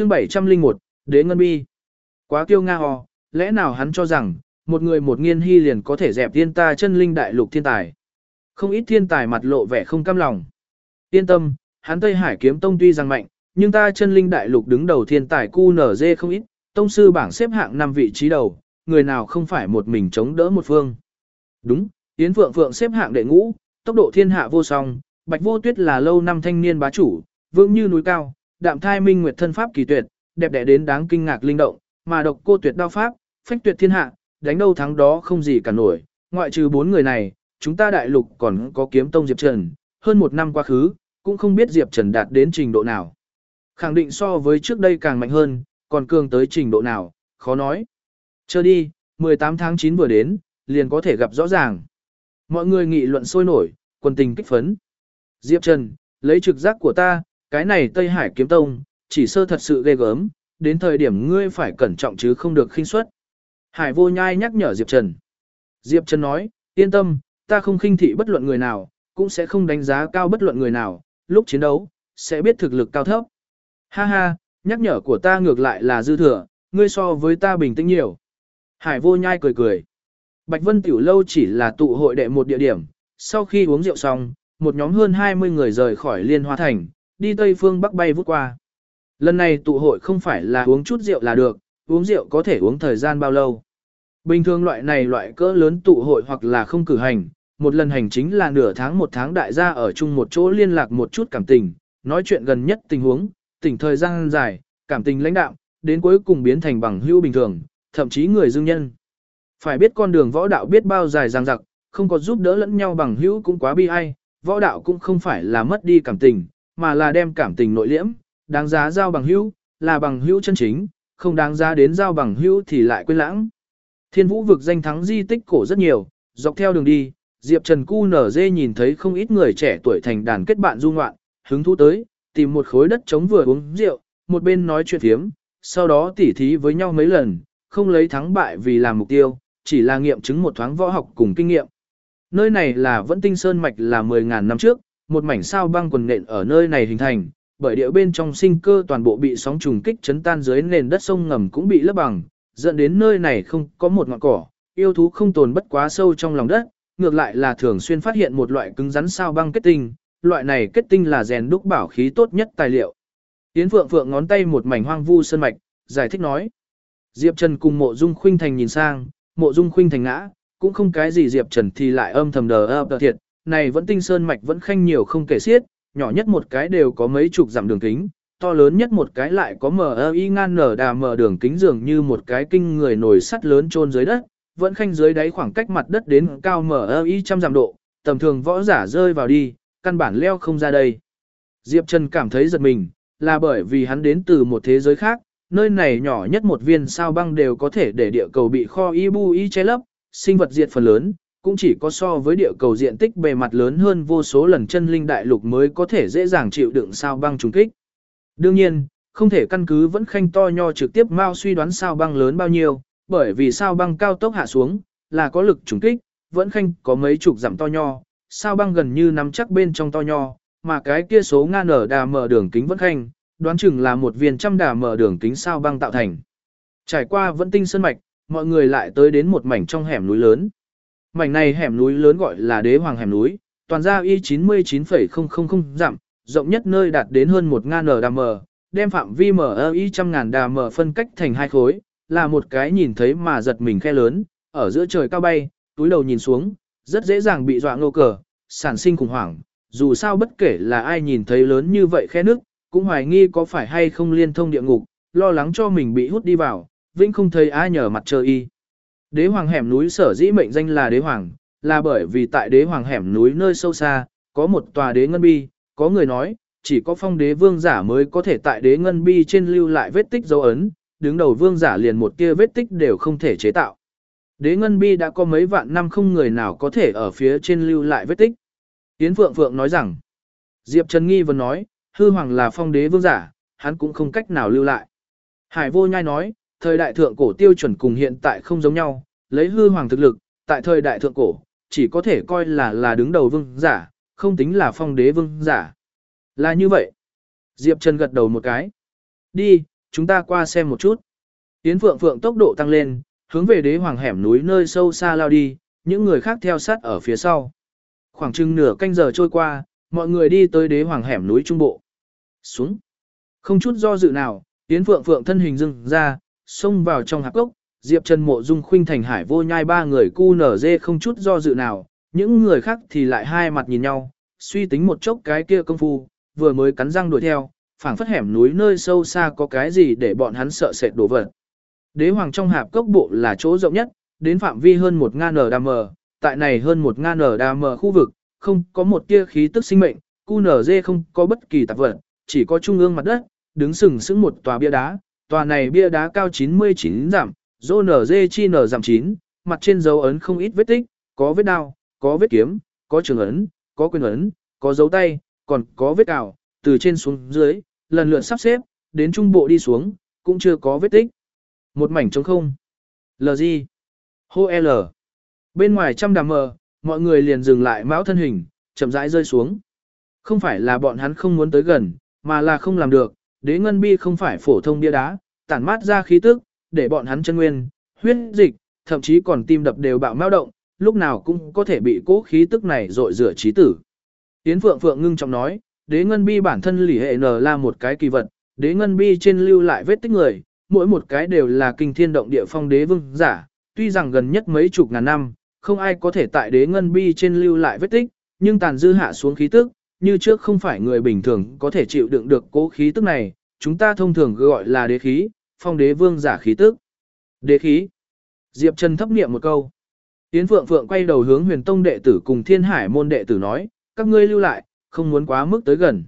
chương 701, Đế Ngân Bi. Quá kiêu nga ho, lẽ nào hắn cho rằng, một người một nghiên hy liền có thể dẹp thiên ta chân linh đại lục thiên tài. Không ít thiên tài mặt lộ vẻ không cam lòng. Yên tâm, hắn Tây Hải kiếm tông tuy rằng mạnh, nhưng ta chân linh đại lục đứng đầu thiên tài cu không ít, tông sư bảng xếp hạng 5 vị trí đầu, người nào không phải một mình chống đỡ một phương. Đúng, Yến Phượng Phượng xếp hạng đệ ngũ, tốc độ thiên hạ vô song, Bạch Vô Tuyết là lâu năm thanh niên bá chủ, vững như núi cao, đạm thai minh nguyệt thân pháp kỳ tuyệt, đẹp đẽ đến đáng kinh ngạc linh động, mà độc cô tuyệt đao pháp, phách tuyệt thiên hạ, đánh đâu thắng đó không gì cả nổi, ngoại trừ bốn người này, chúng ta đại lục còn có kiếm tông Diệp Trần, hơn một năm quá khứ, cũng không biết Diệp Trần đạt đến trình độ nào. Khẳng định so với trước đây càng mạnh hơn, còn cường tới trình độ nào, khó nói. Chờ đi, 18 tháng 9 vừa đến, liền có thể gặp rõ ràng. Mọi người nghị luận sôi nổi, quần tình kích phấn. Diệp Trần, lấy trực giác của ta, cái này Tây Hải kiếm tông, chỉ sơ thật sự ghê gớm, đến thời điểm ngươi phải cẩn trọng chứ không được khinh suất. Hải vô nhai nhắc nhở Diệp Trần. Diệp Trần nói, yên tâm, ta không khinh thị bất luận người nào, cũng sẽ không đánh giá cao bất luận người nào, lúc chiến đấu, sẽ biết thực lực cao thấp. Ha ha, nhắc nhở của ta ngược lại là dư thừa, ngươi so với ta bình tĩnh nhiều. Hải vô nhai cười cười. Bạch Vân Tiểu Lâu chỉ là tụ hội đệ một địa điểm, sau khi uống rượu xong, một nhóm hơn 20 người rời khỏi Liên Hoa Thành, đi Tây Phương Bắc bay vút qua. Lần này tụ hội không phải là uống chút rượu là được, uống rượu có thể uống thời gian bao lâu. Bình thường loại này loại cỡ lớn tụ hội hoặc là không cử hành, một lần hành chính là nửa tháng một tháng đại gia ở chung một chỗ liên lạc một chút cảm tình, nói chuyện gần nhất tình huống, tỉnh thời gian dài, cảm tình lãnh đạo, đến cuối cùng biến thành bằng hữu bình thường, thậm chí người dương nhân. Phải biết con đường võ đạo biết bao dài dằng dặc, không có giúp đỡ lẫn nhau bằng hữu cũng quá bi ai, võ đạo cũng không phải là mất đi cảm tình, mà là đem cảm tình nội liễm, đáng giá giao bằng hữu, là bằng hữu chân chính, không đáng giá đến giao bằng hữu thì lại quên lãng. Thiên vũ vực danh thắng di tích cổ rất nhiều, dọc theo đường đi, Diệp Trần Cu nở dê nhìn thấy không ít người trẻ tuổi thành đàn kết bạn du ngoạn, hứng thú tới, tìm một khối đất trống vừa uống rượu, một bên nói chuyện thiếm, sau đó tỉ thí với nhau mấy lần, không lấy thắng bại vì làm mục tiêu, chỉ là nghiệm chứng một thoáng võ học cùng kinh nghiệm. Nơi này là vẫn tinh sơn mạch là 10.000 năm trước, một mảnh sao băng quần nện ở nơi này hình thành, bởi địa bên trong sinh cơ toàn bộ bị sóng trùng kích chấn tan dưới nền đất sông ngầm cũng bị lấp bằng, dẫn đến nơi này không có một ngọn cỏ, yêu thú không tồn bất quá sâu trong lòng đất, ngược lại là thường xuyên phát hiện một loại cứng rắn sao băng kết tinh, loại này kết tinh là rèn đúc bảo khí tốt nhất tài liệu. Yến Phượng Phượng ngón tay một mảnh hoang vu sơn mạch, giải thích nói. Diệp Trần cùng mộ dung khuynh thành nhìn sang, mộ dung khuynh thành ngã, cũng không cái gì Diệp Trần thì lại âm thầm đờ ơ thiệt, này vẫn tinh sơn mạch vẫn khanh nhiều không kể xiết, nhỏ nhất một cái đều có mấy chục dặm đường kính, to lớn nhất một cái lại có mờ y ngan nở đà mở đường kính dường như một cái kinh người nổi sắt lớn chôn dưới đất, vẫn khanh dưới đáy khoảng cách mặt đất đến cao mờ y trăm dặm độ, tầm thường võ giả rơi vào đi, căn bản leo không ra đây. Diệp Trần cảm thấy giật mình, là bởi vì hắn đến từ một thế giới khác, nơi này nhỏ nhất một viên sao băng đều có thể để địa cầu bị kho y bu y che lấp, sinh vật diệt phần lớn, cũng chỉ có so với địa cầu diện tích bề mặt lớn hơn vô số lần chân linh đại lục mới có thể dễ dàng chịu đựng sao băng trùng kích. Đương nhiên, không thể căn cứ vẫn khanh to nho trực tiếp mau suy đoán sao băng lớn bao nhiêu, bởi vì sao băng cao tốc hạ xuống, là có lực trùng kích, vẫn khanh có mấy chục giảm to nho, sao băng gần như nắm chắc bên trong to nho, mà cái kia số ngan ở đà mở đường kính vẫn khanh, đoán chừng là một viên trăm đà mở đường kính sao băng tạo thành. Trải qua vẫn tinh sơn mạch, mọi người lại tới đến một mảnh trong hẻm núi lớn. Mảnh này hẻm núi lớn gọi là đế hoàng hẻm núi, toàn ra y 99,000 dặm, rộng nhất nơi đạt đến hơn 1 ngàn đà mờ, đem phạm vi mở y trăm ngàn đà mờ phân cách thành hai khối, là một cái nhìn thấy mà giật mình khe lớn, ở giữa trời cao bay, túi đầu nhìn xuống, rất dễ dàng bị dọa ngô cờ, sản sinh khủng hoảng, dù sao bất kể là ai nhìn thấy lớn như vậy khe nước, cũng hoài nghi có phải hay không liên thông địa ngục, lo lắng cho mình bị hút đi vào, vĩnh không thấy ai nhờ mặt trời y. Đế hoàng hẻm núi sở dĩ mệnh danh là đế hoàng, là bởi vì tại đế hoàng hẻm núi nơi sâu xa, có một tòa đế ngân bi, có người nói, chỉ có phong đế vương giả mới có thể tại đế ngân bi trên lưu lại vết tích dấu ấn, đứng đầu vương giả liền một kia vết tích đều không thể chế tạo. Đế ngân bi đã có mấy vạn năm không người nào có thể ở phía trên lưu lại vết tích. Yến Phượng Phượng nói rằng, Diệp Trần Nghi vẫn nói, hư hoàng là phong đế vương giả, hắn cũng không cách nào lưu lại. Hải vô nhai nói, thời đại thượng cổ tiêu chuẩn cùng hiện tại không giống nhau, lấy hư hoàng thực lực, tại thời đại thượng cổ, chỉ có thể coi là là đứng đầu vương giả, không tính là phong đế vương giả. Là như vậy. Diệp Trần gật đầu một cái. Đi, chúng ta qua xem một chút. Yến Phượng Phượng tốc độ tăng lên, hướng về đế hoàng hẻm núi nơi sâu xa lao đi, những người khác theo sát ở phía sau. Khoảng chừng nửa canh giờ trôi qua, mọi người đi tới đế hoàng hẻm núi trung bộ. Xuống. Không chút do dự nào, Yến Phượng Phượng thân hình dưng ra, xông vào trong hạp cốc, Diệp Trần Mộ Dung Khuynh Thành Hải vô nhai ba người cu nở dê không chút do dự nào, những người khác thì lại hai mặt nhìn nhau, suy tính một chốc cái kia công phu, vừa mới cắn răng đuổi theo, phảng phất hẻm núi nơi sâu xa có cái gì để bọn hắn sợ sệt đổ vật. Đế hoàng trong hạp cốc bộ là chỗ rộng nhất, đến phạm vi hơn một ngàn đàm mờ, tại này hơn một ngàn đàm mờ khu vực, không có một tia khí tức sinh mệnh, cu nở dê không có bất kỳ tạp vật, chỉ có trung ương mặt đất, đứng sừng sững một tòa bia đá, tòa này bia đá cao 99 giảm, dô nở dê chi nở giảm 9, mặt trên dấu ấn không ít vết tích, có vết đao, có vết kiếm, có trường ấn, có quyền ấn, có dấu tay, còn có vết cào, từ trên xuống dưới, lần lượt sắp xếp, đến trung bộ đi xuống, cũng chưa có vết tích. Một mảnh trống không. L gì? Hô L. Bên ngoài trăm đàm mờ, mọi người liền dừng lại mão thân hình, chậm rãi rơi xuống. Không phải là bọn hắn không muốn tới gần, mà là không làm được, đế ngân bi không phải phổ thông bia đá, tản mát ra khí tức, để bọn hắn chân nguyên, huyết dịch, thậm chí còn tim đập đều bạo mao động, lúc nào cũng có thể bị cố khí tức này dội rửa trí tử. Yến Phượng Phượng ngưng trọng nói, đế ngân bi bản thân lỉ hệ n là một cái kỳ vật, đế ngân bi trên lưu lại vết tích người, mỗi một cái đều là kinh thiên động địa phong đế vương giả, tuy rằng gần nhất mấy chục ngàn năm, không ai có thể tại đế ngân bi trên lưu lại vết tích, nhưng tàn dư hạ xuống khí tức, như trước không phải người bình thường có thể chịu đựng được cố khí tức này, chúng ta thông thường gọi là đế khí, phong đế vương giả khí tức. Đế khí. Diệp Trần thấp niệm một câu. Yến Phượng Phượng quay đầu hướng huyền tông đệ tử cùng thiên hải môn đệ tử nói, các ngươi lưu lại, không muốn quá mức tới gần.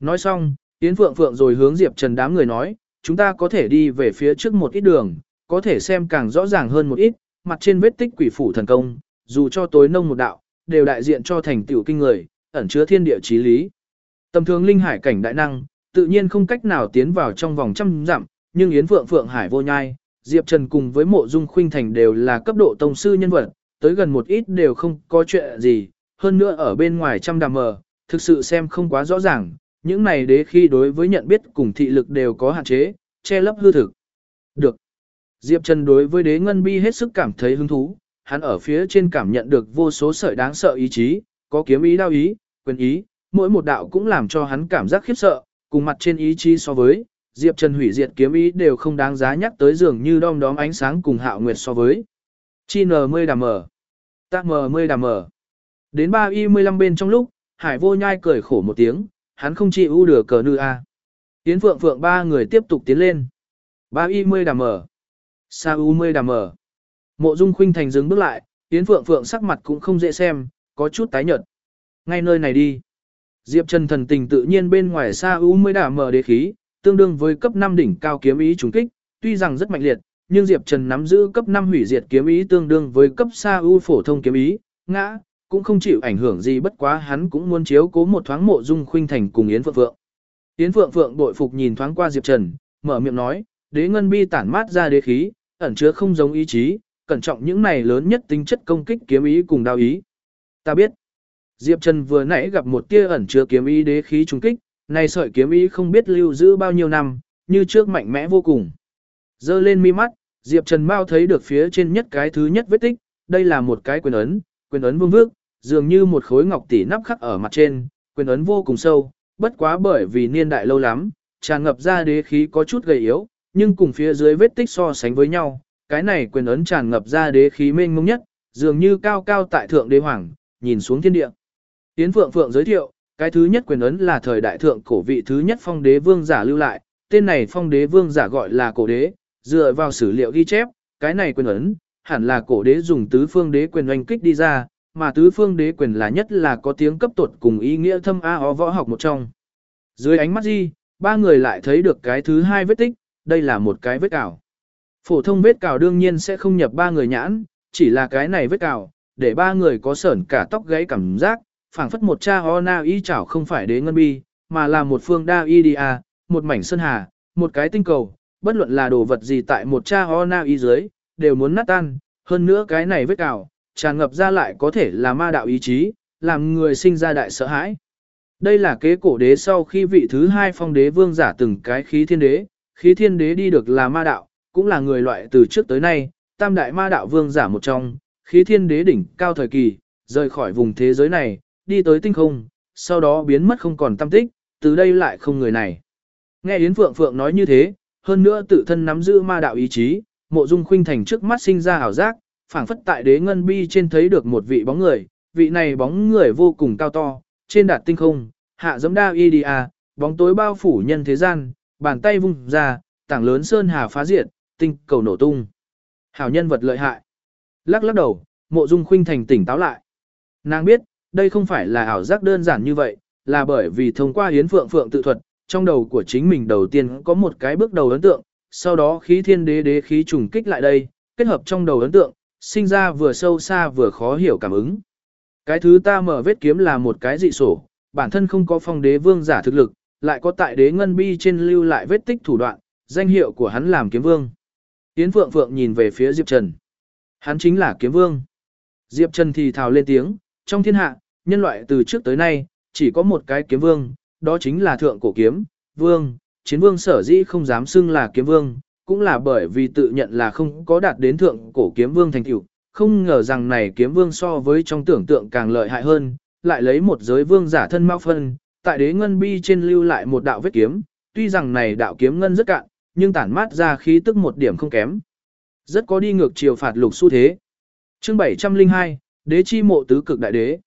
Nói xong, Yến Phượng Phượng rồi hướng Diệp Trần đám người nói, chúng ta có thể đi về phía trước một ít đường, có thể xem càng rõ ràng hơn một ít, mặt trên vết tích quỷ phủ thần công, dù cho tối nông một đạo, đều đại diện cho thành tiểu kinh người, ẩn chứa thiên địa chí lý. Tầm thường linh hải cảnh đại năng, tự nhiên không cách nào tiến vào trong vòng trăm dặm, nhưng Yến Phượng Phượng Hải vô nhai, Diệp Trần cùng với Mộ Dung Khuynh Thành đều là cấp độ tông sư nhân vật, tới gần một ít đều không có chuyện gì, hơn nữa ở bên ngoài trăm đàm mờ, thực sự xem không quá rõ ràng, những này đế khi đối với nhận biết cùng thị lực đều có hạn chế, che lấp hư thực. Được. Diệp Trần đối với đế ngân bi hết sức cảm thấy hứng thú, hắn ở phía trên cảm nhận được vô số sợi đáng sợ ý chí, có kiếm ý đao ý, quyền ý, mỗi một đạo cũng làm cho hắn cảm giác khiếp sợ, cùng mặt trên ý chí so với, Diệp Trần hủy diệt kiếm ý đều không đáng giá nhắc tới dường như đom đóm ánh sáng cùng hạo nguyệt so với. Chi nờ mây đàm mờ. Tác mờ mây đàm mờ. Đến 3 y 15 bên trong lúc, Hải vô nhai cười khổ một tiếng, hắn không chỉ ưu được cờ nư a. Tiến phượng phượng ba người tiếp tục tiến lên. 3 y 10 đàm mờ. Sa u 10 đàm mờ. Mộ dung khuynh thành dừng bước lại, Tiến phượng phượng sắc mặt cũng không dễ xem, có chút tái nhợt. Ngay nơi này đi. Diệp Trần thần tình tự nhiên bên ngoài xa u 10 đàm mở đế khí, tương đương với cấp 5 đỉnh cao kiếm ý trùng kích, tuy rằng rất mạnh liệt, nhưng Diệp Trần nắm giữ cấp 5 hủy diệt kiếm ý tương đương với cấp xa u phổ thông kiếm ý, ngã, cũng không chịu ảnh hưởng gì bất quá hắn cũng muốn chiếu cố một thoáng mộ dung khuynh thành cùng Yến Phượng Phượng. Yến Phượng Phượng bội phục nhìn thoáng qua Diệp Trần, mở miệng nói, đế ngân bi tản mát ra đế khí, ẩn chứa không giống ý chí, cẩn trọng những này lớn nhất tính chất công kích kiếm ý cùng đao ý. Ta biết, Diệp Trần vừa nãy gặp một tia ẩn chứa kiếm ý đế khí trùng kích, này sợi kiếm ý không biết lưu giữ bao nhiêu năm, như trước mạnh mẽ vô cùng. Dơ lên mi mắt, Diệp Trần mau thấy được phía trên nhất cái thứ nhất vết tích, đây là một cái quyền ấn, quyền ấn vương vước, dường như một khối ngọc tỷ nắp khắc ở mặt trên, quyền ấn vô cùng sâu, bất quá bởi vì niên đại lâu lắm, tràn ngập ra đế khí có chút gầy yếu, nhưng cùng phía dưới vết tích so sánh với nhau, cái này quyền ấn tràn ngập ra đế khí mênh mông nhất, dường như cao cao tại thượng đế hoàng, nhìn xuống thiên địa. Tiến Phượng Phượng giới thiệu, cái thứ nhất quyền ấn là thời đại thượng cổ vị thứ nhất phong đế vương giả lưu lại, tên này phong đế vương giả gọi là cổ đế, dựa vào sử liệu ghi chép, cái này quyền ấn, hẳn là cổ đế dùng tứ phương đế quyền oanh kích đi ra, mà tứ phương đế quyền là nhất là có tiếng cấp tuột cùng ý nghĩa thâm a o võ học một trong. Dưới ánh mắt di, ba người lại thấy được cái thứ hai vết tích, đây là một cái vết cào. Phổ thông vết cào đương nhiên sẽ không nhập ba người nhãn, chỉ là cái này vết cào, để ba người có sởn cả tóc gãy cảm giác, phảng phất một cha ho na y chảo không phải đế ngân bi, mà là một phương đa y đi à, một mảnh sơn hà, một cái tinh cầu, bất luận là đồ vật gì tại một cha ho na y dưới, đều muốn nát tan, hơn nữa cái này vết cào, tràn ngập ra lại có thể là ma đạo ý chí, làm người sinh ra đại sợ hãi. Đây là kế cổ đế sau khi vị thứ hai phong đế vương giả từng cái khí thiên đế, khí thiên đế đi được là ma đạo, cũng là người loại từ trước tới nay, tam đại ma đạo vương giả một trong, khí thiên đế đỉnh cao thời kỳ, rời khỏi vùng thế giới này, đi tới tinh không, sau đó biến mất không còn tâm tích, từ đây lại không người này. Nghe Yến Phượng Phượng nói như thế, hơn nữa tự thân nắm giữ ma đạo ý chí, mộ dung khuynh thành trước mắt sinh ra ảo giác, phảng phất tại đế ngân bi trên thấy được một vị bóng người, vị này bóng người vô cùng cao to, trên đạt tinh không, hạ giống đa y đi à, bóng tối bao phủ nhân thế gian, bàn tay vung ra, tảng lớn sơn hà phá diệt, tinh cầu nổ tung. Hảo nhân vật lợi hại. Lắc lắc đầu, mộ dung khuynh thành tỉnh táo lại. Nàng biết, đây không phải là ảo giác đơn giản như vậy, là bởi vì thông qua hiến phượng phượng tự thuật, trong đầu của chính mình đầu tiên có một cái bước đầu ấn tượng, sau đó khí thiên đế đế khí trùng kích lại đây, kết hợp trong đầu ấn tượng, sinh ra vừa sâu xa vừa khó hiểu cảm ứng. Cái thứ ta mở vết kiếm là một cái dị sổ, bản thân không có phong đế vương giả thực lực, lại có tại đế ngân bi trên lưu lại vết tích thủ đoạn, danh hiệu của hắn làm kiếm vương. Yến Phượng Phượng nhìn về phía Diệp Trần. Hắn chính là kiếm vương. Diệp Trần thì thào lên tiếng, trong thiên hạ, nhân loại từ trước tới nay, chỉ có một cái kiếm vương, đó chính là thượng cổ kiếm, vương, chiến vương sở dĩ không dám xưng là kiếm vương, cũng là bởi vì tự nhận là không có đạt đến thượng cổ kiếm vương thành tựu, không ngờ rằng này kiếm vương so với trong tưởng tượng càng lợi hại hơn, lại lấy một giới vương giả thân mao phân, tại đế ngân bi trên lưu lại một đạo vết kiếm, tuy rằng này đạo kiếm ngân rất cạn, nhưng tản mát ra khí tức một điểm không kém. Rất có đi ngược chiều phạt lục xu thế. Chương 702, Đế chi mộ tứ cực đại đế.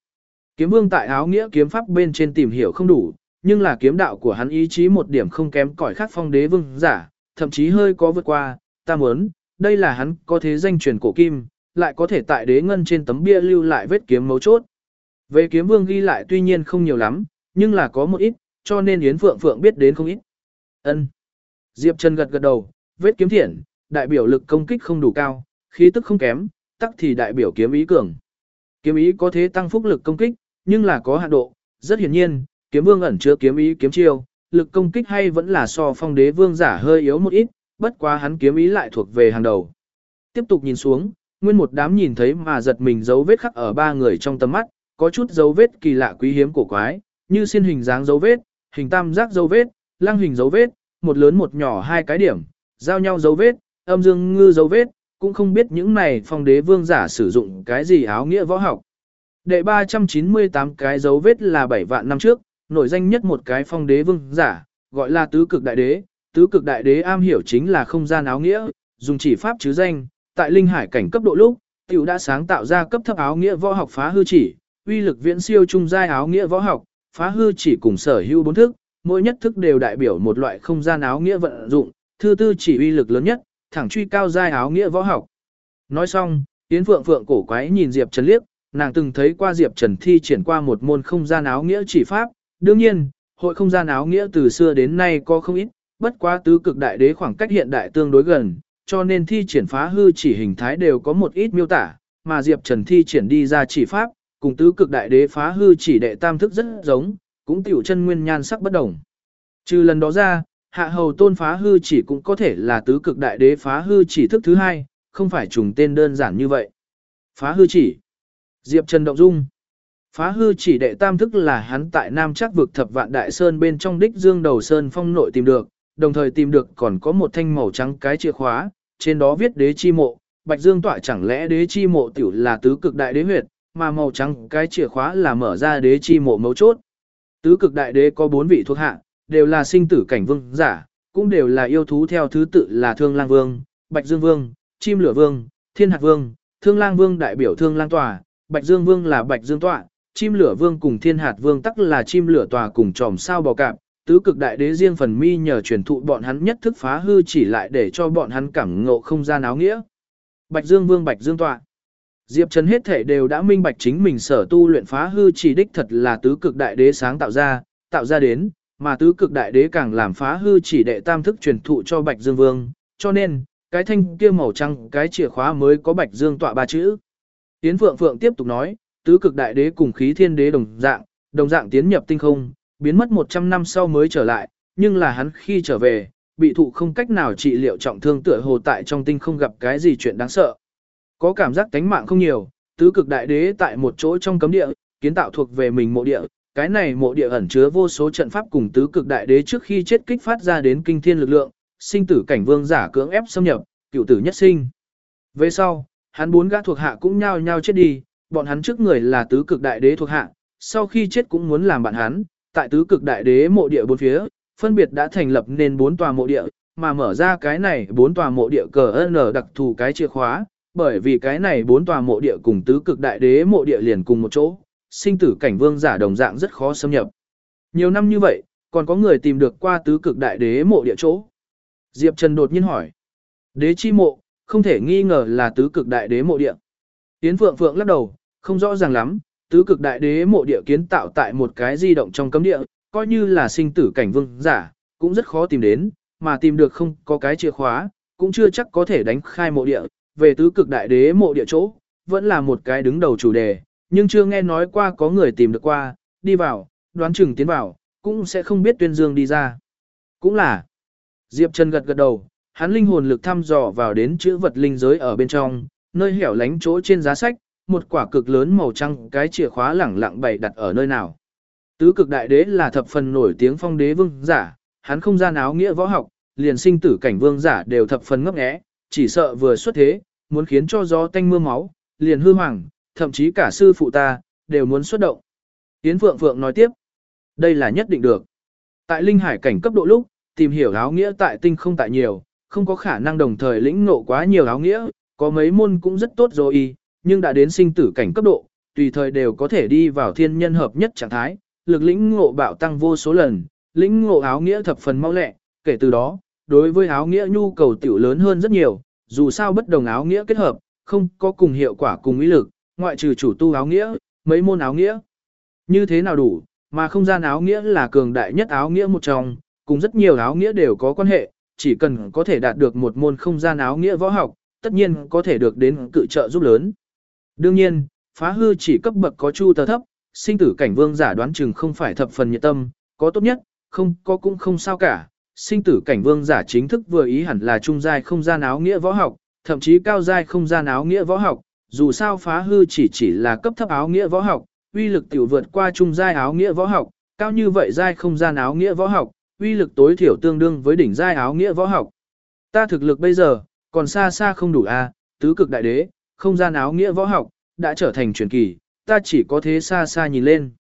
Kiếm vương tại áo nghĩa kiếm pháp bên trên tìm hiểu không đủ, nhưng là kiếm đạo của hắn ý chí một điểm không kém cỏi khác phong đế vương giả, thậm chí hơi có vượt qua, ta muốn, đây là hắn có thế danh truyền cổ kim, lại có thể tại đế ngân trên tấm bia lưu lại vết kiếm mấu chốt. Về kiếm vương ghi lại tuy nhiên không nhiều lắm, nhưng là có một ít, cho nên Yến Phượng Phượng biết đến không ít. Ân. Diệp Trần gật gật đầu, vết kiếm thiện, đại biểu lực công kích không đủ cao, khí tức không kém, tắc thì đại biểu kiếm ý cường. Kiếm ý có thế tăng phúc lực công kích, nhưng là có hạn độ, rất hiển nhiên, kiếm vương ẩn chứa kiếm ý kiếm chiêu, lực công kích hay vẫn là so phong đế vương giả hơi yếu một ít, bất quá hắn kiếm ý lại thuộc về hàng đầu. Tiếp tục nhìn xuống, nguyên một đám nhìn thấy mà giật mình dấu vết khắc ở ba người trong tầm mắt, có chút dấu vết kỳ lạ quý hiếm cổ quái, như xiên hình dáng dấu vết, hình tam giác dấu vết, lăng hình dấu vết, một lớn một nhỏ hai cái điểm, giao nhau dấu vết, âm dương ngư dấu vết, cũng không biết những này phong đế vương giả sử dụng cái gì áo nghĩa võ học. Đệ 398 cái dấu vết là 7 vạn năm trước, nổi danh nhất một cái phong đế vương giả, gọi là tứ cực đại đế. Tứ cực đại đế am hiểu chính là không gian áo nghĩa, dùng chỉ pháp chứ danh, tại linh hải cảnh cấp độ lúc, tiểu đã sáng tạo ra cấp thấp áo nghĩa võ học phá hư chỉ, uy lực viễn siêu trung giai áo nghĩa võ học, phá hư chỉ cùng sở hữu bốn thức, mỗi nhất thức đều đại biểu một loại không gian áo nghĩa vận dụng, thư tư chỉ uy lực lớn nhất, thẳng truy cao giai áo nghĩa võ học. Nói xong, Yến Phượng Phượng cổ quái nhìn Diệp Trần liếc, nàng từng thấy qua Diệp Trần thi triển qua một môn không gian áo nghĩa chỉ pháp, đương nhiên, hội không gian áo nghĩa từ xưa đến nay có không ít, bất quá tứ cực đại đế khoảng cách hiện đại tương đối gần, cho nên thi triển phá hư chỉ hình thái đều có một ít miêu tả, mà Diệp Trần thi triển đi ra chỉ pháp, cùng tứ cực đại đế phá hư chỉ đệ tam thức rất giống, cũng tiểu chân nguyên nhan sắc bất đồng. Trừ lần đó ra, hạ hầu tôn phá hư chỉ cũng có thể là tứ cực đại đế phá hư chỉ thức thứ hai, không phải trùng tên đơn giản như vậy. Phá hư chỉ. Diệp Trần Động Dung. Phá hư chỉ đệ tam thức là hắn tại Nam chắc vực thập vạn đại sơn bên trong đích dương đầu sơn phong nội tìm được, đồng thời tìm được còn có một thanh màu trắng cái chìa khóa, trên đó viết đế chi mộ, bạch dương tọa chẳng lẽ đế chi mộ tiểu là tứ cực đại đế huyệt, mà màu trắng cái chìa khóa là mở ra đế chi mộ mấu chốt. Tứ cực đại đế có bốn vị thuộc hạ, đều là sinh tử cảnh vương giả, cũng đều là yêu thú theo thứ tự là Thương Lang Vương, Bạch Dương Vương, Chim Lửa Vương, Thiên Hạt Vương, Thương Lang Vương đại biểu Thương Lang Tòa, Bạch Dương Vương là Bạch Dương Tọa, Chim Lửa Vương cùng Thiên Hạt Vương tắc là Chim Lửa Tòa cùng tròm sao bò cạp, tứ cực đại đế riêng phần mi nhờ truyền thụ bọn hắn nhất thức phá hư chỉ lại để cho bọn hắn cảm ngộ không gian áo nghĩa. Bạch Dương Vương Bạch Dương Tọa Diệp Trần hết thể đều đã minh bạch chính mình sở tu luyện phá hư chỉ đích thật là tứ cực đại đế sáng tạo ra, tạo ra đến, mà tứ cực đại đế càng làm phá hư chỉ đệ tam thức truyền thụ cho Bạch Dương Vương, cho nên, cái thanh kia màu trắng cái chìa khóa mới có Bạch Dương tọa ba chữ. Tiến Phượng Phượng tiếp tục nói, tứ cực đại đế cùng khí thiên đế đồng dạng, đồng dạng tiến nhập tinh không, biến mất 100 năm sau mới trở lại, nhưng là hắn khi trở về, bị thụ không cách nào trị liệu trọng thương tựa hồ tại trong tinh không gặp cái gì chuyện đáng sợ. Có cảm giác tánh mạng không nhiều, tứ cực đại đế tại một chỗ trong cấm địa, kiến tạo thuộc về mình mộ địa, cái này mộ địa ẩn chứa vô số trận pháp cùng tứ cực đại đế trước khi chết kích phát ra đến kinh thiên lực lượng, sinh tử cảnh vương giả cưỡng ép xâm nhập, cựu tử nhất sinh. Về sau, hắn bốn gã thuộc hạ cũng nhao nhao chết đi, bọn hắn trước người là tứ cực đại đế thuộc hạ, sau khi chết cũng muốn làm bạn hắn, tại tứ cực đại đế mộ địa bốn phía, phân biệt đã thành lập nên bốn tòa mộ địa, mà mở ra cái này bốn tòa mộ địa cờ N đặc thù cái chìa khóa, bởi vì cái này bốn tòa mộ địa cùng tứ cực đại đế mộ địa liền cùng một chỗ, sinh tử cảnh vương giả đồng dạng rất khó xâm nhập. Nhiều năm như vậy, còn có người tìm được qua tứ cực đại đế mộ địa chỗ. Diệp Trần đột nhiên hỏi. Đế chi mộ, không thể nghi ngờ là tứ cực đại đế mộ địa. Yến Phượng Phượng lắc đầu, không rõ ràng lắm, tứ cực đại đế mộ địa kiến tạo tại một cái di động trong cấm địa, coi như là sinh tử cảnh vương giả, cũng rất khó tìm đến, mà tìm được không có cái chìa khóa, cũng chưa chắc có thể đánh khai mộ địa, về tứ cực đại đế mộ địa chỗ, vẫn là một cái đứng đầu chủ đề, nhưng chưa nghe nói qua có người tìm được qua, đi vào, đoán chừng tiến vào, cũng sẽ không biết tuyên dương đi ra. Cũng là, Diệp Trần gật gật đầu, hắn linh hồn lực thăm dò vào đến chữ vật linh giới ở bên trong, nơi hẻo lánh chỗ trên giá sách, một quả cực lớn màu trắng cái chìa khóa lẳng lặng bày đặt ở nơi nào. Tứ cực đại đế là thập phần nổi tiếng phong đế vương giả, hắn không gian áo nghĩa võ học, liền sinh tử cảnh vương giả đều thập phần ngấp nghé, chỉ sợ vừa xuất thế, muốn khiến cho gió tanh mưa máu, liền hư hoàng, thậm chí cả sư phụ ta, đều muốn xuất động. Yến Phượng Phượng nói tiếp, đây là nhất định được. Tại linh hải cảnh cấp độ lúc, tìm hiểu áo nghĩa tại tinh không tại nhiều, không có khả năng đồng thời lĩnh ngộ quá nhiều áo nghĩa, có mấy môn cũng rất tốt rồi nhưng đã đến sinh tử cảnh cấp độ, tùy thời đều có thể đi vào thiên nhân hợp nhất trạng thái, lực lĩnh ngộ bạo tăng vô số lần, lĩnh ngộ áo nghĩa thập phần mau lẹ, kể từ đó, đối với áo nghĩa nhu cầu tiểu lớn hơn rất nhiều, dù sao bất đồng áo nghĩa kết hợp, không có cùng hiệu quả cùng ý lực, ngoại trừ chủ tu áo nghĩa, mấy môn áo nghĩa. Như thế nào đủ, mà không gian áo nghĩa là cường đại nhất áo nghĩa một trong, cùng rất nhiều áo nghĩa đều có quan hệ, chỉ cần có thể đạt được một môn không gian áo nghĩa võ học, tất nhiên có thể được đến cự trợ giúp lớn. Đương nhiên, phá hư chỉ cấp bậc có chu tờ thấp, sinh tử cảnh vương giả đoán chừng không phải thập phần nhiệt tâm, có tốt nhất, không có cũng không sao cả. Sinh tử cảnh vương giả chính thức vừa ý hẳn là trung giai không gian áo nghĩa võ học, thậm chí cao giai không gian áo nghĩa võ học, dù sao phá hư chỉ chỉ là cấp thấp áo nghĩa võ học, uy lực tiểu vượt qua trung giai áo nghĩa võ học, cao như vậy giai không gian áo nghĩa võ học, uy lực tối thiểu tương đương với đỉnh giai áo nghĩa võ học. Ta thực lực bây giờ, còn xa xa không đủ a, tứ cực đại đế, không gian áo nghĩa võ học, đã trở thành truyền kỳ, ta chỉ có thế xa xa nhìn lên.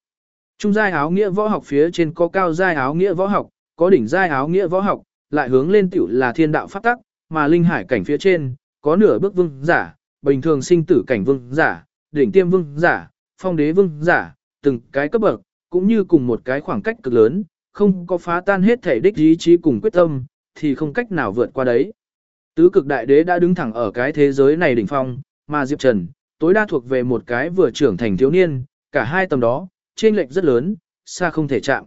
Trung giai áo nghĩa võ học phía trên có cao giai áo nghĩa võ học, có đỉnh giai áo nghĩa võ học, lại hướng lên tiểu là thiên đạo pháp tắc, mà linh hải cảnh phía trên, có nửa bước vương giả, bình thường sinh tử cảnh vương giả, đỉnh tiêm vương giả, phong đế vương giả, từng cái cấp bậc, cũng như cùng một cái khoảng cách cực lớn, không có phá tan hết thể đích ý chí cùng quyết tâm, thì không cách nào vượt qua đấy. Tứ cực đại đế đã đứng thẳng ở cái thế giới này đỉnh phong, mà Diệp Trần, tối đa thuộc về một cái vừa trưởng thành thiếu niên, cả hai tầm đó, trên lệch rất lớn, xa không thể chạm.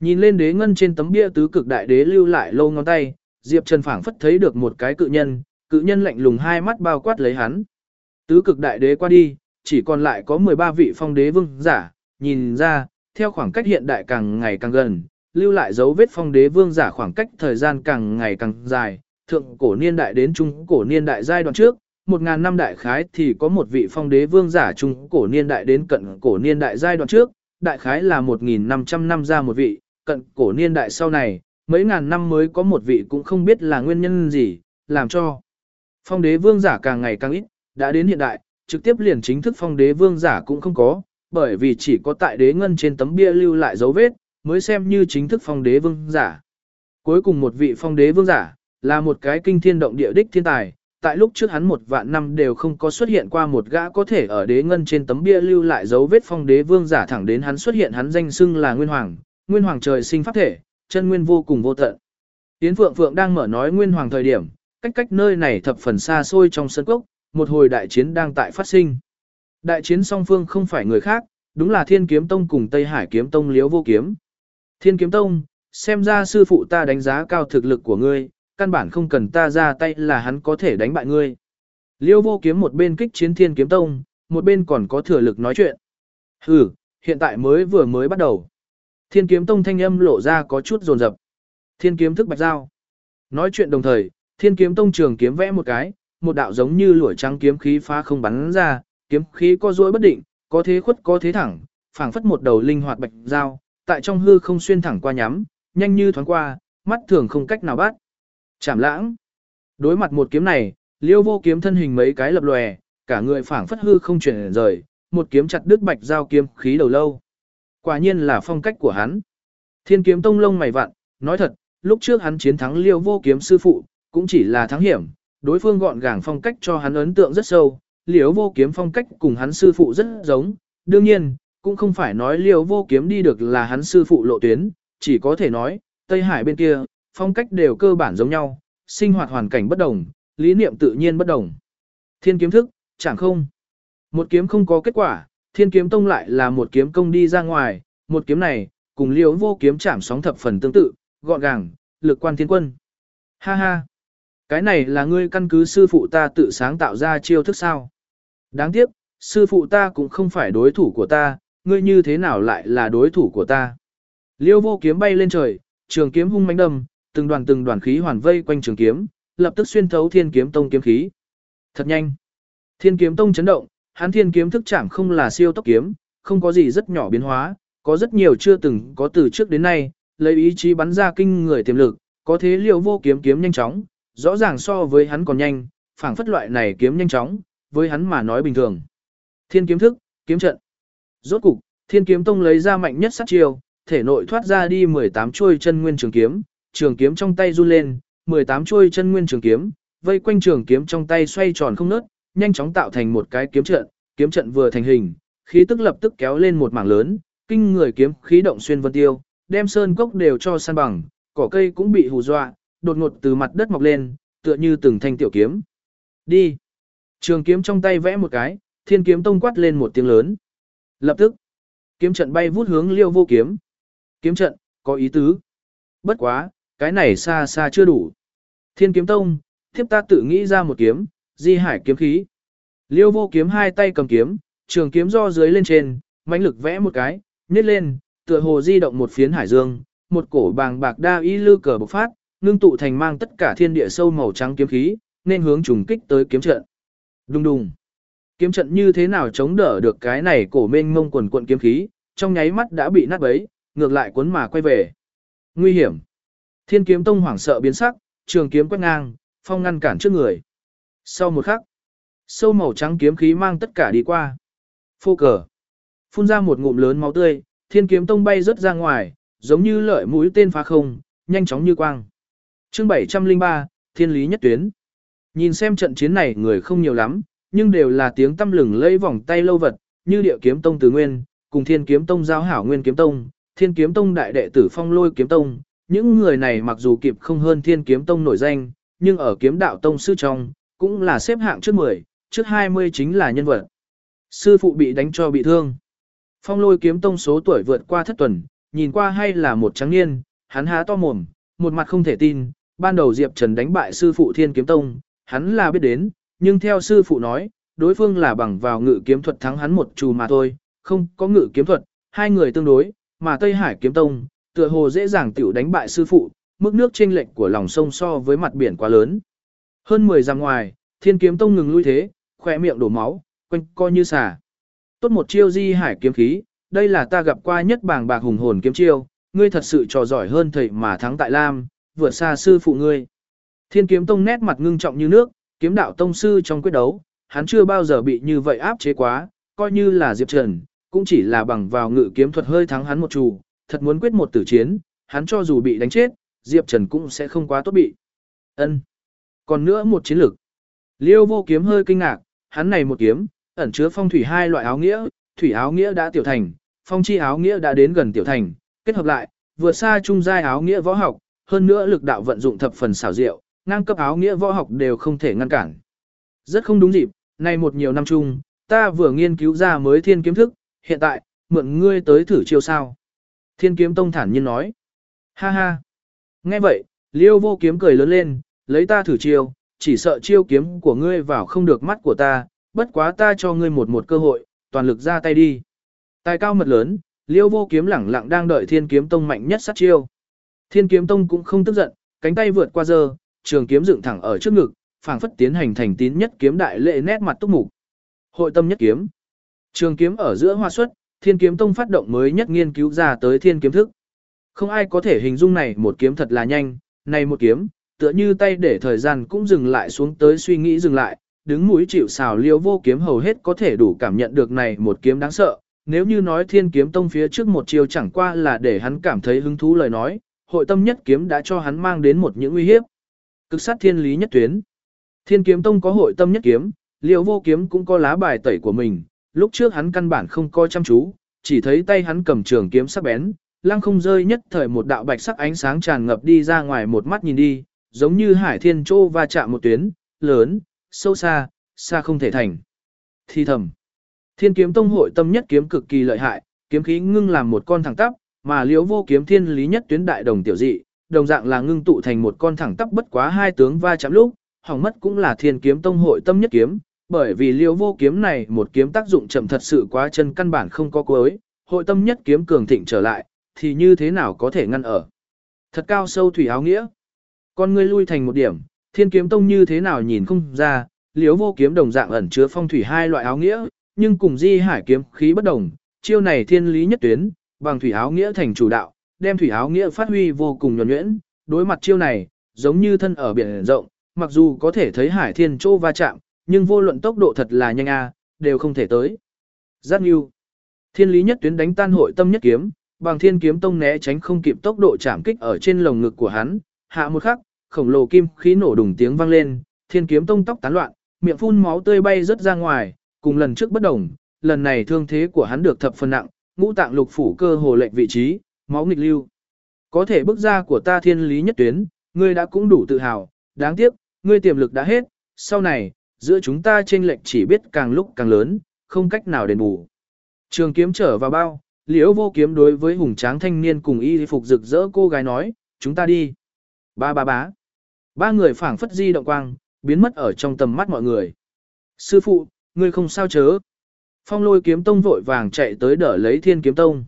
Nhìn lên đế ngân trên tấm bia tứ cực đại đế lưu lại lâu ngón tay, Diệp Trần phảng phất thấy được một cái cự nhân, cự nhân lạnh lùng hai mắt bao quát lấy hắn. Tứ cực đại đế qua đi, chỉ còn lại có 13 vị phong đế vương giả, nhìn ra, theo khoảng cách hiện đại càng ngày càng gần, lưu lại dấu vết phong đế vương giả khoảng cách thời gian càng ngày càng dài, thượng cổ niên đại đến trung cổ niên đại giai đoạn trước, một ngàn năm đại khái thì có một vị phong đế vương giả trung cổ niên đại đến cận cổ niên đại giai đoạn trước, đại khái là 1.500 năm ra một vị, cận cổ niên đại sau này, mấy ngàn năm mới có một vị cũng không biết là nguyên nhân gì, làm cho phong đế vương giả càng ngày càng ít, đã đến hiện đại, trực tiếp liền chính thức phong đế vương giả cũng không có, bởi vì chỉ có tại đế ngân trên tấm bia lưu lại dấu vết, mới xem như chính thức phong đế vương giả. Cuối cùng một vị phong đế vương giả, là một cái kinh thiên động địa đích thiên tài, tại lúc trước hắn một vạn năm đều không có xuất hiện qua một gã có thể ở đế ngân trên tấm bia lưu lại dấu vết phong đế vương giả thẳng đến hắn xuất hiện hắn danh xưng là Nguyên Hoàng, Nguyên Hoàng trời sinh pháp thể, chân nguyên vô cùng vô tận. Yến Phượng Phượng đang mở nói Nguyên Hoàng thời điểm, cách cách nơi này thập phần xa xôi trong sân cốc, một hồi đại chiến đang tại phát sinh. Đại chiến song phương không phải người khác, đúng là Thiên Kiếm Tông cùng Tây Hải Kiếm Tông Liễu Vô Kiếm. Thiên Kiếm Tông, xem ra sư phụ ta đánh giá cao thực lực của ngươi, căn bản không cần ta ra tay là hắn có thể đánh bại ngươi. Liêu vô kiếm một bên kích chiến thiên kiếm tông, một bên còn có thừa lực nói chuyện. Hừ, hiện tại mới vừa mới bắt đầu. Thiên kiếm tông thanh âm lộ ra có chút rồn rập. Thiên kiếm thức bạch giao. Nói chuyện đồng thời, thiên kiếm tông trường kiếm vẽ một cái, một đạo giống như lũa trắng kiếm khí phá không bắn ra, kiếm khí có duỗi bất định, có thế khuất có thế thẳng, phảng phất một đầu linh hoạt bạch giao, tại trong hư không xuyên thẳng qua nhắm, nhanh như thoáng qua, mắt thường không cách nào bắt. Chảm lãng. Đối mặt một kiếm này, liêu vô kiếm thân hình mấy cái lập lòe, cả người phảng phất hư không chuyển rời, một kiếm chặt đứt bạch giao kiếm khí đầu lâu. Quả nhiên là phong cách của hắn. Thiên kiếm tông lông mày vặn, nói thật, lúc trước hắn chiến thắng liêu vô kiếm sư phụ, cũng chỉ là thắng hiểm, đối phương gọn gàng phong cách cho hắn ấn tượng rất sâu, liễu vô kiếm phong cách cùng hắn sư phụ rất giống, đương nhiên, cũng không phải nói liễu vô kiếm đi được là hắn sư phụ lộ tuyến, chỉ có thể nói, Tây Hải bên kia, phong cách đều cơ bản giống nhau, sinh hoạt hoàn cảnh bất đồng, lý niệm tự nhiên bất đồng. Thiên kiếm thức, chẳng không. Một kiếm không có kết quả, thiên kiếm tông lại là một kiếm công đi ra ngoài, một kiếm này, cùng liễu vô kiếm chạm sóng thập phần tương tự, gọn gàng, lực quan thiên quân. Ha ha, cái này là ngươi căn cứ sư phụ ta tự sáng tạo ra chiêu thức sao. Đáng tiếc, sư phụ ta cũng không phải đối thủ của ta, ngươi như thế nào lại là đối thủ của ta. Liêu vô kiếm bay lên trời, trường kiếm hung mãnh đâm, từng đoàn từng đoàn khí hoàn vây quanh trường kiếm, lập tức xuyên thấu thiên kiếm tông kiếm khí. Thật nhanh. Thiên kiếm tông chấn động, hắn thiên kiếm thức chạm không là siêu tốc kiếm, không có gì rất nhỏ biến hóa, có rất nhiều chưa từng có từ trước đến nay, lấy ý chí bắn ra kinh người tiềm lực, có thế liệu vô kiếm kiếm nhanh chóng, rõ ràng so với hắn còn nhanh, phảng phất loại này kiếm nhanh chóng, với hắn mà nói bình thường. Thiên kiếm thức, kiếm trận. Rốt cục, Thiên kiếm tông lấy ra mạnh nhất sát chiêu, thể nội thoát ra đi 18 chuôi chân nguyên trường kiếm, trường kiếm trong tay run lên, 18 chuôi chân nguyên trường kiếm, vây quanh trường kiếm trong tay xoay tròn không nớt, nhanh chóng tạo thành một cái kiếm trận, kiếm trận vừa thành hình, khí tức lập tức kéo lên một mảng lớn, kinh người kiếm khí động xuyên vân tiêu, đem sơn cốc đều cho san bằng, cỏ cây cũng bị hù dọa, đột ngột từ mặt đất mọc lên, tựa như từng thanh tiểu kiếm. Đi. Trường kiếm trong tay vẽ một cái, thiên kiếm tông quát lên một tiếng lớn. Lập tức, kiếm trận bay vút hướng liêu vô kiếm. Kiếm trận, có ý tứ. Bất quá, cái này xa xa chưa đủ. Thiên kiếm tông, thiếp ta tự nghĩ ra một kiếm, di hải kiếm khí. Liêu vô kiếm hai tay cầm kiếm, trường kiếm do dưới lên trên, mãnh lực vẽ một cái, nhét lên, tựa hồ di động một phiến hải dương, một cổ bàng bạc đa y lư cờ bộc phát, ngưng tụ thành mang tất cả thiên địa sâu màu trắng kiếm khí, nên hướng trùng kích tới kiếm trận. Đùng đùng. Kiếm trận như thế nào chống đỡ được cái này cổ mênh mông quần cuộn kiếm khí, trong nháy mắt đã bị nát bấy, ngược lại cuốn mà quay về. Nguy hiểm. Thiên kiếm tông hoảng sợ biến sắc, trường kiếm quét ngang, phong ngăn cản trước người. Sau một khắc, sâu màu trắng kiếm khí mang tất cả đi qua. Phô cờ. Phun ra một ngụm lớn máu tươi, thiên kiếm tông bay rớt ra ngoài, giống như lợi mũi tên phá không, nhanh chóng như quang chương 703, Thiên lý nhất tuyến. Nhìn xem trận chiến này người không nhiều lắm, nhưng đều là tiếng tâm lừng lẫy vòng tay lâu vật, như địa kiếm tông từ nguyên, cùng thiên kiếm tông giao hảo nguyên kiếm tông, thiên kiếm tông đại đệ tử phong lôi kiếm tông. Những người này mặc dù kịp không hơn thiên kiếm tông nổi danh, nhưng ở kiếm đạo tông sư trong, cũng là xếp hạng trước 10, trước 20 chính là nhân vật. Sư phụ bị đánh cho bị thương. Phong lôi kiếm tông số tuổi vượt qua thất tuần, nhìn qua hay là một trắng niên, hắn há to mồm, một mặt không thể tin, ban đầu Diệp Trần đánh bại sư phụ thiên kiếm tông, hắn là biết đến, nhưng theo sư phụ nói, đối phương là bằng vào ngự kiếm thuật thắng hắn một chù mà thôi, không có ngự kiếm thuật, hai người tương đối, mà Tây Hải kiếm tông, tựa hồ dễ dàng tiểu đánh bại sư phụ, mức nước chênh lệch của lòng sông so với mặt biển quá lớn. Hơn 10 dặm ngoài, Thiên kiếm tông ngừng lui thế, khỏe miệng đổ máu, quanh coi như xà. Tốt một chiêu di hải kiếm khí, đây là ta gặp qua nhất bàng bạc hùng hồn kiếm chiêu, ngươi thật sự trò giỏi hơn thầy mà thắng tại Lam, vượt xa sư phụ ngươi. Thiên kiếm tông nét mặt ngưng trọng như nước, kiếm đạo tông sư trong quyết đấu, hắn chưa bao giờ bị như vậy áp chế quá, coi như là Diệp Trần, cũng chỉ là bằng vào ngự kiếm thuật hơi thắng hắn một chủ, thật muốn quyết một tử chiến, hắn cho dù bị đánh chết, Diệp Trần cũng sẽ không quá tốt bị. Ân. Còn nữa một chiến lược. Liêu vô kiếm hơi kinh ngạc, hắn này một kiếm, ẩn chứa phong thủy hai loại áo nghĩa, thủy áo nghĩa đã tiểu thành, phong chi áo nghĩa đã đến gần tiểu thành, kết hợp lại, vượt xa trung giai áo nghĩa võ học, hơn nữa lực đạo vận dụng thập phần xảo diệu, ngang cấp áo nghĩa võ học đều không thể ngăn cản. Rất không đúng dịp, nay một nhiều năm chung, ta vừa nghiên cứu ra mới thiên kiếm thức, hiện tại, mượn ngươi tới thử chiêu sao. Thiên kiếm tông thản nhiên nói. Ha ha. Nghe vậy, liêu vô kiếm cười lớn lên, lấy ta thử chiêu, chỉ sợ chiêu kiếm của ngươi vào không được mắt của ta, bất quá ta cho ngươi một một cơ hội, toàn lực ra tay đi. Tài cao mật lớn, liêu vô kiếm lẳng lặng đang đợi thiên kiếm tông mạnh nhất sát chiêu. Thiên kiếm tông cũng không tức giận, cánh tay vượt qua giờ, trường kiếm dựng thẳng ở trước ngực, phảng phất tiến hành thành tín nhất kiếm đại lệ nét mặt túc mục. Hội tâm nhất kiếm. Trường kiếm ở giữa hoa xuất, thiên kiếm tông phát động mới nhất nghiên cứu ra tới thiên kiếm thức. Không ai có thể hình dung này một kiếm thật là nhanh, này một kiếm, tựa như tay để thời gian cũng dừng lại xuống tới suy nghĩ dừng lại, đứng mũi chịu xào liêu vô kiếm hầu hết có thể đủ cảm nhận được này một kiếm đáng sợ. Nếu như nói thiên kiếm tông phía trước một chiều chẳng qua là để hắn cảm thấy hứng thú lời nói, hội tâm nhất kiếm đã cho hắn mang đến một những uy hiếp. Cực sát thiên lý nhất tuyến. Thiên kiếm tông có hội tâm nhất kiếm, liều vô kiếm cũng có lá bài tẩy của mình, lúc trước hắn căn bản không coi chăm chú, chỉ thấy tay hắn cầm trường kiếm sắc bén, lăng không rơi nhất thời một đạo bạch sắc ánh sáng tràn ngập đi ra ngoài một mắt nhìn đi, giống như hải thiên trô va chạm một tuyến, lớn, sâu xa, xa không thể thành. Thi thầm. Thiên kiếm tông hội tâm nhất kiếm cực kỳ lợi hại, kiếm khí ngưng làm một con thẳng tắp, mà liếu vô kiếm thiên lý nhất tuyến đại đồng tiểu dị, đồng dạng là ngưng tụ thành một con thẳng tắp bất quá hai tướng va chạm lúc, hỏng mất cũng là thiên kiếm tông hội tâm nhất kiếm, bởi vì liêu vô kiếm này một kiếm tác dụng chậm thật sự quá chân căn bản không có cuối, hội tâm nhất kiếm cường thịnh trở lại, thì như thế nào có thể ngăn ở. Thật cao sâu thủy áo nghĩa. Con ngươi lui thành một điểm, thiên kiếm tông như thế nào nhìn không ra, liếu vô kiếm đồng dạng ẩn chứa phong thủy hai loại áo nghĩa, nhưng cùng di hải kiếm khí bất đồng, chiêu này thiên lý nhất tuyến, bằng thủy áo nghĩa thành chủ đạo, đem thủy áo nghĩa phát huy vô cùng nhuần nhuyễn, đối mặt chiêu này, giống như thân ở biển rộng, mặc dù có thể thấy hải thiên châu va chạm, nhưng vô luận tốc độ thật là nhanh a, đều không thể tới. Giác Nhu. Thiên lý nhất tuyến đánh tan hội tâm nhất kiếm, bằng thiên kiếm tông né tránh không kịp tốc độ chạm kích ở trên lồng ngực của hắn, hạ một khắc, khổng lồ kim khí nổ đùng tiếng vang lên, thiên kiếm tông tóc tán loạn, miệng phun máu tươi bay rất ra ngoài, cùng lần trước bất đồng, lần này thương thế của hắn được thập phần nặng, ngũ tạng lục phủ cơ hồ lệnh vị trí, máu nghịch lưu. Có thể bước ra của ta thiên lý nhất tuyến, ngươi đã cũng đủ tự hào, đáng tiếc, ngươi tiềm lực đã hết, sau này, giữa chúng ta chênh lệch chỉ biết càng lúc càng lớn, không cách nào đền bù. Trường kiếm trở vào bao, liễu vô kiếm đối với hùng tráng thanh niên cùng y phục rực rỡ cô gái nói, chúng ta đi. Ba ba bá. Ba người phảng phất di động quang, biến mất ở trong tầm mắt mọi người. Sư phụ, ngươi không sao chớ. Phong lôi kiếm tông vội vàng chạy tới đỡ lấy thiên kiếm tông.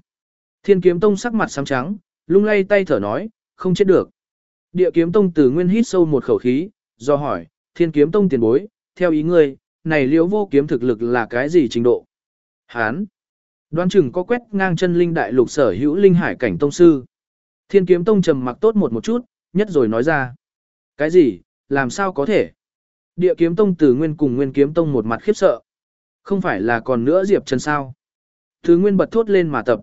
Thiên kiếm tông sắc mặt xám trắng, lung lay tay thở nói, không chết được. Địa kiếm tông từ nguyên hít sâu một khẩu khí, do hỏi, thiên kiếm tông tiền bối, theo ý ngươi, này liễu vô kiếm thực lực là cái gì trình độ? Hán! Đoán chừng có quét ngang chân linh đại lục sở hữu linh hải cảnh tông sư. Thiên kiếm tông trầm mặc tốt một một chút, nhất rồi nói ra. Cái gì, làm sao có thể? Địa kiếm tông từ nguyên cùng nguyên kiếm tông một mặt khiếp sợ. Không phải là còn nữa Diệp Trần sao? Thứ nguyên bật thốt lên mà tập.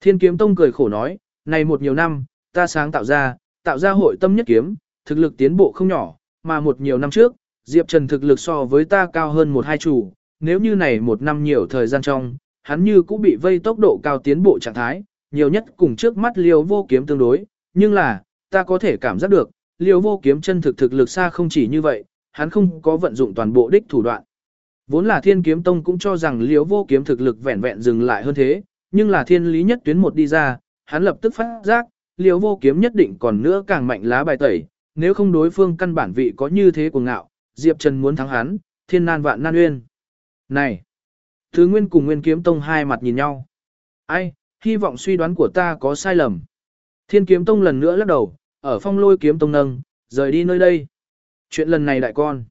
Thiên kiếm tông cười khổ nói, này một nhiều năm, ta sáng tạo ra, tạo ra hội tâm nhất kiếm, thực lực tiến bộ không nhỏ, mà một nhiều năm trước, Diệp Trần thực lực so với ta cao hơn một hai chủ, nếu như này một năm nhiều thời gian trong, hắn như cũng bị vây tốc độ cao tiến bộ trạng thái, nhiều nhất cùng trước mắt liều vô kiếm tương đối, nhưng là, ta có thể cảm giác được, liều vô kiếm chân thực thực lực xa không chỉ như vậy, hắn không có vận dụng toàn bộ đích thủ đoạn. Vốn là thiên kiếm tông cũng cho rằng liếu vô kiếm thực lực vẹn vẹn dừng lại hơn thế, nhưng là thiên lý nhất tuyến một đi ra, hắn lập tức phát giác, liếu vô kiếm nhất định còn nữa càng mạnh lá bài tẩy, nếu không đối phương căn bản vị có như thế của ngạo, Diệp Trần muốn thắng hắn, thiên nan vạn nan uyên. Này! Thứ Nguyên cùng Nguyên Kiếm Tông hai mặt nhìn nhau. Ai, hy vọng suy đoán của ta có sai lầm. Thiên Kiếm Tông lần nữa lắc đầu, ở phong lôi kiếm tông nâng, rời đi nơi đây. Chuyện lần này đại con.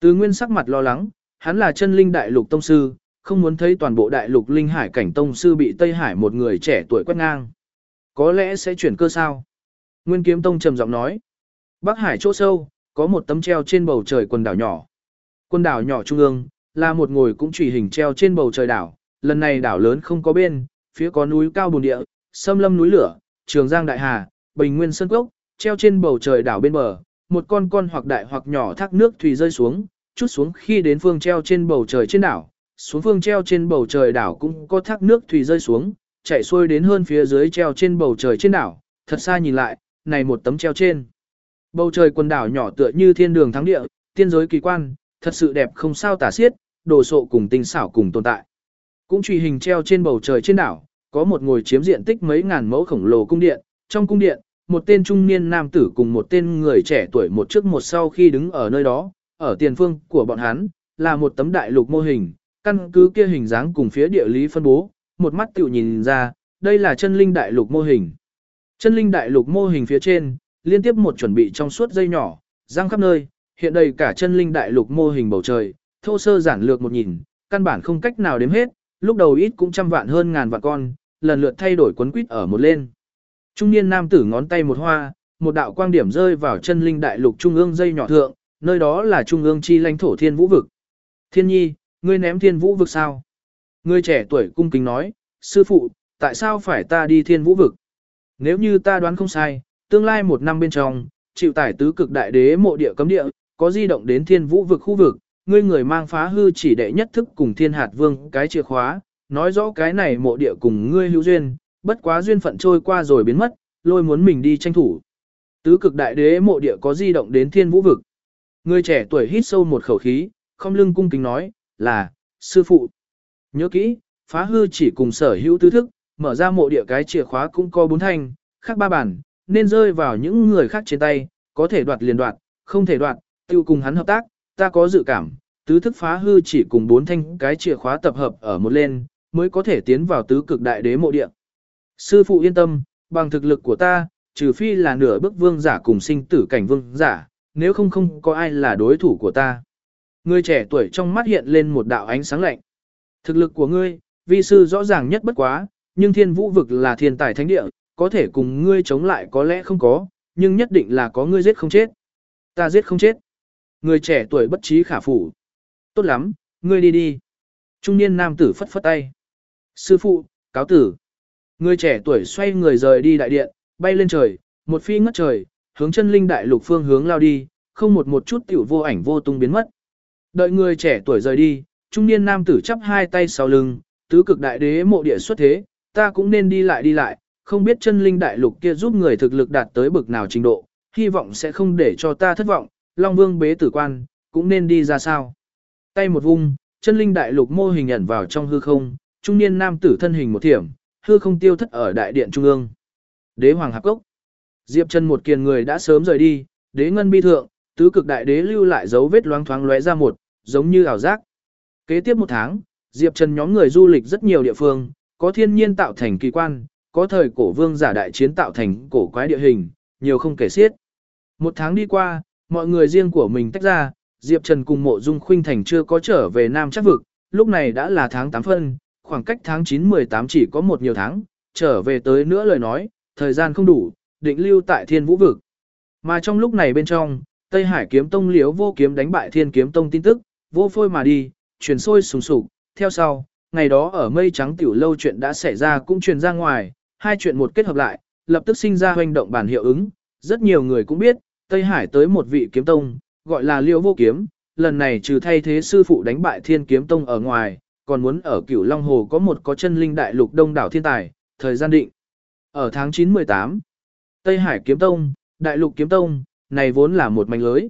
Từ Nguyên sắc mặt lo lắng, hắn là chân linh đại lục tông sư, không muốn thấy toàn bộ đại lục linh hải cảnh tông sư bị Tây Hải một người trẻ tuổi quét ngang. Có lẽ sẽ chuyển cơ sao? Nguyên Kiếm Tông trầm giọng nói. Bắc Hải chỗ sâu, có một tấm treo trên bầu trời quần đảo nhỏ. Quần đảo nhỏ trung ương, là một ngồi cũng chỉ hình treo trên bầu trời đảo, lần này đảo lớn không có bên, phía có núi cao bùn địa, sâm lâm núi lửa, trường giang đại hà, bình nguyên sơn cốc, treo trên bầu trời đảo bên bờ, một con con hoặc đại hoặc nhỏ thác nước thủy rơi xuống, chút xuống khi đến phương treo trên bầu trời trên đảo, xuống phương treo trên bầu trời đảo cũng có thác nước thủy rơi xuống, chảy xuôi đến hơn phía dưới treo trên bầu trời trên đảo, thật xa nhìn lại, này một tấm treo trên. Bầu trời quần đảo nhỏ tựa như thiên đường thắng địa, tiên giới kỳ quan, thật sự đẹp không sao tả xiết, đồ sộ cùng tinh xảo cùng tồn tại. Cũng truy hình treo trên bầu trời trên đảo, có một ngồi chiếm diện tích mấy ngàn mẫu khổng lồ cung điện, trong cung điện, một tên trung niên nam tử cùng một tên người trẻ tuổi một trước một sau khi đứng ở nơi đó, ở tiền phương của bọn hắn, là một tấm đại lục mô hình, căn cứ kia hình dáng cùng phía địa lý phân bố, một mắt tiểu nhìn ra, đây là chân linh đại lục mô hình. Chân linh đại lục mô hình phía trên, liên tiếp một chuẩn bị trong suốt dây nhỏ, răng khắp nơi, hiện đầy cả chân linh đại lục mô hình bầu trời, thô sơ giản lược một nhìn, căn bản không cách nào đếm hết, lúc đầu ít cũng trăm vạn hơn ngàn vạn con, lần lượt thay đổi quấn quýt ở một lên. Trung niên nam tử ngón tay một hoa, một đạo quang điểm rơi vào chân linh đại lục trung ương dây nhỏ thượng, nơi đó là trung ương chi lãnh thổ thiên vũ vực. Thiên nhi, ngươi ném thiên vũ vực sao? Ngươi trẻ tuổi cung kính nói, sư phụ, tại sao phải ta đi thiên vũ vực? Nếu như ta đoán không sai, tương lai một năm bên trong, chịu tải tứ cực đại đế mộ địa cấm địa, có di động đến thiên vũ vực khu vực, ngươi người mang phá hư chỉ đệ nhất thức cùng thiên hạt vương cái chìa khóa, nói rõ cái này mộ địa cùng ngươi hữu duyên, bất quá duyên phận trôi qua rồi biến mất, lôi muốn mình đi tranh thủ. Tứ cực đại đế mộ địa có di động đến thiên vũ vực. Người trẻ tuổi hít sâu một khẩu khí, không lưng cung kính nói, là, sư phụ. Nhớ kỹ, phá hư chỉ cùng sở hữu tứ thức, mở ra mộ địa cái chìa khóa cũng có bốn thanh, khác ba bản, nên rơi vào những người khác trên tay, có thể đoạt liền đoạt, không thể đoạt, tiêu cùng hắn hợp tác, ta có dự cảm, tứ thức phá hư chỉ cùng bốn thanh cái chìa khóa tập hợp ở một lên, mới có thể tiến vào tứ cực đại đế mộ địa. Sư phụ yên tâm, bằng thực lực của ta, trừ phi là nửa bước vương giả cùng sinh tử cảnh vương giả, nếu không không có ai là đối thủ của ta. Người trẻ tuổi trong mắt hiện lên một đạo ánh sáng lạnh. Thực lực của ngươi, vi sư rõ ràng nhất bất quá, nhưng thiên vũ vực là thiên tài thánh địa, có thể cùng ngươi chống lại có lẽ không có, nhưng nhất định là có ngươi giết không chết. Ta giết không chết. Người trẻ tuổi bất trí khả phủ. Tốt lắm, ngươi đi đi. Trung niên nam tử phất phất tay. Sư phụ, cáo tử. Người trẻ tuổi xoay người rời đi đại điện, bay lên trời, một phi ngất trời, hướng chân linh đại lục phương hướng lao đi, không một một chút tiểu vô ảnh vô tung biến mất. Đợi người trẻ tuổi rời đi, trung niên nam tử chắp hai tay sau lưng, tứ cực đại đế mộ địa xuất thế, ta cũng nên đi lại đi lại, không biết chân linh đại lục kia giúp người thực lực đạt tới bực nào trình độ, hy vọng sẽ không để cho ta thất vọng, Long Vương bế tử quan, cũng nên đi ra sao. Tay một vung, chân linh đại lục mô hình ẩn vào trong hư không, trung niên nam tử thân hình một thiểm, hư không tiêu thất ở đại điện trung ương. Đế hoàng hạp cốc. Diệp Trần một kiền người đã sớm rời đi, đế ngân bi thượng, tứ cực đại đế lưu lại dấu vết loáng thoáng lóe ra một, giống như ảo giác. Kế tiếp một tháng, Diệp Trần nhóm người du lịch rất nhiều địa phương, có thiên nhiên tạo thành kỳ quan, có thời cổ vương giả đại chiến tạo thành cổ quái địa hình, nhiều không kể xiết. Một tháng đi qua, mọi người riêng của mình tách ra, Diệp Trần cùng mộ dung khuynh thành chưa có trở về Nam chắc vực, lúc này đã là tháng 8 phân, khoảng cách tháng 9-18 chỉ có một nhiều tháng, trở về tới nữa lời nói, thời gian không đủ, định lưu tại thiên vũ vực. Mà trong lúc này bên trong, Tây Hải kiếm tông liếu vô kiếm đánh bại thiên kiếm tông tin tức, vô phôi mà đi, truyền sôi sùng sục, theo sau, ngày đó ở mây trắng tiểu lâu chuyện đã xảy ra cũng truyền ra ngoài, hai chuyện một kết hợp lại, lập tức sinh ra hoành động bản hiệu ứng, rất nhiều người cũng biết, Tây Hải tới một vị kiếm tông, gọi là liêu vô kiếm, lần này trừ thay thế sư phụ đánh bại thiên kiếm tông ở ngoài, còn muốn ở cửu Long Hồ có một có chân linh đại lục đông đảo thiên tài, thời gian định. Ở tháng 9-18, Tây Hải kiếm tông, đại lục kiếm tông, này vốn là một mảnh lưới.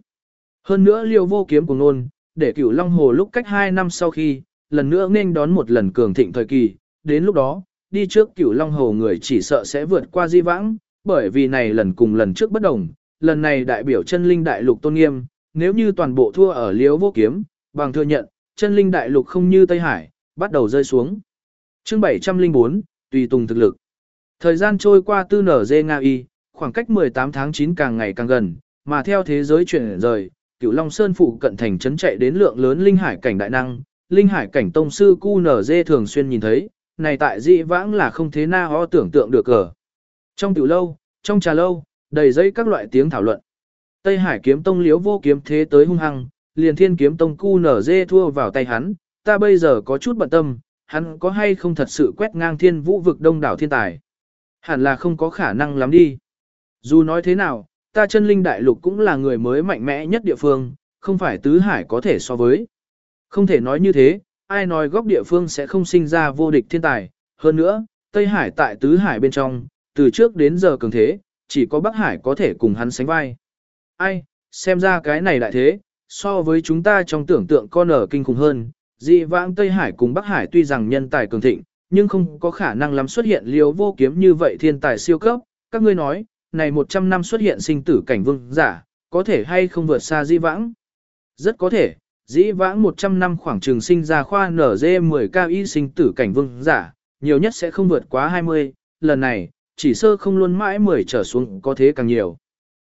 Hơn nữa liêu vô kiếm của nôn, để cửu Long Hồ lúc cách 2 năm sau khi, lần nữa nên đón một lần cường thịnh thời kỳ, đến lúc đó, đi trước cửu Long Hồ người chỉ sợ sẽ vượt qua di vãng, bởi vì này lần cùng lần trước bất đồng, lần này đại biểu chân linh đại lục tôn nghiêm, nếu như toàn bộ thua ở Liêu vô kiếm, bằng thừa nhận, chân linh đại lục không như Tây Hải, bắt đầu rơi xuống. chương 704, tùy tùng thực lực. Thời gian trôi qua tư nở dê Nga y, khoảng cách 18 tháng 9 càng ngày càng gần, mà theo thế giới chuyển rời, cửu Long Sơn phụ cận thành trấn chạy đến lượng lớn linh hải cảnh đại năng, linh hải cảnh tông sư cu nở dê thường xuyên nhìn thấy, này tại dị vãng là không thế na ho tưởng tượng được ở. Trong tiểu lâu, trong trà lâu, đầy dây các loại tiếng thảo luận. Tây Hải kiếm tông liếu vô kiếm thế tới hung hăng, liền thiên kiếm tông cu nở dê thua vào tay hắn, ta bây giờ có chút bận tâm, hắn có hay không thật sự quét ngang thiên vũ vực đông đảo thiên tài. Hẳn là không có khả năng lắm đi. Dù nói thế nào, ta chân linh đại lục cũng là người mới mạnh mẽ nhất địa phương, không phải tứ hải có thể so với. Không thể nói như thế, ai nói góc địa phương sẽ không sinh ra vô địch thiên tài. Hơn nữa, Tây Hải tại tứ hải bên trong, từ trước đến giờ cường thế, chỉ có Bắc Hải có thể cùng hắn sánh vai. Ai, xem ra cái này đại thế, so với chúng ta trong tưởng tượng con ở kinh khủng hơn, dị vãng Tây Hải cùng Bắc Hải tuy rằng nhân tài cường thịnh, nhưng không có khả năng lắm xuất hiện liều vô kiếm như vậy thiên tài siêu cấp. Các ngươi nói, này 100 năm xuất hiện sinh tử cảnh vương giả, có thể hay không vượt xa dĩ vãng? Rất có thể, dĩ vãng 100 năm khoảng trường sinh ra khoa nở dê 10 cao y sinh tử cảnh vương giả, nhiều nhất sẽ không vượt quá 20, lần này, chỉ sơ không luôn mãi 10 trở xuống có thế càng nhiều.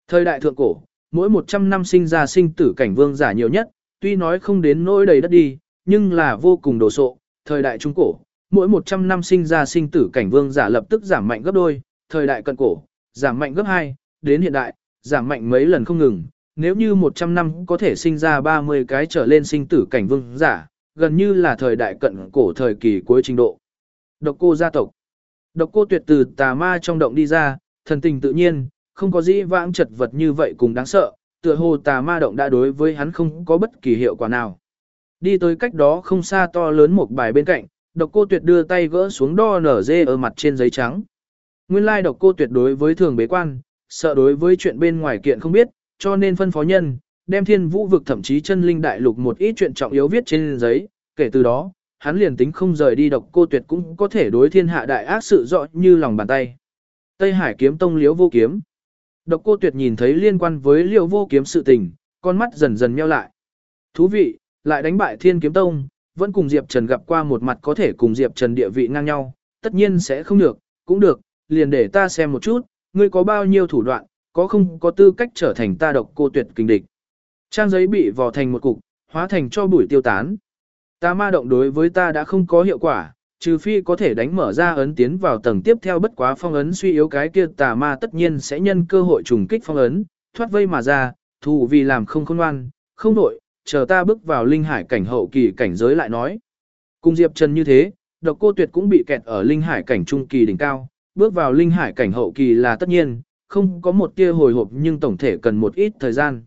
Thời đại thượng cổ, mỗi 100 năm sinh ra sinh tử cảnh vương giả nhiều nhất, tuy nói không đến nỗi đầy đất đi, nhưng là vô cùng đồ sộ. Thời đại trung cổ, mỗi 100 năm sinh ra sinh tử cảnh vương giả lập tức giảm mạnh gấp đôi, thời đại cận cổ, giảm mạnh gấp 2, đến hiện đại, giảm mạnh mấy lần không ngừng, nếu như 100 năm có thể sinh ra 30 cái trở lên sinh tử cảnh vương giả, gần như là thời đại cận cổ thời kỳ cuối trình độ. Độc cô gia tộc Độc cô tuyệt từ tà ma trong động đi ra, thần tình tự nhiên, không có dĩ vãng chật vật như vậy cùng đáng sợ, tựa hồ tà ma động đã đối với hắn không có bất kỳ hiệu quả nào. Đi tới cách đó không xa to lớn một bài bên cạnh, độc cô tuyệt đưa tay gỡ xuống đo nở dê ở mặt trên giấy trắng. Nguyên lai độc cô tuyệt đối với thường bế quan, sợ đối với chuyện bên ngoài kiện không biết, cho nên phân phó nhân, đem thiên vũ vực thậm chí chân linh đại lục một ít chuyện trọng yếu viết trên giấy, kể từ đó, hắn liền tính không rời đi độc cô tuyệt cũng có thể đối thiên hạ đại ác sự rõ như lòng bàn tay. Tây Hải kiếm tông liễu vô kiếm. Độc cô tuyệt nhìn thấy liên quan với liễu vô kiếm sự tình, con mắt dần dần meo lại. Thú vị, lại đánh bại thiên kiếm tông, vẫn cùng Diệp Trần gặp qua một mặt có thể cùng Diệp Trần địa vị ngang nhau, tất nhiên sẽ không được, cũng được, liền để ta xem một chút, ngươi có bao nhiêu thủ đoạn, có không có tư cách trở thành ta độc cô tuyệt kinh địch. Trang giấy bị vò thành một cục, hóa thành cho bụi tiêu tán. Ta ma động đối với ta đã không có hiệu quả, trừ phi có thể đánh mở ra ấn tiến vào tầng tiếp theo bất quá phong ấn suy yếu cái kia tà ma tất nhiên sẽ nhân cơ hội trùng kích phong ấn, thoát vây mà ra, thù vì làm không khôn ngoan, không nội, chờ ta bước vào linh hải cảnh hậu kỳ cảnh giới lại nói. Cùng Diệp Trần như thế, độc cô tuyệt cũng bị kẹt ở linh hải cảnh trung kỳ đỉnh cao, bước vào linh hải cảnh hậu kỳ là tất nhiên, không có một tia hồi hộp nhưng tổng thể cần một ít thời gian.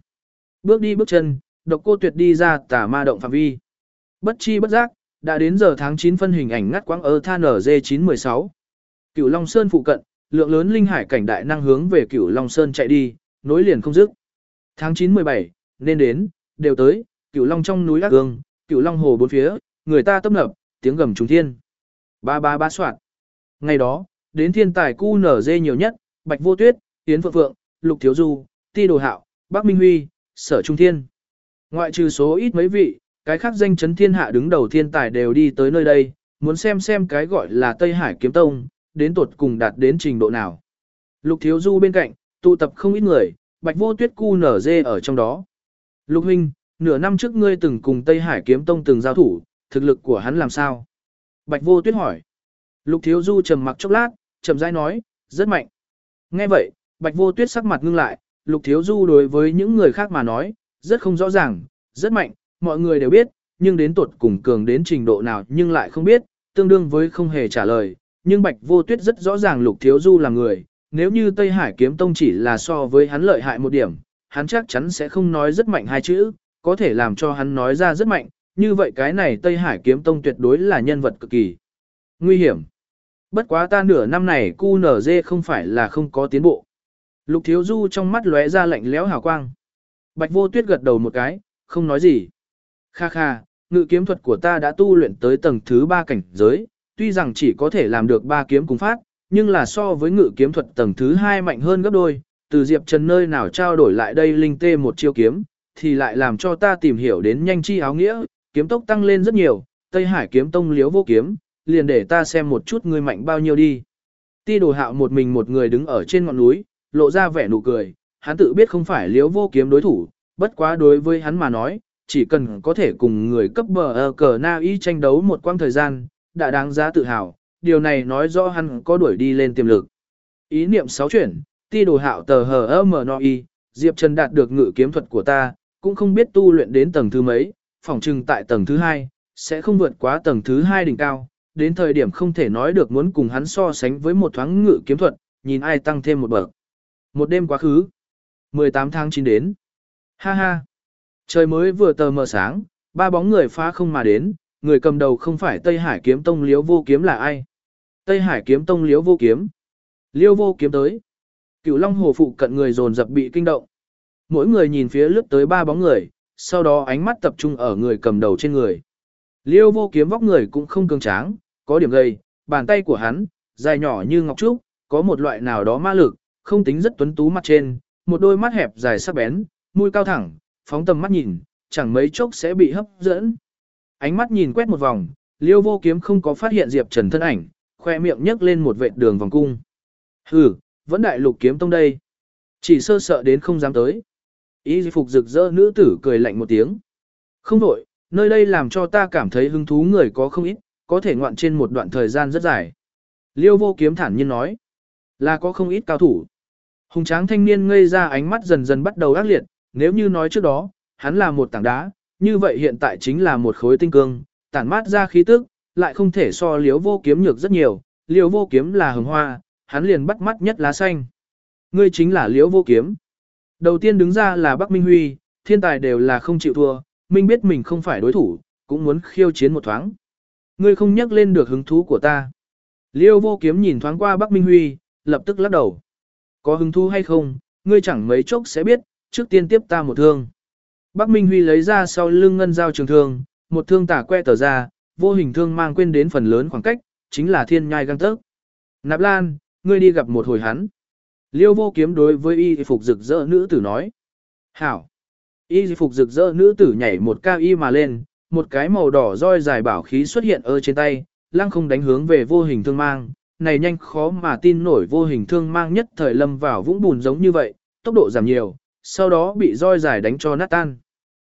Bước đi bước chân, độc cô tuyệt đi ra tà ma động phạm vi. Bất chi bất giác, đã đến giờ tháng 9 phân hình ảnh ngắt quãng ở than ở D916. Cửu Long Sơn phụ cận, lượng lớn linh hải cảnh đại năng hướng về Cửu Long Sơn chạy đi, nối liền không dứt. Tháng 9 17, nên đến, đều tới, Cửu Long trong núi Ác Ương, Cửu Long hồ bốn phía, người ta tấp nập, tiếng gầm trùng thiên. Ba ba ba soạn. Ngày đó, đến thiên tài cu nở dê nhiều nhất, Bạch Vô Tuyết, Yến Phượng Phượng, Lục Thiếu Du, Ti Đồ Hạo, Bắc Minh Huy, Sở Trung Thiên. Ngoại trừ số ít mấy vị, cái khác danh chấn thiên hạ đứng đầu thiên tài đều đi tới nơi đây, muốn xem xem cái gọi là Tây Hải Kiếm Tông, đến tột cùng đạt đến trình độ nào. Lục Thiếu Du bên cạnh, tụ tập không ít người, Bạch Vô Tuyết cu nở dê ở trong đó. Lục Huynh, nửa năm trước ngươi từng cùng Tây Hải Kiếm Tông từng giao thủ, thực lực của hắn làm sao? Bạch Vô Tuyết hỏi. Lục Thiếu Du trầm mặc chốc lát, chậm rãi nói, rất mạnh. Nghe vậy, Bạch Vô Tuyết sắc mặt ngưng lại, Lục Thiếu Du đối với những người khác mà nói, rất không rõ ràng, rất mạnh, mọi người đều biết, nhưng đến tuột cùng cường đến trình độ nào nhưng lại không biết, tương đương với không hề trả lời. Nhưng Bạch Vô Tuyết rất rõ ràng Lục Thiếu Du là người, nếu như Tây Hải Kiếm Tông chỉ là so với hắn lợi hại một điểm, hắn chắc chắn sẽ không nói rất mạnh hai chữ, có thể làm cho hắn nói ra rất mạnh, như vậy cái này Tây Hải Kiếm Tông tuyệt đối là nhân vật cực kỳ nguy hiểm. Bất quá ta nửa năm này cu nở dê không phải là không có tiến bộ. Lục Thiếu Du trong mắt lóe ra lạnh lẽo hào quang. Bạch Vô Tuyết gật đầu một cái, không nói gì. Kha kha, ngự kiếm thuật của ta đã tu luyện tới tầng thứ ba cảnh giới, tuy rằng chỉ có thể làm được ba kiếm cùng phát, nhưng là so với ngự kiếm thuật tầng thứ hai mạnh hơn gấp đôi, từ Diệp Trần nơi nào trao đổi lại đây linh tê một chiêu kiếm, thì lại làm cho ta tìm hiểu đến nhanh chi áo nghĩa, kiếm tốc tăng lên rất nhiều, Tây Hải kiếm tông liếu vô kiếm, liền để ta xem một chút ngươi mạnh bao nhiêu đi. Ti đồ hạo một mình một người đứng ở trên ngọn núi, lộ ra vẻ nụ cười, hắn tự biết không phải liếu vô kiếm đối thủ, bất quá đối với hắn mà nói, chỉ cần có thể cùng người cấp bờ ở cờ na y tranh đấu một quãng thời gian, đã đáng giá tự hào, điều này nói rõ hắn có đuổi đi lên tiềm lực. Ý niệm sáu chuyển, ti đồ hạo tờ hờ m no y, Diệp Trần đạt được ngự kiếm thuật của ta, cũng không biết tu luyện đến tầng thứ mấy, phỏng trừng tại tầng thứ hai, sẽ không vượt quá tầng thứ hai đỉnh cao, đến thời điểm không thể nói được muốn cùng hắn so sánh với một thoáng ngự kiếm thuật, nhìn ai tăng thêm một bậc. Một đêm quá khứ, 18 tháng 9 đến. Ha ha. Trời mới vừa tờ mờ sáng, ba bóng người phá không mà đến, người cầm đầu không phải Tây Hải kiếm tông liếu vô kiếm là ai. Tây Hải kiếm tông liếu vô kiếm. Liêu vô kiếm tới. Cửu Long Hồ phụ cận người dồn dập bị kinh động. Mỗi người nhìn phía lướt tới ba bóng người, sau đó ánh mắt tập trung ở người cầm đầu trên người. Liêu vô kiếm vóc người cũng không cường tráng, có điểm gầy, bàn tay của hắn, dài nhỏ như ngọc trúc, có một loại nào đó ma lực, không tính rất tuấn tú mặt trên, một đôi mắt hẹp dài sắc bén, mũi cao thẳng, phóng tầm mắt nhìn, chẳng mấy chốc sẽ bị hấp dẫn. Ánh mắt nhìn quét một vòng, liêu vô kiếm không có phát hiện Diệp Trần thân ảnh, khoe miệng nhấc lên một vệt đường vòng cung. Hừ, vẫn đại lục kiếm tông đây. Chỉ sơ sợ đến không dám tới. Ý phục rực rỡ nữ tử cười lạnh một tiếng. Không đổi, nơi đây làm cho ta cảm thấy hứng thú người có không ít, có thể ngoạn trên một đoạn thời gian rất dài. Liêu vô kiếm thản nhiên nói, là có không ít cao thủ. Hùng tráng thanh niên ngây ra ánh mắt dần dần bắt đầu ác liệt, nếu như nói trước đó, hắn là một tảng đá, như vậy hiện tại chính là một khối tinh cương, tản mát ra khí tức, lại không thể so liếu vô kiếm nhược rất nhiều, liếu vô kiếm là hồng hoa, hắn liền bắt mắt nhất lá xanh. Ngươi chính là liếu vô kiếm. Đầu tiên đứng ra là Bắc Minh Huy, thiên tài đều là không chịu thua, Minh biết mình không phải đối thủ, cũng muốn khiêu chiến một thoáng. Ngươi không nhắc lên được hứng thú của ta. Liêu vô kiếm nhìn thoáng qua Bắc Minh Huy, lập tức lắc đầu. Có hứng thú hay không, ngươi chẳng mấy chốc sẽ biết, trước tiên tiếp ta một thương. Bắc Minh Huy lấy ra sau lưng ngân dao trường thương, một thương tả que tờ ra, vô hình thương mang quên đến phần lớn khoảng cách, chính là thiên nhai găng tớc. Nạp Lan, ngươi đi gặp một hồi hắn. Liêu vô kiếm đối với y phục rực rỡ nữ tử nói. Hảo. Y phục rực rỡ nữ tử nhảy một cao y mà lên, một cái màu đỏ roi dài bảo khí xuất hiện ở trên tay, lăng không đánh hướng về vô hình thương mang. Này nhanh khó mà tin nổi vô hình thương mang nhất thời lâm vào vũng bùn giống như vậy, tốc độ giảm nhiều, sau đó bị roi dài đánh cho nát tan.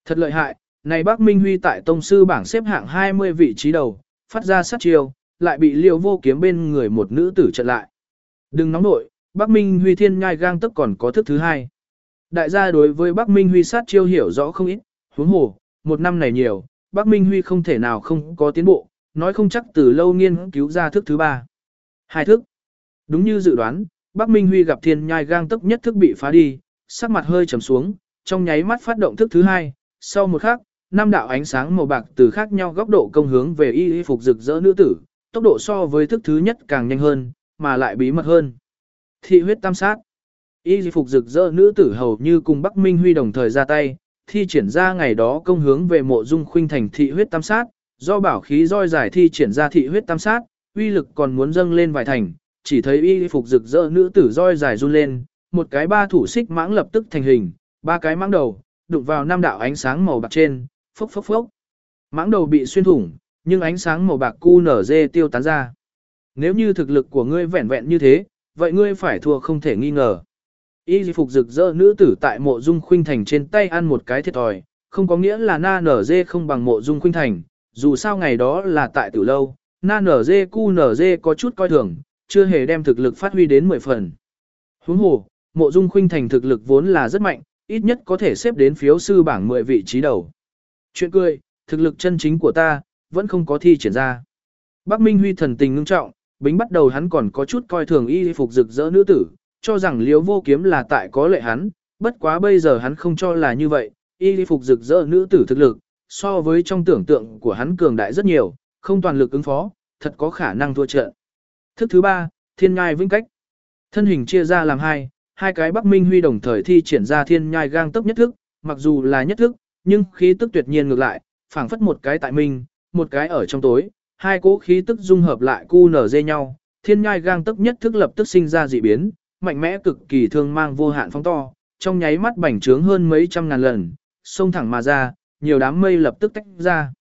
Thật lợi hại, này Bắc Minh Huy tại tông sư bảng xếp hạng 20 vị trí đầu, phát ra sát chiêu, lại bị liêu vô kiếm bên người một nữ tử trận lại. Đừng nóng nội, Bắc Minh Huy thiên nhai gang tức còn có thức thứ hai. Đại gia đối với Bắc Minh Huy sát chiêu hiểu rõ không ít, huống hồ, một năm này nhiều, Bắc Minh Huy không thể nào không có tiến bộ, nói không chắc từ lâu nghiên cứu ra thức thứ ba. Hai thức. Đúng như dự đoán, Bắc Minh Huy gặp thiên nhai gang tức nhất thức bị phá đi, sắc mặt hơi trầm xuống, trong nháy mắt phát động thức thứ hai, sau một khắc, năm đạo ánh sáng màu bạc từ khác nhau góc độ công hướng về y y phục rực rỡ nữ tử, tốc độ so với thức thứ nhất càng nhanh hơn, mà lại bí mật hơn. Thị huyết tam sát. Y phục rực rỡ nữ tử hầu như cùng Bắc Minh Huy đồng thời ra tay, thi triển ra ngày đó công hướng về mộ dung khuynh thành thị huyết tam sát, do bảo khí roi giải thi triển ra thị huyết tam sát, uy lực còn muốn dâng lên vài thành, chỉ thấy y phục rực rỡ nữ tử roi dài run lên, một cái ba thủ xích mãng lập tức thành hình, ba cái mãng đầu, đụng vào năm đạo ánh sáng màu bạc trên, phốc phốc phốc. Mãng đầu bị xuyên thủng, nhưng ánh sáng màu bạc cu nở dê tiêu tán ra. Nếu như thực lực của ngươi vẹn vẹn như thế, vậy ngươi phải thua không thể nghi ngờ. Y phục rực rỡ nữ tử tại mộ dung khuynh thành trên tay ăn một cái thiệt thòi, không có nghĩa là na nở dê không bằng mộ dung khuynh thành, dù sao ngày đó là tại tử lâu, na nở dê cu nở dê có chút coi thường, chưa hề đem thực lực phát huy đến 10 phần. Huống hồ, mộ dung khuynh thành thực lực vốn là rất mạnh, ít nhất có thể xếp đến phiếu sư bảng 10 vị trí đầu. Chuyện cười, thực lực chân chính của ta, vẫn không có thi triển ra. Bắc Minh Huy thần tình ngưng trọng, bính bắt đầu hắn còn có chút coi thường y phục rực rỡ nữ tử, cho rằng liếu vô kiếm là tại có lệ hắn, bất quá bây giờ hắn không cho là như vậy, y phục rực rỡ nữ tử thực lực, so với trong tưởng tượng của hắn cường đại rất nhiều, không toàn lực ứng phó, thật có khả năng thua trận. Thức thứ ba, thiên ngai vĩnh cách. Thân hình chia ra làm hai, hai cái Bắc Minh Huy đồng thời thi triển ra thiên nhai gang tốc nhất thức, mặc dù là nhất thức, nhưng khí tức tuyệt nhiên ngược lại, phảng phất một cái tại mình, một cái ở trong tối, hai cỗ khí tức dung hợp lại cu nở dê nhau, thiên nhai gang tốc nhất thức lập tức sinh ra dị biến, mạnh mẽ cực kỳ thương mang vô hạn phóng to, trong nháy mắt bành trướng hơn mấy trăm ngàn lần, xông thẳng mà ra, nhiều đám mây lập tức tách ra.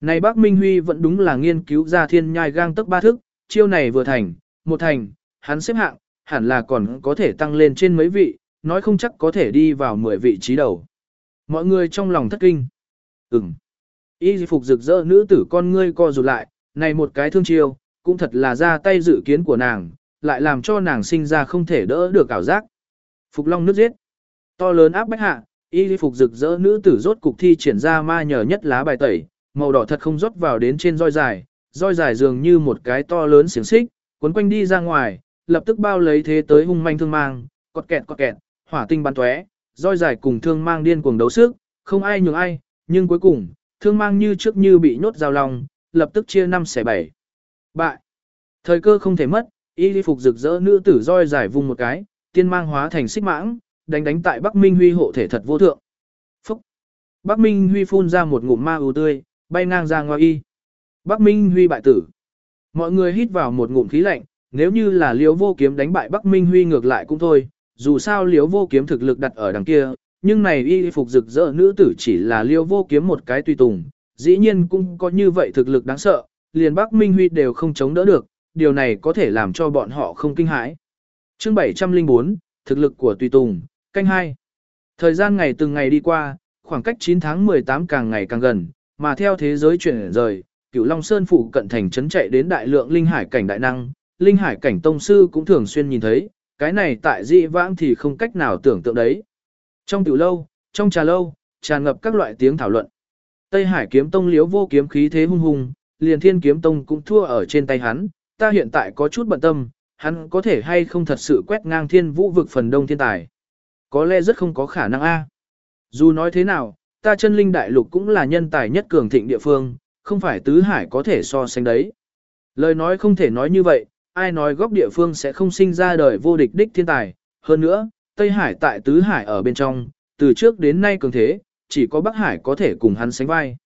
Này bác Minh Huy vẫn đúng là nghiên cứu ra thiên nhai gang tức ba thức, chiêu này vừa thành, một thành, hắn xếp hạng, hẳn là còn có thể tăng lên trên mấy vị, nói không chắc có thể đi vào 10 vị trí đầu. Mọi người trong lòng thất kinh. Ừm. Y phục rực rỡ nữ tử con ngươi co rụt lại, này một cái thương chiêu, cũng thật là ra tay dự kiến của nàng, lại làm cho nàng sinh ra không thể đỡ được ảo giác. Phục long nước giết. To lớn áp bách hạ, y phục rực rỡ nữ tử rốt cục thi triển ra ma nhờ nhất lá bài tẩy, màu đỏ thật không rót vào đến trên roi dài, roi dài dường như một cái to lớn xiềng xích, cuốn quanh đi ra ngoài, lập tức bao lấy thế tới hung manh thương mang, cọt kẹt cọt kẹt, hỏa tinh bắn tóe, roi dài cùng thương mang điên cuồng đấu sức, không ai nhường ai, nhưng cuối cùng, thương mang như trước như bị nhốt dao lòng, lập tức chia năm xẻ bảy. Bại. Thời cơ không thể mất, y phục rực rỡ nữ tử roi giải vùng một cái, tiên mang hóa thành xích mãng, đánh đánh tại Bắc Minh Huy hộ thể thật vô thượng. Phúc. Bắc Minh Huy phun ra một ngụm ma ưu tươi, bay ngang ra ngoài y. Bắc Minh Huy bại tử. Mọi người hít vào một ngụm khí lạnh, nếu như là liễu vô kiếm đánh bại Bắc Minh Huy ngược lại cũng thôi, dù sao liễu vô kiếm thực lực đặt ở đằng kia, nhưng này y phục rực rỡ nữ tử chỉ là liễu vô kiếm một cái tùy tùng, dĩ nhiên cũng có như vậy thực lực đáng sợ, liền Bắc Minh Huy đều không chống đỡ được, điều này có thể làm cho bọn họ không kinh hãi. Chương 704, thực lực của tùy tùng, canh hai. Thời gian ngày từng ngày đi qua, khoảng cách 9 tháng 18 càng ngày càng gần, mà theo thế giới chuyển rời, Cửu Long Sơn phụ cận thành trấn chạy đến đại lượng linh hải cảnh đại năng, linh hải cảnh tông sư cũng thường xuyên nhìn thấy, cái này tại dị vãng thì không cách nào tưởng tượng đấy. Trong tiểu lâu, trong trà lâu, tràn ngập các loại tiếng thảo luận. Tây Hải kiếm tông liếu vô kiếm khí thế hung hùng, liền thiên kiếm tông cũng thua ở trên tay hắn, ta hiện tại có chút bận tâm, hắn có thể hay không thật sự quét ngang thiên vũ vực phần đông thiên tài. Có lẽ rất không có khả năng a. Dù nói thế nào, ta chân linh đại lục cũng là nhân tài nhất cường thịnh địa phương, không phải tứ hải có thể so sánh đấy. Lời nói không thể nói như vậy, ai nói góc địa phương sẽ không sinh ra đời vô địch đích thiên tài. Hơn nữa, Tây Hải tại tứ hải ở bên trong, từ trước đến nay cường thế, chỉ có Bắc Hải có thể cùng hắn sánh vai.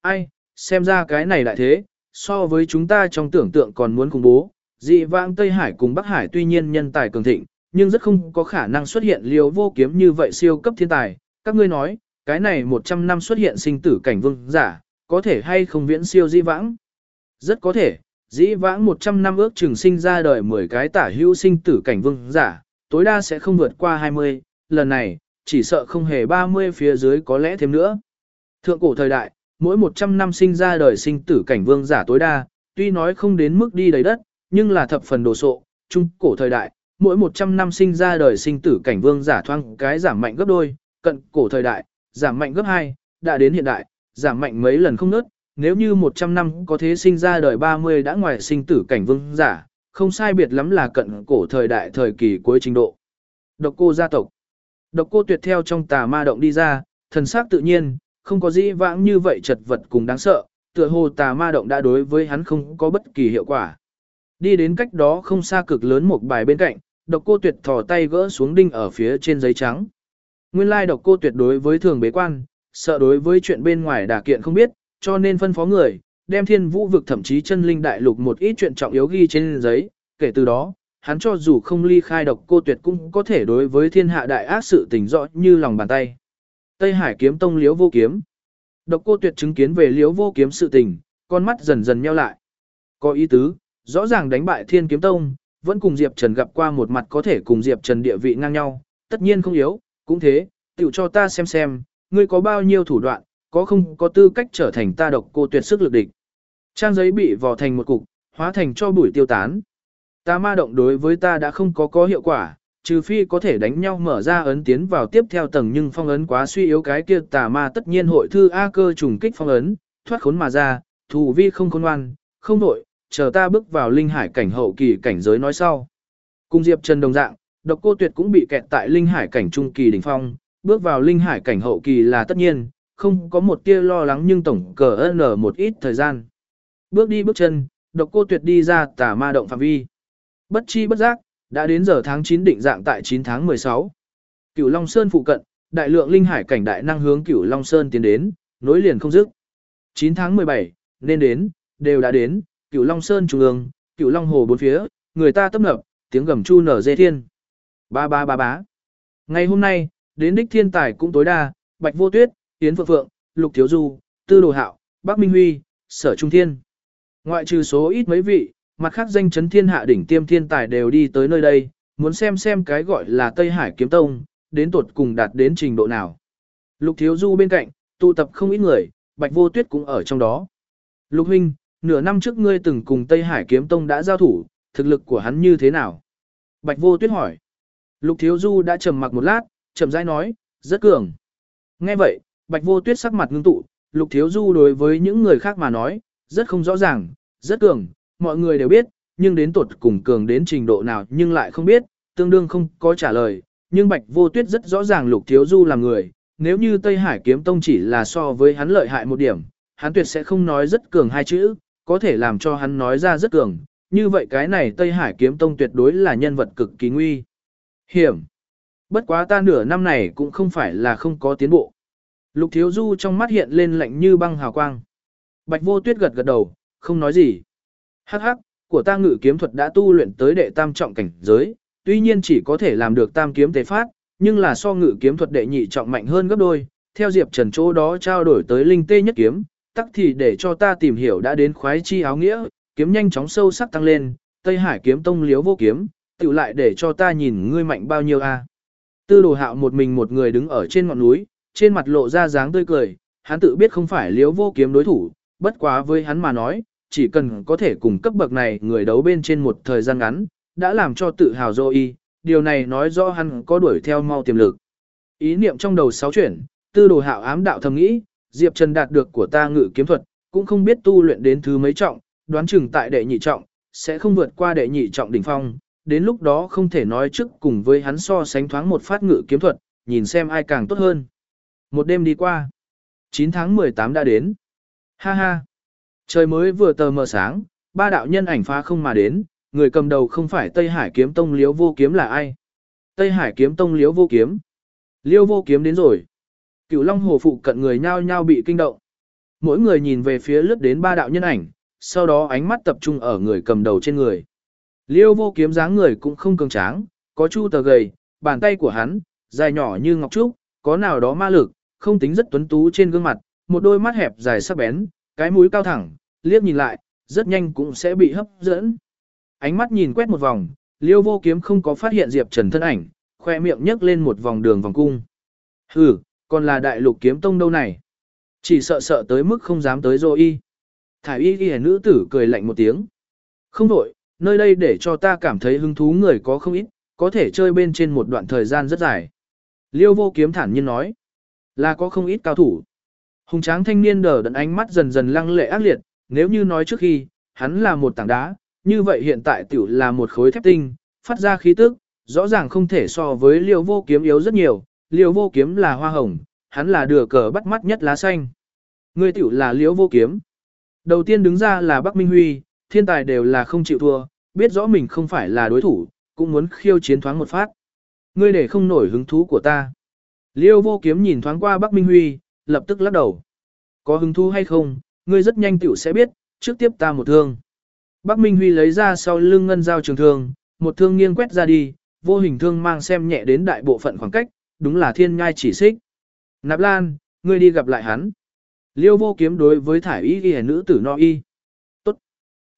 Ai, xem ra cái này lại thế, so với chúng ta trong tưởng tượng còn muốn khủng bố, dị vãng Tây Hải cùng Bắc Hải tuy nhiên nhân tài cường thịnh, nhưng rất không có khả năng xuất hiện liều vô kiếm như vậy siêu cấp thiên tài. Các ngươi nói, cái này 100 năm xuất hiện sinh tử cảnh vương giả, có thể hay không viễn siêu dị vãng? Rất có thể, dĩ vãng 100 năm ước chừng sinh ra đời 10 cái tả hữu sinh tử cảnh vương giả, tối đa sẽ không vượt qua 20, lần này, chỉ sợ không hề 30 phía dưới có lẽ thêm nữa. Thượng cổ thời đại, mỗi 100 năm sinh ra đời sinh tử cảnh vương giả tối đa, tuy nói không đến mức đi đầy đất, nhưng là thập phần đồ sộ, trung cổ thời đại, mỗi 100 năm sinh ra đời sinh tử cảnh vương giả thoang cái giảm mạnh gấp đôi, cận cổ thời đại, giảm mạnh gấp 2, đã đến hiện đại, giảm mạnh mấy lần không nớt, nếu như 100 năm có thế sinh ra đời 30 đã ngoài sinh tử cảnh vương giả, không sai biệt lắm là cận cổ thời đại thời kỳ cuối trình độ. Độc cô gia tộc. Độc cô tuyệt theo trong tà ma động đi ra, thần sắc tự nhiên, không có dĩ vãng như vậy chật vật cùng đáng sợ, tựa hồ tà ma động đã đối với hắn không có bất kỳ hiệu quả. Đi đến cách đó không xa cực lớn một bài bên cạnh, độc cô tuyệt thò tay gỡ xuống đinh ở phía trên giấy trắng. Nguyên lai độc cô tuyệt đối với thường bế quan, sợ đối với chuyện bên ngoài đà kiện không biết, cho nên phân phó người, đem thiên vũ vực thậm chí chân linh đại lục một ít chuyện trọng yếu ghi trên giấy, kể từ đó, hắn cho dù không ly khai độc cô tuyệt cũng có thể đối với thiên hạ đại ác sự tình rõ như lòng bàn tay. Tây Hải kiếm tông liếu vô kiếm. Độc cô tuyệt chứng kiến về liếu vô kiếm sự tình, con mắt dần dần nheo lại. Có ý tứ, rõ ràng đánh bại thiên kiếm tông, vẫn cùng Diệp Trần gặp qua một mặt có thể cùng Diệp Trần địa vị ngang nhau, tất nhiên không yếu, cũng thế, tiểu cho ta xem xem, ngươi có bao nhiêu thủ đoạn, có không có tư cách trở thành ta độc cô tuyệt sức lực địch. Trang giấy bị vò thành một cục, hóa thành cho bụi tiêu tán. Ta ma động đối với ta đã không có có hiệu quả, trừ phi có thể đánh nhau mở ra ấn tiến vào tiếp theo tầng nhưng phong ấn quá suy yếu cái kia tà ma tất nhiên hội thư A cơ trùng kích phong ấn, thoát khốn mà ra, thù vi không khôn ngoan, không nội, chờ ta bước vào linh hải cảnh hậu kỳ cảnh giới nói sau. Cùng Diệp Trần đồng dạng, độc cô tuyệt cũng bị kẹt tại linh hải cảnh trung kỳ đỉnh phong, bước vào linh hải cảnh hậu kỳ là tất nhiên, không có một tia lo lắng nhưng tổng cờ nở một ít thời gian. Bước đi bước chân, độc cô tuyệt đi ra tà ma động phạm vi. Bất chi bất giác, đã đến giờ tháng 9 định dạng tại 9 tháng 16. Cửu Long Sơn phụ cận, đại lượng linh hải cảnh đại năng hướng Cửu Long Sơn tiến đến, nối liền không dứt. 9 tháng 17, nên đến, đều đã đến, Cửu Long Sơn trung ương, Cửu Long Hồ bốn phía, người ta tấp nập, tiếng gầm chu nở dê thiên. Ba ba ba bá. Ngày hôm nay, đến đích thiên tài cũng tối đa, Bạch Vô Tuyết, Yến Phượng Phượng, Lục Thiếu Du, Tư Đồ Hạo, Bắc Minh Huy, Sở Trung Thiên. Ngoại trừ số ít mấy vị, mặt khác danh chấn thiên hạ đỉnh tiêm thiên tài đều đi tới nơi đây, muốn xem xem cái gọi là Tây Hải Kiếm Tông, đến tuột cùng đạt đến trình độ nào. Lục Thiếu Du bên cạnh, tụ tập không ít người, Bạch Vô Tuyết cũng ở trong đó. Lục Huynh, nửa năm trước ngươi từng cùng Tây Hải Kiếm Tông đã giao thủ, thực lực của hắn như thế nào? Bạch Vô Tuyết hỏi. Lục Thiếu Du đã trầm mặc một lát, chậm rãi nói, rất cường. Nghe vậy, Bạch Vô Tuyết sắc mặt ngưng tụ, Lục Thiếu Du đối với những người khác mà nói, rất không rõ ràng, rất cường, mọi người đều biết, nhưng đến tuột cùng cường đến trình độ nào nhưng lại không biết, tương đương không có trả lời, nhưng Bạch Vô Tuyết rất rõ ràng Lục Thiếu Du là người, nếu như Tây Hải Kiếm Tông chỉ là so với hắn lợi hại một điểm, hắn tuyệt sẽ không nói rất cường hai chữ, có thể làm cho hắn nói ra rất cường, như vậy cái này Tây Hải Kiếm Tông tuyệt đối là nhân vật cực kỳ nguy hiểm. Bất quá ta nửa năm này cũng không phải là không có tiến bộ. Lục Thiếu Du trong mắt hiện lên lạnh như băng hào quang. Bạch Vô Tuyết gật gật đầu, không nói gì. Hắc hắc, của ta ngự kiếm thuật đã tu luyện tới đệ tam trọng cảnh giới, tuy nhiên chỉ có thể làm được tam kiếm tế phát, nhưng là so ngự kiếm thuật đệ nhị trọng mạnh hơn gấp đôi. Theo Diệp Trần chỗ đó trao đổi tới linh tê nhất kiếm, tắc thì để cho ta tìm hiểu đã đến khoái chi áo nghĩa, kiếm nhanh chóng sâu sắc tăng lên, Tây Hải kiếm tông liếu vô kiếm, tự lại để cho ta nhìn ngươi mạnh bao nhiêu a. Tư đồ hạo một mình một người đứng ở trên ngọn núi, trên mặt lộ ra dáng tươi cười, hắn tự biết không phải liếu vô kiếm đối thủ, bất quá với hắn mà nói, chỉ cần có thể cùng cấp bậc này người đấu bên trên một thời gian ngắn, đã làm cho tự hào dô y, điều này nói rõ hắn có đuổi theo mau tiềm lực. Ý niệm trong đầu sáu chuyển, tư đồ hạo ám đạo thầm nghĩ, Diệp Trần đạt được của ta ngự kiếm thuật, cũng không biết tu luyện đến thứ mấy trọng, đoán chừng tại đệ nhị trọng, sẽ không vượt qua đệ nhị trọng đỉnh phong, đến lúc đó không thể nói trước cùng với hắn so sánh thoáng một phát ngự kiếm thuật, nhìn xem ai càng tốt hơn. Một đêm đi qua, 9 tháng 18 đã đến. Ha ha. Trời mới vừa tờ mờ sáng, ba đạo nhân ảnh phá không mà đến, người cầm đầu không phải Tây Hải kiếm tông liếu vô kiếm là ai. Tây Hải kiếm tông liếu vô kiếm. Liêu vô kiếm đến rồi. Cửu Long Hồ phụ cận người nhao nhao bị kinh động. Mỗi người nhìn về phía lướt đến ba đạo nhân ảnh, sau đó ánh mắt tập trung ở người cầm đầu trên người. Liêu vô kiếm dáng người cũng không cường tráng, có chu tờ gầy, bàn tay của hắn, dài nhỏ như ngọc trúc, có nào đó ma lực, không tính rất tuấn tú trên gương mặt, một đôi mắt hẹp dài sắc bén, cái mũi cao thẳng, liếc nhìn lại, rất nhanh cũng sẽ bị hấp dẫn. Ánh mắt nhìn quét một vòng, Liêu vô kiếm không có phát hiện Diệp Trần thân ảnh, khoe miệng nhấc lên một vòng đường vòng cung. Hừ, còn là đại lục kiếm tông đâu này. Chỉ sợ sợ tới mức không dám tới rồi y. Thải y ghi nữ tử cười lạnh một tiếng. Không đổi, nơi đây để cho ta cảm thấy hứng thú người có không ít, có thể chơi bên trên một đoạn thời gian rất dài. Liêu vô kiếm thản nhiên nói. Là có không ít cao thủ. Hùng tráng thanh niên đờ đẫn ánh mắt dần dần lăng lệ ác liệt, nếu như nói trước khi, hắn là một tảng đá, như vậy hiện tại tiểu là một khối thép tinh, phát ra khí tức, rõ ràng không thể so với liêu vô kiếm yếu rất nhiều, liêu vô kiếm là hoa hồng, hắn là đưa cờ bắt mắt nhất lá xanh. Người tiểu là liêu vô kiếm. Đầu tiên đứng ra là Bắc Minh Huy, thiên tài đều là không chịu thua, biết rõ mình không phải là đối thủ, cũng muốn khiêu chiến thoáng một phát. Ngươi để không nổi hứng thú của ta. Liêu vô kiếm nhìn thoáng qua Bắc Minh Huy, lập tức lắc đầu. Có hứng thú hay không, ngươi rất nhanh tiểu sẽ biết, trước tiếp ta một thương. Bắc Minh Huy lấy ra sau lưng ngân dao trường thương, một thương nghiêng quét ra đi, vô hình thương mang xem nhẹ đến đại bộ phận khoảng cách, đúng là thiên nhai chỉ xích. Nạp Lan, ngươi đi gặp lại hắn. Liêu vô kiếm đối với thải y ghi nữ tử no y. Tốt.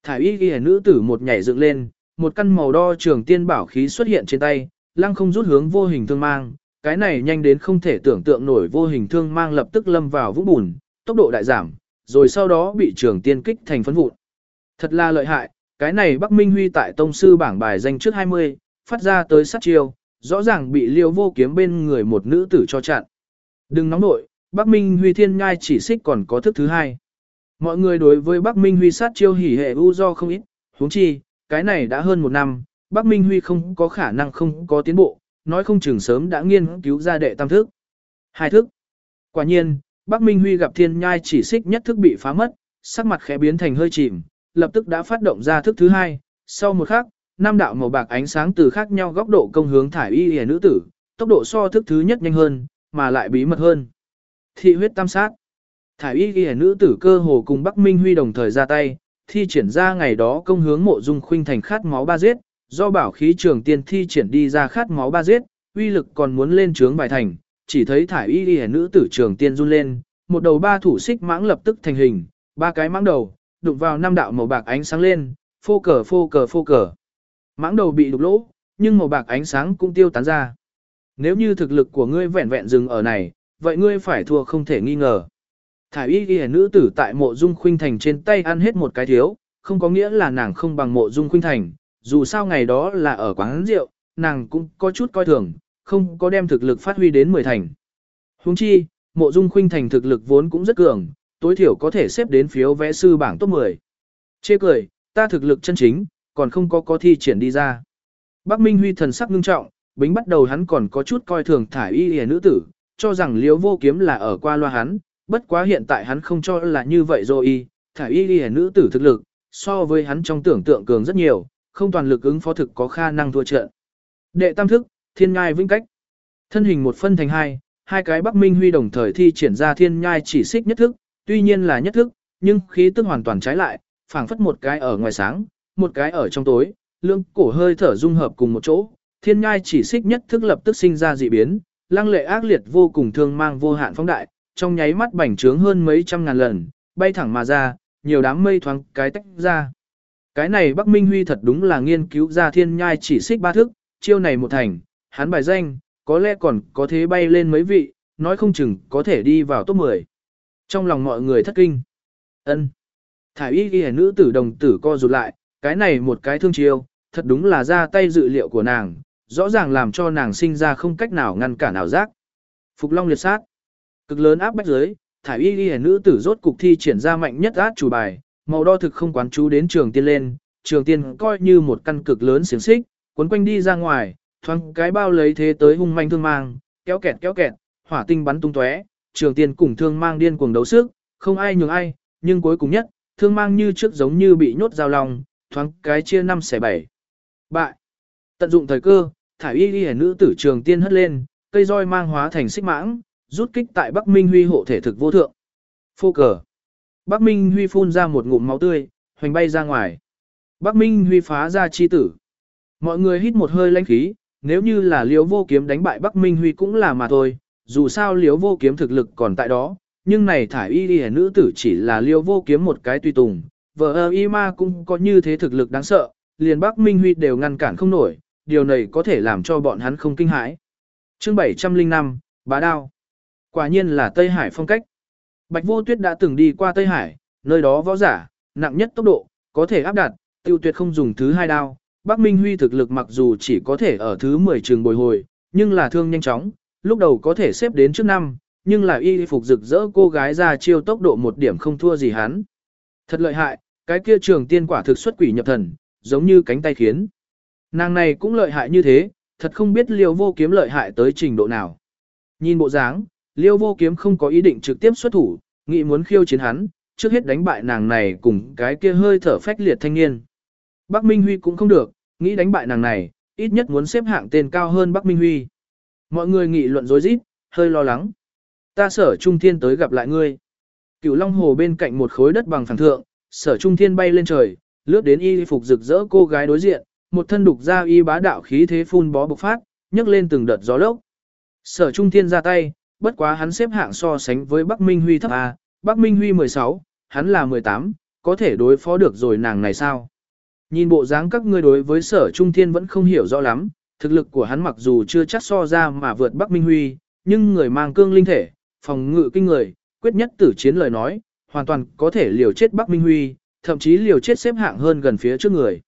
Thải y ghi nữ tử một nhảy dựng lên, một căn màu đo trường tiên bảo khí xuất hiện trên tay, lăng không rút hướng vô hình thương mang. Cái này nhanh đến không thể tưởng tượng nổi vô hình thương mang lập tức lâm vào vũng bùn, tốc độ đại giảm, rồi sau đó bị trường tiên kích thành phấn vụn. Thật là lợi hại, cái này Bắc Minh Huy tại tông sư bảng bài danh trước 20, phát ra tới sát chiêu, rõ ràng bị liêu vô kiếm bên người một nữ tử cho chặn. Đừng nóng nội, Bắc Minh Huy thiên ngai chỉ xích còn có thức thứ hai. Mọi người đối với Bắc Minh Huy sát chiêu hỉ hệ u do không ít, huống chi, cái này đã hơn một năm, Bắc Minh Huy không có khả năng không có tiến bộ, nói không chừng sớm đã nghiên cứu ra đệ tam thức. Hai thức. Quả nhiên, Bắc Minh Huy gặp thiên nhai chỉ xích nhất thức bị phá mất, sắc mặt khẽ biến thành hơi chìm, lập tức đã phát động ra thức thứ hai, sau một khắc, năm đạo màu bạc ánh sáng từ khác nhau góc độ công hướng thải y hề nữ tử, tốc độ so thức thứ nhất nhanh hơn, mà lại bí mật hơn. Thị huyết tam sát. Thải y ghi nữ tử cơ hồ cùng Bắc Minh Huy đồng thời ra tay, thi triển ra ngày đó công hướng mộ dung khuynh thành khát máu ba giết, do bảo khí trường tiên thi triển đi ra khát máu ba giết, uy lực còn muốn lên trướng bài thành, chỉ thấy thải y y nữ tử trường tiên run lên, một đầu ba thủ xích mãng lập tức thành hình, ba cái mãng đầu, đụng vào năm đạo màu bạc ánh sáng lên, phô cờ phô cờ phô cờ. Mãng đầu bị đục lỗ, nhưng màu bạc ánh sáng cũng tiêu tán ra. Nếu như thực lực của ngươi vẹn vẹn dừng ở này, vậy ngươi phải thua không thể nghi ngờ. Thải y ghi nữ tử tại mộ dung khuynh thành trên tay ăn hết một cái thiếu, không có nghĩa là nàng không bằng mộ dung khuynh thành, dù sao ngày đó là ở quán rượu, nàng cũng có chút coi thường, không có đem thực lực phát huy đến 10 thành. Huống chi, mộ dung khuynh thành thực lực vốn cũng rất cường, tối thiểu có thể xếp đến phiếu vẽ sư bảng top 10. Chê cười, ta thực lực chân chính, còn không có có thi triển đi ra. Bắc Minh Huy thần sắc ngưng trọng, bính bắt đầu hắn còn có chút coi thường thải y hề nữ tử, cho rằng liếu vô kiếm là ở qua loa hắn, bất quá hiện tại hắn không cho là như vậy rồi y, thải y hề nữ tử thực lực, so với hắn trong tưởng tượng cường rất nhiều, không toàn lực ứng phó thực có khả năng thua trận. Đệ tam thức, thiên nhai vĩnh cách. Thân hình một phân thành hai, hai cái Bắc Minh Huy đồng thời thi triển ra thiên nhai chỉ xích nhất thức, tuy nhiên là nhất thức, nhưng khí tức hoàn toàn trái lại, phảng phất một cái ở ngoài sáng, một cái ở trong tối, lương cổ hơi thở dung hợp cùng một chỗ, thiên nhai chỉ xích nhất thức lập tức sinh ra dị biến, lăng lệ ác liệt vô cùng thương mang vô hạn phóng đại, trong nháy mắt bành trướng hơn mấy trăm ngàn lần, bay thẳng mà ra, nhiều đám mây thoáng cái tách ra. Cái này Bắc Minh Huy thật đúng là nghiên cứu ra thiên nhai chỉ xích ba thức, chiêu này một thành, hắn bài danh, có lẽ còn có thế bay lên mấy vị, nói không chừng có thể đi vào top 10. Trong lòng mọi người thất kinh. ân Thải y ghi nữ tử đồng tử co rụt lại, cái này một cái thương chiêu, thật đúng là ra tay dự liệu của nàng, rõ ràng làm cho nàng sinh ra không cách nào ngăn cản ảo giác. Phục Long liệt sát. Cực lớn áp bách giới thải y ghi nữ tử rốt cục thi triển ra mạnh nhất át chủ bài, màu đo thực không quán chú đến trường tiên lên, trường tiên coi như một căn cực lớn xiềng xích, cuốn quanh đi ra ngoài, thoáng cái bao lấy thế tới hung manh thương mang, kéo kẹt kéo kẹt, hỏa tinh bắn tung tóe, trường tiên cùng thương mang điên cuồng đấu sức, không ai nhường ai, nhưng cuối cùng nhất, thương mang như trước giống như bị nhốt dao lòng, thoáng cái chia năm xẻ bảy. Bại. Tận dụng thời cơ, thải y y nữ tử trường tiên hất lên, cây roi mang hóa thành xích mãng, rút kích tại Bắc Minh Huy hộ thể thực vô thượng. Phô cờ. Bắc Minh Huy phun ra một ngụm máu tươi, hoành bay ra ngoài. Bắc Minh Huy phá ra chi tử. Mọi người hít một hơi lãnh khí, nếu như là Liễu vô kiếm đánh bại Bắc Minh Huy cũng là mà thôi, dù sao Liễu vô kiếm thực lực còn tại đó, nhưng này thải y đi nữ tử chỉ là Liễu vô kiếm một cái tùy tùng, vợ ơ y ma cũng có như thế thực lực đáng sợ, liền Bắc Minh Huy đều ngăn cản không nổi, điều này có thể làm cho bọn hắn không kinh hãi. Chương 705, Bá Đao Quả nhiên là Tây Hải phong cách. Bạch Vô Tuyết đã từng đi qua Tây Hải, nơi đó võ giả, nặng nhất tốc độ, có thể áp đặt, tiêu tuyệt không dùng thứ hai đao. Bắc Minh Huy thực lực mặc dù chỉ có thể ở thứ 10 trường bồi hồi, nhưng là thương nhanh chóng, lúc đầu có thể xếp đến trước năm, nhưng là y phục rực rỡ cô gái ra chiêu tốc độ một điểm không thua gì hắn. Thật lợi hại, cái kia trường tiên quả thực xuất quỷ nhập thần, giống như cánh tay khiến. Nàng này cũng lợi hại như thế, thật không biết liêu vô kiếm lợi hại tới trình độ nào. Nhìn bộ dáng, liêu vô kiếm không có ý định trực tiếp xuất thủ, nghĩ muốn khiêu chiến hắn, trước hết đánh bại nàng này cùng cái kia hơi thở phách liệt thanh niên. Bắc Minh Huy cũng không được, nghĩ đánh bại nàng này, ít nhất muốn xếp hạng tên cao hơn Bắc Minh Huy. Mọi người nghị luận rối rít, hơi lo lắng. Ta sở trung thiên tới gặp lại ngươi. Cửu Long Hồ bên cạnh một khối đất bằng phẳng thượng, sở trung thiên bay lên trời, lướt đến y phục rực rỡ cô gái đối diện, một thân đục ra y bá đạo khí thế phun bó bộc phát, nhấc lên từng đợt gió lốc. Sở trung thiên ra tay, bất quá hắn xếp hạng so sánh với Bắc Minh Huy thấp A, Bắc Minh Huy 16, hắn là 18, có thể đối phó được rồi nàng này sao? Nhìn bộ dáng các ngươi đối với sở trung thiên vẫn không hiểu rõ lắm, thực lực của hắn mặc dù chưa chắc so ra mà vượt Bắc Minh Huy, nhưng người mang cương linh thể, phòng ngự kinh người, quyết nhất tử chiến lời nói, hoàn toàn có thể liều chết Bắc Minh Huy, thậm chí liều chết xếp hạng hơn gần phía trước người.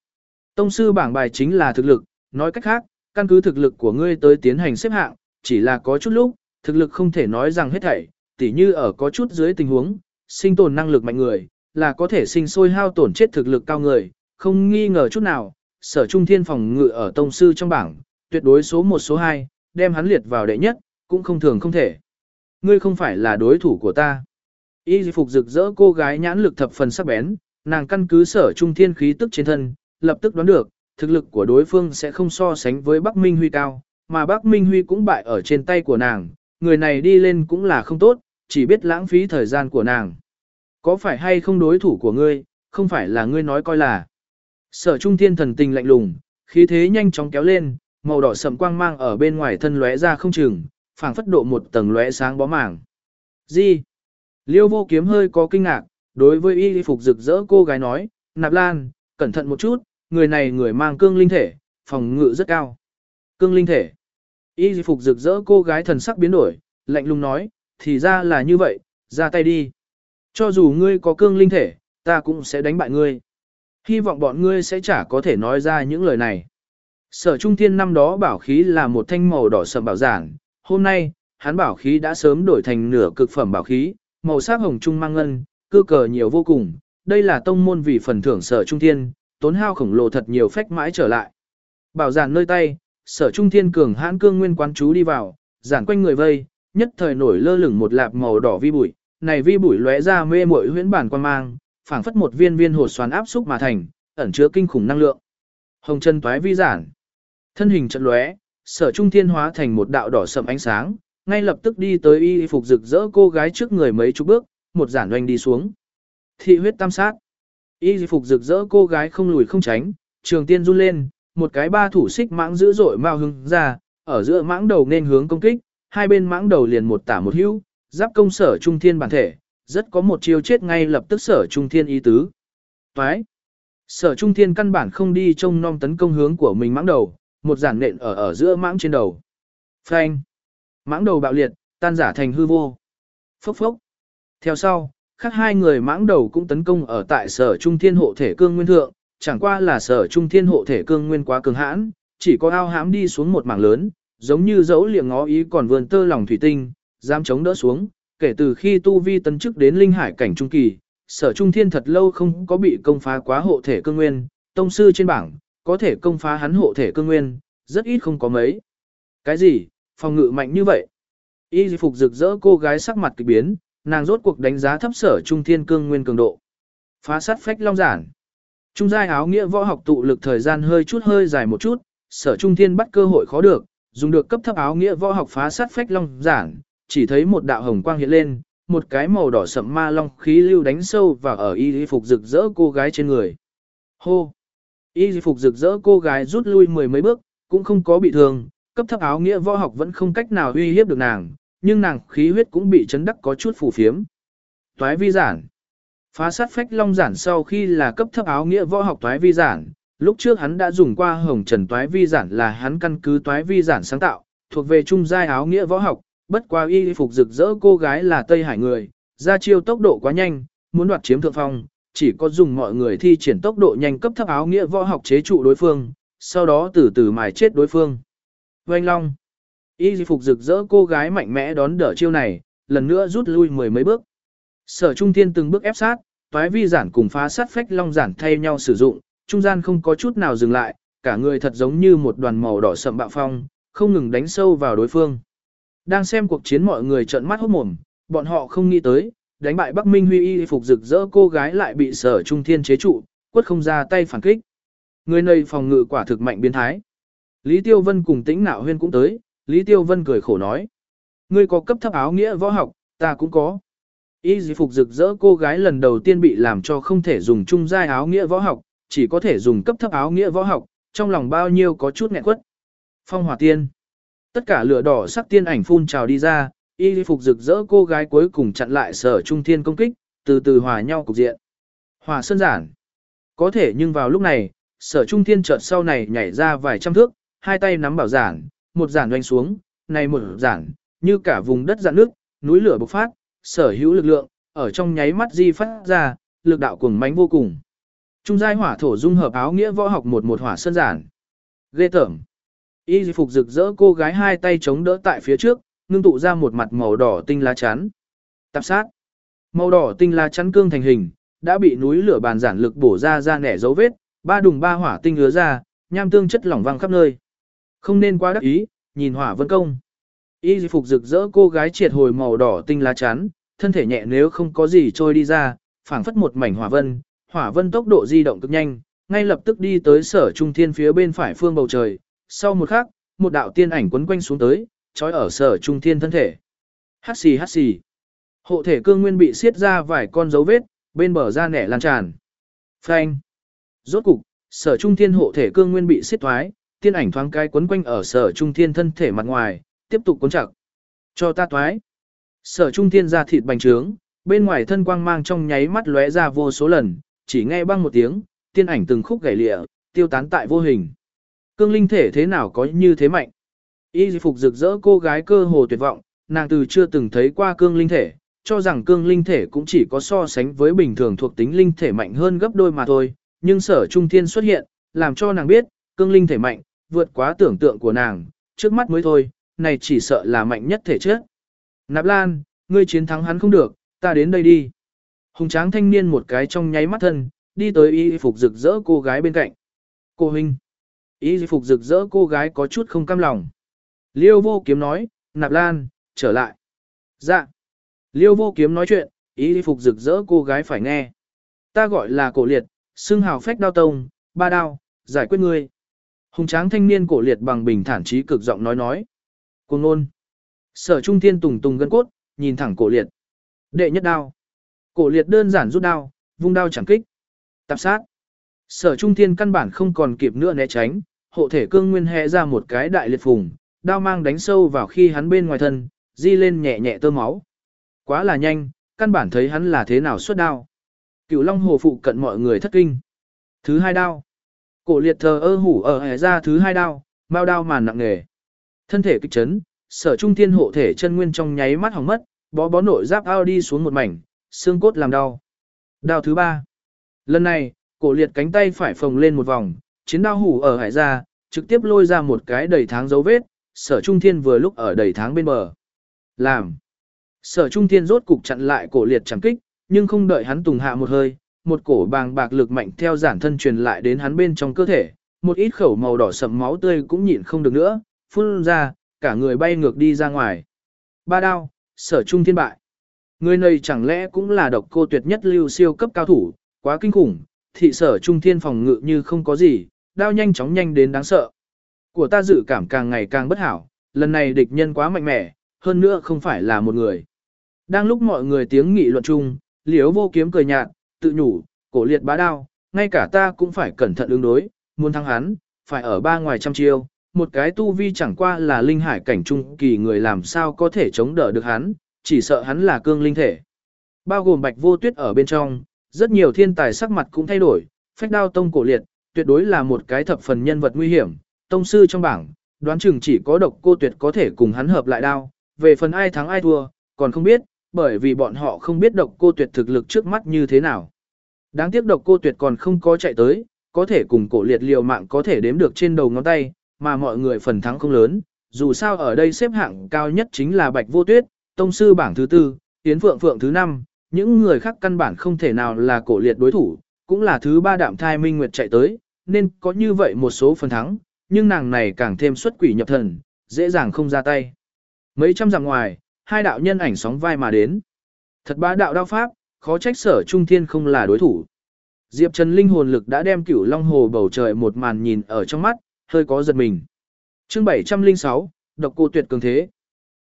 Tông sư bảng bài chính là thực lực, nói cách khác, căn cứ thực lực của ngươi tới tiến hành xếp hạng, chỉ là có chút lúc, thực lực không thể nói rằng hết thảy, tỉ như ở có chút dưới tình huống, sinh tồn năng lực mạnh người, là có thể sinh sôi hao tổn chết thực lực cao người, không nghi ngờ chút nào, sở trung thiên phòng ngự ở tông sư trong bảng, tuyệt đối số 1 số 2, đem hắn liệt vào đệ nhất, cũng không thường không thể. Ngươi không phải là đối thủ của ta. Y phục rực rỡ cô gái nhãn lực thập phần sắc bén, nàng căn cứ sở trung thiên khí tức trên thân, lập tức đoán được, thực lực của đối phương sẽ không so sánh với Bắc Minh Huy cao, mà Bắc Minh Huy cũng bại ở trên tay của nàng, người này đi lên cũng là không tốt, chỉ biết lãng phí thời gian của nàng. Có phải hay không đối thủ của ngươi, không phải là ngươi nói coi là. Sở trung thiên thần tình lạnh lùng, khí thế nhanh chóng kéo lên, màu đỏ sầm quang mang ở bên ngoài thân lóe ra không chừng, phảng phất độ một tầng lóe sáng bó màng. Gì? Liêu vô kiếm hơi có kinh ngạc, đối với y phục rực rỡ cô gái nói, nạp lan, cẩn thận một chút, người này người mang cương linh thể, phòng ngự rất cao. Cương linh thể. Y phục rực rỡ cô gái thần sắc biến đổi, lạnh lùng nói, thì ra là như vậy, ra tay đi. Cho dù ngươi có cương linh thể, ta cũng sẽ đánh bại ngươi. Hy vọng bọn ngươi sẽ chả có thể nói ra những lời này. Sở Trung Thiên năm đó bảo khí là một thanh màu đỏ sầm bảo giản, hôm nay, hắn bảo khí đã sớm đổi thành nửa cực phẩm bảo khí, màu sắc hồng trung mang ngân, cơ cờ nhiều vô cùng, đây là tông môn vì phần thưởng Sở Trung Thiên, tốn hao khổng lồ thật nhiều phách mãi trở lại. Bảo giản nơi tay, Sở Trung Thiên cường hãn cương nguyên quán chú đi vào, giản quanh người vây, nhất thời nổi lơ lửng một lạp màu đỏ vi bụi, này vi bụi lóe ra mê muội huyễn bản quan mang, phảng phất một viên viên hột xoắn áp xúc mà thành, ẩn chứa kinh khủng năng lượng. Hồng chân toái vi giản. Thân hình trận lóe, sở trung thiên hóa thành một đạo đỏ sậm ánh sáng, ngay lập tức đi tới y phục rực rỡ cô gái trước người mấy chục bước, một giản doanh đi xuống. Thị huyết tam sát. Y phục rực rỡ cô gái không lùi không tránh, trường tiên run lên, một cái ba thủ xích mãng dữ dội mau hưng ra, ở giữa mãng đầu nên hướng công kích, hai bên mãng đầu liền một tả một hữu, giáp công sở trung thiên bản thể, rất có một chiêu chết ngay lập tức sở trung thiên ý tứ. Toái. Sở trung thiên căn bản không đi trông non tấn công hướng của mình mãng đầu, một giản nện ở ở giữa mãng trên đầu. Phanh. Mãng đầu bạo liệt, tan giả thành hư vô. Phốc phốc. Theo sau, khác hai người mãng đầu cũng tấn công ở tại sở trung thiên hộ thể cương nguyên thượng, chẳng qua là sở trung thiên hộ thể cương nguyên quá cường hãn, chỉ có ao hãm đi xuống một mảng lớn, giống như dấu liệng ngó ý còn vườn tơ lòng thủy tinh, dám chống đỡ xuống, kể từ khi tu vi tấn chức đến linh hải cảnh trung kỳ, sở trung thiên thật lâu không có bị công phá quá hộ thể cương nguyên, tông sư trên bảng, có thể công phá hắn hộ thể cương nguyên, rất ít không có mấy. Cái gì, phòng ngự mạnh như vậy? Y phục rực rỡ cô gái sắc mặt kỳ biến, nàng rốt cuộc đánh giá thấp sở trung thiên cương nguyên cường độ. Phá sát phách long giản. Trung giai áo nghĩa võ học tụ lực thời gian hơi chút hơi dài một chút, sở trung thiên bắt cơ hội khó được, dùng được cấp thấp áo nghĩa võ học phá sát phách long giản, chỉ thấy một đạo hồng quang hiện lên, một cái màu đỏ sậm ma long khí lưu đánh sâu vào ở y phục rực rỡ cô gái trên người. Hô! Y phục rực rỡ cô gái rút lui mười mấy bước, cũng không có bị thương, cấp thấp áo nghĩa võ học vẫn không cách nào uy hiếp được nàng, nhưng nàng khí huyết cũng bị chấn đắc có chút phù phiếm. Toái vi giản. Phá sát phách long giản sau khi là cấp thấp áo nghĩa võ học toái vi giản, lúc trước hắn đã dùng qua hồng trần toái vi giản là hắn căn cứ toái vi giản sáng tạo, thuộc về trung giai áo nghĩa võ học, bất qua y phục rực rỡ cô gái là Tây Hải người, ra chiêu tốc độ quá nhanh, muốn đoạt chiếm thượng phong, chỉ có dùng mọi người thi triển tốc độ nhanh cấp thấp áo nghĩa võ học chế trụ đối phương, sau đó từ từ mài chết đối phương. Vành Long Y phục rực rỡ cô gái mạnh mẽ đón đỡ chiêu này, lần nữa rút lui mười mấy bước. Sở Trung Thiên từng bước ép sát, toái vi giản cùng phá sát phách long giản thay nhau sử dụng, trung gian không có chút nào dừng lại, cả người thật giống như một đoàn màu đỏ sậm bạo phong, không ngừng đánh sâu vào đối phương. Đang xem cuộc chiến mọi người trợn mắt hốt mồm, bọn họ không nghĩ tới, đánh bại Bắc Minh Huy y phục rực rỡ cô gái lại bị sở trung thiên chế trụ, quất không ra tay phản kích. Người này phòng ngự quả thực mạnh biến thái. Lý Tiêu Vân cùng tĩnh nạo huyên cũng tới, Lý Tiêu Vân cười khổ nói. Ngươi có cấp thấp áo nghĩa võ học, ta cũng có. Y dì phục rực rỡ cô gái lần đầu tiên bị làm cho không thể dùng chung giai áo nghĩa võ học, chỉ có thể dùng cấp thấp áo nghĩa võ học, trong lòng bao nhiêu có chút nghẹn quất. Phong hỏa tiên. Tất cả lửa đỏ sắc tiên ảnh phun trào đi ra, y phục rực rỡ cô gái cuối cùng chặn lại sở trung thiên công kích, từ từ hòa nhau cục diện. Hòa sơn giản. Có thể nhưng vào lúc này, sở trung thiên chợt sau này nhảy ra vài trăm thước, hai tay nắm bảo giản, một giản doanh xuống, này một giản, như cả vùng đất dạn nước, núi lửa bộc phát, sở hữu lực lượng, ở trong nháy mắt di phát ra, lực đạo cuồng mãnh vô cùng. Trung giai hỏa thổ dung hợp áo nghĩa võ học một một hỏa sơn giản. Ghê tởm. Y phục rực rỡ cô gái hai tay chống đỡ tại phía trước, ngưng tụ ra một mặt màu đỏ tinh lá chắn. Tạp sát. Màu đỏ tinh lá chắn cương thành hình, đã bị núi lửa bàn giản lực bổ ra ra nẻ dấu vết, ba đùng ba hỏa tinh hứa ra, nham tương chất lỏng văng khắp nơi. Không nên quá đắc ý, nhìn hỏa vân công. Y phục rực rỡ cô gái triệt hồi màu đỏ tinh lá chắn, thân thể nhẹ nếu không có gì trôi đi ra, phảng phất một mảnh hỏa vân, hỏa vân tốc độ di động cực nhanh, ngay lập tức đi tới sở trung thiên phía bên phải phương bầu trời, sau một khắc, một đạo tiên ảnh quấn quanh xuống tới, trói ở sở trung thiên thân thể. Hát xì hát xì. Hộ thể cương nguyên bị xiết ra vài con dấu vết, bên bờ da nẻ lan tràn. Phanh. Rốt cục, sở trung thiên hộ thể cương nguyên bị xiết thoái, tiên ảnh thoáng cái quấn quanh ở sở trung thiên thân thể mặt ngoài, tiếp tục cuốn chặt. Cho ta thoái. Sở trung thiên ra thịt bành trướng, bên ngoài thân quang mang trong nháy mắt lóe ra vô số lần, chỉ nghe băng một tiếng, tiên ảnh từng khúc gãy lịa, tiêu tán tại vô hình. Cương linh thể thế nào có như thế mạnh? Y phục rực rỡ cô gái cơ hồ tuyệt vọng, nàng từ chưa từng thấy qua cương linh thể, cho rằng cương linh thể cũng chỉ có so sánh với bình thường thuộc tính linh thể mạnh hơn gấp đôi mà thôi, nhưng sở trung thiên xuất hiện, làm cho nàng biết, cương linh thể mạnh, vượt quá tưởng tượng của nàng, trước mắt mới thôi, này chỉ sợ là mạnh nhất thể chất. Nạp Lan, ngươi chiến thắng hắn không được, ta đến đây đi. Hùng tráng thanh niên một cái trong nháy mắt thân, đi tới y phục rực rỡ cô gái bên cạnh. Cô huynh. Y phục rực rỡ cô gái có chút không cam lòng. Liêu vô kiếm nói, Nạp Lan, trở lại. Dạ. Liêu vô kiếm nói chuyện, y phục rực rỡ cô gái phải nghe. Ta gọi là cổ liệt, xưng hào phách đao tông, ba đao, giải quyết ngươi. Hùng tráng thanh niên cổ liệt bằng bình thản trí cực giọng nói nói. Cùng nôn. Sở trung thiên tùng tùng gân cốt, nhìn thẳng cổ liệt. Đệ nhất đao. Cổ liệt đơn giản rút đao, vung đao chẳng kích. Tạp sát. Sở trung thiên căn bản không còn kịp nữa né tránh, hộ thể cương nguyên hẹ ra một cái đại liệt phùng, đao mang đánh sâu vào khi hắn bên ngoài thân, di lên nhẹ nhẹ tơ máu. Quá là nhanh, căn bản thấy hắn là thế nào xuất đao. Cửu Long Hồ phụ cận mọi người thất kinh. Thứ hai đao. Cổ liệt thờ ơ hủ ở hẻ ra thứ hai đao, bao đao màn nặng nề. Thân thể kịch chấn, sở trung thiên hộ thể chân nguyên trong nháy mắt hỏng mất, bó bó nội giáp ao đi xuống một mảnh, xương cốt làm đau. Đao thứ ba. Lần này, cổ liệt cánh tay phải phồng lên một vòng, chiến đao hủ ở hải ra, trực tiếp lôi ra một cái đầy tháng dấu vết, sở trung thiên vừa lúc ở đầy tháng bên bờ. Làm. Sở trung thiên rốt cục chặn lại cổ liệt chẳng kích, nhưng không đợi hắn tùng hạ một hơi, một cổ bàng bạc lực mạnh theo giản thân truyền lại đến hắn bên trong cơ thể, một ít khẩu màu đỏ sậm máu tươi cũng nhịn không được nữa, phun ra, cả người bay ngược đi ra ngoài. Ba đao, sở trung thiên bại. Người này chẳng lẽ cũng là độc cô tuyệt nhất lưu siêu cấp cao thủ, quá kinh khủng, thị sở trung thiên phòng ngự như không có gì, đao nhanh chóng nhanh đến đáng sợ. Của ta dự cảm càng ngày càng bất hảo, lần này địch nhân quá mạnh mẽ, hơn nữa không phải là một người. Đang lúc mọi người tiếng nghị luận chung, liếu vô kiếm cười nhạt, tự nhủ, cổ liệt bá đao, ngay cả ta cũng phải cẩn thận ứng đối, muốn thắng hắn, phải ở ba ngoài trăm chiêu, một cái tu vi chẳng qua là linh hải cảnh trung kỳ người làm sao có thể chống đỡ được hắn, chỉ sợ hắn là cương linh thể. Bao gồm bạch vô tuyết ở bên trong, rất nhiều thiên tài sắc mặt cũng thay đổi, phách đao tông cổ liệt, tuyệt đối là một cái thập phần nhân vật nguy hiểm, tông sư trong bảng, đoán chừng chỉ có độc cô tuyệt có thể cùng hắn hợp lại đao, về phần ai thắng ai thua, còn không biết, bởi vì bọn họ không biết độc cô tuyệt thực lực trước mắt như thế nào. Đáng tiếc độc cô tuyệt còn không có chạy tới, có thể cùng cổ liệt liều mạng có thể đếm được trên đầu ngón tay, mà mọi người phần thắng không lớn, dù sao ở đây xếp hạng cao nhất chính là Bạch Vô Tuyết, tông sư bảng thứ tư, Yến Phượng Phượng thứ năm, những người khác căn bản không thể nào là cổ liệt đối thủ, cũng là thứ ba đạm thai minh nguyệt chạy tới, nên có như vậy một số phần thắng, nhưng nàng này càng thêm xuất quỷ nhập thần, dễ dàng không ra tay. Mấy trăm dặm ngoài, hai đạo nhân ảnh sóng vai mà đến. Thật bá đạo đao pháp, khó trách sở trung thiên không là đối thủ. Diệp Trần linh hồn lực đã đem cửu long hồ bầu trời một màn nhìn ở trong mắt, hơi có giật mình. chương 706, độc cô tuyệt cường thế.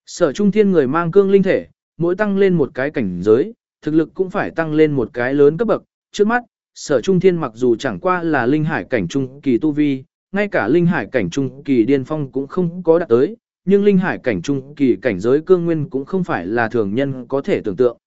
Sở trung thiên người mang cương linh thể, mỗi tăng lên một cái cảnh giới, thực lực cũng phải tăng lên một cái lớn cấp bậc. Trước mắt, sở trung thiên mặc dù chẳng qua là linh hải cảnh trung kỳ tu vi, ngay cả linh hải cảnh trung kỳ điên phong cũng không có đạt tới, nhưng linh hải cảnh trung kỳ cảnh giới cương nguyên cũng không phải là thường nhân có thể tưởng tượng.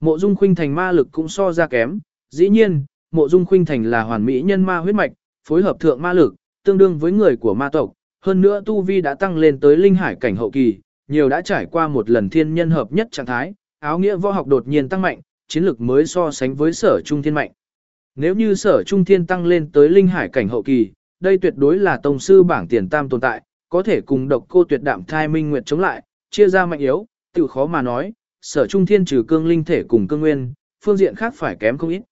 Mộ dung khuynh thành ma lực cũng so ra kém, dĩ nhiên, mộ dung khuynh thành là hoàn mỹ nhân ma huyết mạch, phối hợp thượng ma lực, tương đương với người của ma tộc, hơn nữa tu vi đã tăng lên tới linh hải cảnh hậu kỳ, nhiều đã trải qua một lần thiên nhân hợp nhất trạng thái, áo nghĩa võ học đột nhiên tăng mạnh, chiến lực mới so sánh với sở trung thiên mạnh. Nếu như sở trung thiên tăng lên tới linh hải cảnh hậu kỳ, đây tuyệt đối là tông sư bảng tiền tam tồn tại, có thể cùng độc cô tuyệt đạm thai minh nguyệt chống lại, chia ra mạnh yếu, tự khó mà nói, sở trung thiên trừ cương linh thể cùng cương nguyên, phương diện khác phải kém không ít.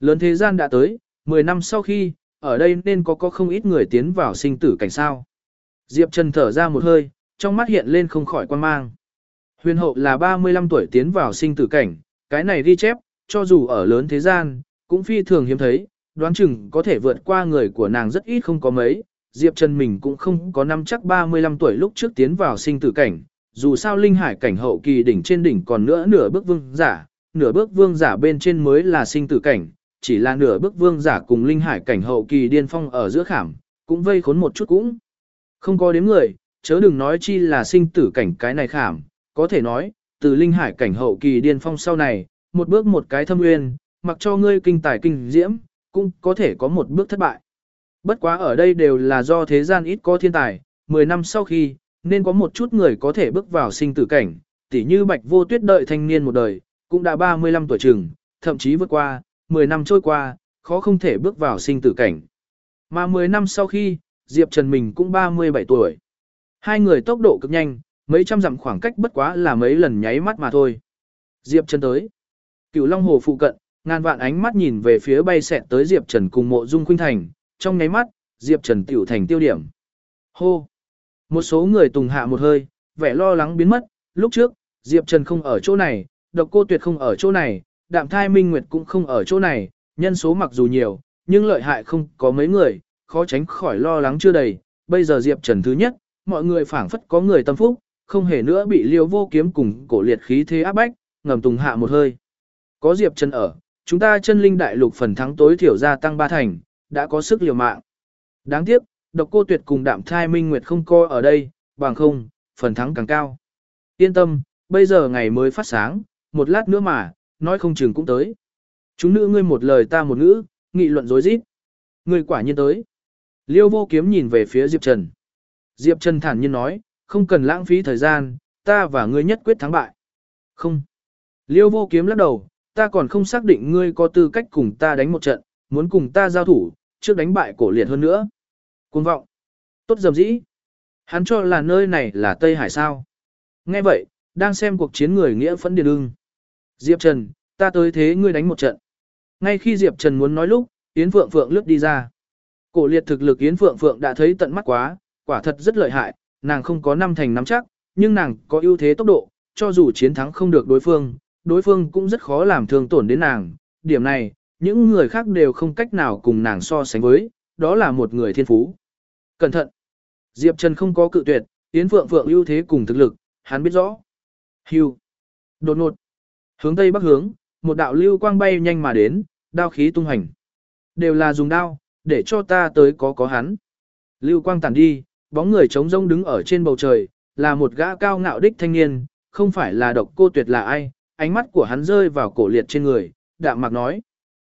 Lớn thế gian đã tới, 10 năm sau khi, ở đây nên có có không ít người tiến vào sinh tử cảnh sao. Diệp Trần thở ra một hơi, trong mắt hiện lên không khỏi quan mang. Huyền hậu là 35 tuổi tiến vào sinh tử cảnh, cái này ghi chép, cho dù ở lớn thế gian, cũng phi thường hiếm thấy, đoán chừng có thể vượt qua người của nàng rất ít không có mấy. Diệp Trần mình cũng không có năm chắc 35 tuổi lúc trước tiến vào sinh tử cảnh, dù sao linh hải cảnh hậu kỳ đỉnh trên đỉnh còn nữa nửa bước vương giả, nửa bước vương giả bên trên mới là sinh tử cảnh, chỉ là nửa bước vương giả cùng linh hải cảnh hậu kỳ điên phong ở giữa khảm, cũng vây khốn một chút cũng. Không có đếm người, chớ đừng nói chi là sinh tử cảnh cái này khảm, có thể nói, từ linh hải cảnh hậu kỳ điên phong sau này, một bước một cái thâm nguyên, mặc cho ngươi kinh tài kinh diễm, cũng có thể có một bước thất bại. Bất quá ở đây đều là do thế gian ít có thiên tài, 10 năm sau khi, nên có một chút người có thể bước vào sinh tử cảnh, tỉ như bạch vô tuyết đợi thanh niên một đời, cũng đã 35 tuổi trừng, thậm chí vượt qua, 10 năm trôi qua, khó không thể bước vào sinh tử cảnh. Mà 10 năm sau khi, Diệp Trần mình cũng 37 tuổi. Hai người tốc độ cực nhanh, mấy trăm dặm khoảng cách bất quá là mấy lần nháy mắt mà thôi. Diệp Trần tới. Cửu Long Hồ phụ cận, ngàn vạn ánh mắt nhìn về phía bay xẹt tới Diệp Trần cùng mộ dung khuynh thành, trong nháy mắt, Diệp Trần tiểu thành tiêu điểm. Hô! Một số người tùng hạ một hơi, vẻ lo lắng biến mất, lúc trước, Diệp Trần không ở chỗ này, độc cô tuyệt không ở chỗ này, đạm thai minh nguyệt cũng không ở chỗ này, nhân số mặc dù nhiều, nhưng lợi hại không có mấy người, khó tránh khỏi lo lắng chưa đầy. Bây giờ Diệp Trần thứ nhất, mọi người phảng phất có người tâm phúc, không hề nữa bị liêu vô kiếm cùng cổ liệt khí thế áp bách, ngầm tùng hạ một hơi. Có Diệp Trần ở, chúng ta chân linh đại lục phần thắng tối thiểu gia tăng ba thành, đã có sức liều mạng. Đáng tiếc, độc cô tuyệt cùng đạm thai minh nguyệt không coi ở đây, bằng không, phần thắng càng cao. Yên tâm, bây giờ ngày mới phát sáng, một lát nữa mà, nói không chừng cũng tới. Chúng nữ ngươi một lời ta một ngữ, nghị luận dối rít Ngươi quả nhiên tới. Liêu vô kiếm nhìn về phía Diệp Trần. Diệp Trần thản nhiên nói, không cần lãng phí thời gian, ta và ngươi nhất quyết thắng bại. Không. Liêu vô kiếm lắc đầu, ta còn không xác định ngươi có tư cách cùng ta đánh một trận, muốn cùng ta giao thủ, trước đánh bại cổ liệt hơn nữa. Cuồng vọng. Tốt dầm dĩ. Hắn cho là nơi này là Tây Hải sao. Nghe vậy, đang xem cuộc chiến người nghĩa phẫn điền ưng. Diệp Trần, ta tới thế ngươi đánh một trận. Ngay khi Diệp Trần muốn nói lúc, Yến Phượng Phượng lướt đi ra. Cổ liệt thực lực Yến Phượng Phượng đã thấy tận mắt quá, quả thật rất lợi hại, nàng không có năm thành nắm chắc, nhưng nàng có ưu thế tốc độ, cho dù chiến thắng không được đối phương, đối phương cũng rất khó làm thương tổn đến nàng. Điểm này, những người khác đều không cách nào cùng nàng so sánh với, đó là một người thiên phú. Cẩn thận! Diệp Trần không có cự tuyệt, Yến Phượng Phượng ưu thế cùng thực lực, hắn biết rõ. Hưu! Đột ngột! Hướng tây bắc hướng, một đạo lưu quang bay nhanh mà đến, đao khí tung hành. Đều là dùng đao, để cho ta tới có có hắn. Lưu quang tản đi, bóng người trống rông đứng ở trên bầu trời, là một gã cao ngạo đích thanh niên, không phải là độc cô tuyệt là ai, ánh mắt của hắn rơi vào cổ liệt trên người, đạm mạc nói.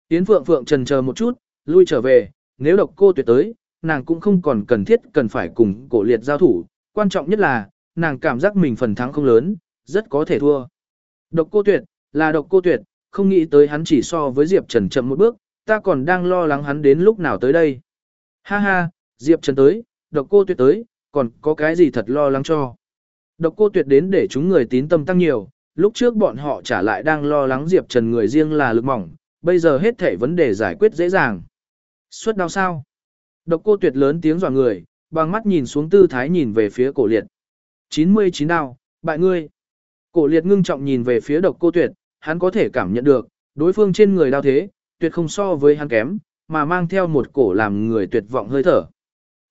Yến Phượng Phượng trần chờ một chút, lui trở về, nếu độc cô tuyệt tới, nàng cũng không còn cần thiết cần phải cùng cổ liệt giao thủ, quan trọng nhất là, nàng cảm giác mình phần thắng không lớn, rất có thể thua. Độc cô tuyệt, là độc cô tuyệt, không nghĩ tới hắn chỉ so với Diệp Trần chậm một bước, ta còn đang lo lắng hắn đến lúc nào tới đây. Ha ha, Diệp Trần tới, độc cô tuyệt tới, còn có cái gì thật lo lắng cho. Độc cô tuyệt đến để chúng người tín tâm tăng nhiều, lúc trước bọn họ trả lại đang lo lắng Diệp Trần người riêng là lực mỏng, bây giờ hết thể vấn đề giải quyết dễ dàng. Suốt đau sao? Độc cô tuyệt lớn tiếng dọa người, bằng mắt nhìn xuống tư thái nhìn về phía cổ liệt. 99 đau, bại ngươi. Cổ liệt ngưng trọng nhìn về phía độc cô tuyệt, hắn có thể cảm nhận được, đối phương trên người đau thế, tuyệt không so với hắn kém, mà mang theo một cổ làm người tuyệt vọng hơi thở.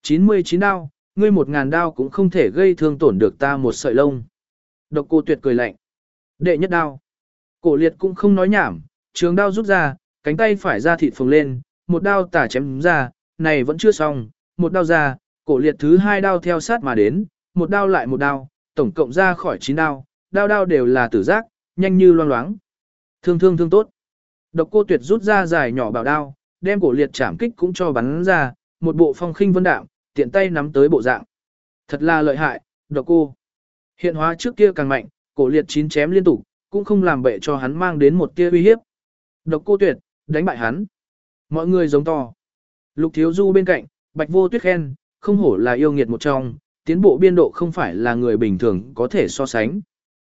99 đao, ngươi một ngàn đao cũng không thể gây thương tổn được ta một sợi lông. Độc cô tuyệt cười lạnh. Đệ nhất đao. Cổ liệt cũng không nói nhảm, trường đao rút ra, cánh tay phải ra thịt phồng lên, một đao tả chém ra, này vẫn chưa xong, một đao ra, cổ liệt thứ hai đao theo sát mà đến, một đao lại một đao, tổng cộng ra khỏi chín đao, đao đao đều là tử giác, nhanh như loang loáng. Thương thương thương tốt. Độc cô tuyệt rút ra dài nhỏ bảo đao, đem cổ liệt chạm kích cũng cho bắn ra, một bộ phong khinh vân đạm, tiện tay nắm tới bộ dạng. Thật là lợi hại, độc cô. Hiện hóa trước kia càng mạnh, cổ liệt chín chém liên tục, cũng không làm bệ cho hắn mang đến một tia uy hiếp. Độc cô tuyệt, đánh bại hắn. Mọi người giống to. Lục thiếu du bên cạnh, bạch vô tuyết khen, không hổ là yêu nghiệt một trong, tiến bộ biên độ không phải là người bình thường có thể so sánh.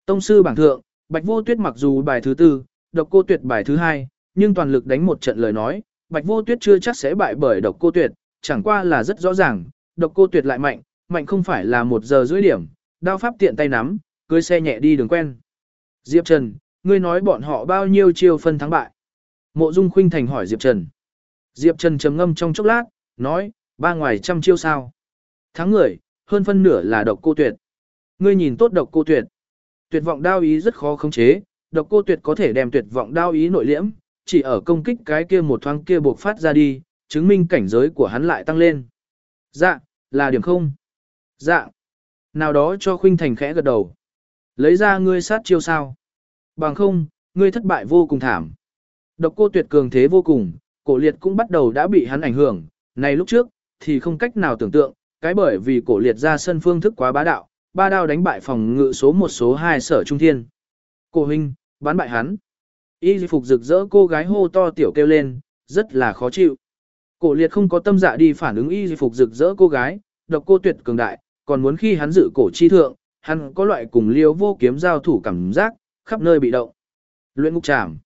Tông sư bảng thượng, bạch vô tuyết mặc dù bài thứ tư, độc cô tuyệt bài thứ hai, nhưng toàn lực đánh một trận lời nói, bạch vô tuyết chưa chắc sẽ bại bởi độc cô tuyệt, chẳng qua là rất rõ ràng, độc cô tuyệt lại mạnh, mạnh không phải là một giờ rưỡi điểm, đao pháp tiện tay nắm, cưới xe nhẹ đi đường quen. Diệp Trần, ngươi nói bọn họ bao nhiêu chiêu phân thắng bại? Mộ Dung Khuynh Thành hỏi Diệp Trần. Diệp Trần trầm ngâm trong chốc lát, nói, ba ngoài trăm chiêu sao? Thắng người, hơn phân nửa là độc cô tuyệt. Ngươi nhìn tốt độc cô tuyệt. Tuyệt vọng đao ý rất khó khống chế, độc cô tuyệt có thể đem tuyệt vọng đao ý nội liễm, chỉ ở công kích cái kia một thoáng kia buộc phát ra đi, chứng minh cảnh giới của hắn lại tăng lên. Dạ, là điểm không? Dạ. Nào đó cho Khuynh Thành khẽ gật đầu. Lấy ra ngươi sát chiêu sao? Bằng không, ngươi thất bại vô cùng thảm. Độc cô tuyệt cường thế vô cùng, cổ liệt cũng bắt đầu đã bị hắn ảnh hưởng. Này lúc trước, thì không cách nào tưởng tượng, cái bởi vì cổ liệt ra sân phương thức quá bá đạo, ba đao đánh bại phòng ngự số một số hai sở trung thiên. Cổ huynh, bán bại hắn. Y phục rực rỡ cô gái hô to tiểu kêu lên, rất là khó chịu. Cổ liệt không có tâm dạ đi phản ứng y phục rực rỡ cô gái, độc cô tuyệt cường đại, còn muốn khi hắn dự cổ chi thượng, hắn có loại cùng liêu vô kiếm giao thủ cảm giác, khắp nơi bị động. Luyện ngục trảm.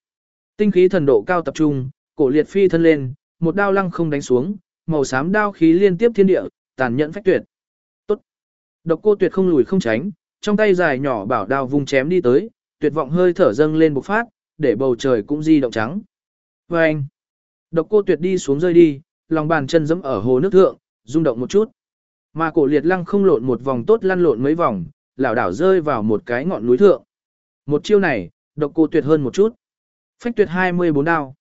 Tinh khí thần độ cao tập trung, cổ liệt phi thân lên, một đao lăng không đánh xuống, màu xám đao khí liên tiếp thiên địa, tàn nhẫn phách tuyệt. Độc cô tuyệt không lùi không tránh, trong tay dài nhỏ bảo đao vùng chém đi tới, tuyệt vọng hơi thở dâng lên bộc phát, để bầu trời cũng di động trắng. Và anh. Độc cô tuyệt đi xuống rơi đi, lòng bàn chân dẫm ở hồ nước thượng, rung động một chút. Mà cổ liệt lăng không lộn một vòng tốt lăn lộn mấy vòng, lảo đảo rơi vào một cái ngọn núi thượng. Một chiêu này, độc cô tuyệt hơn một chút. Phách tuyệt 24 đao.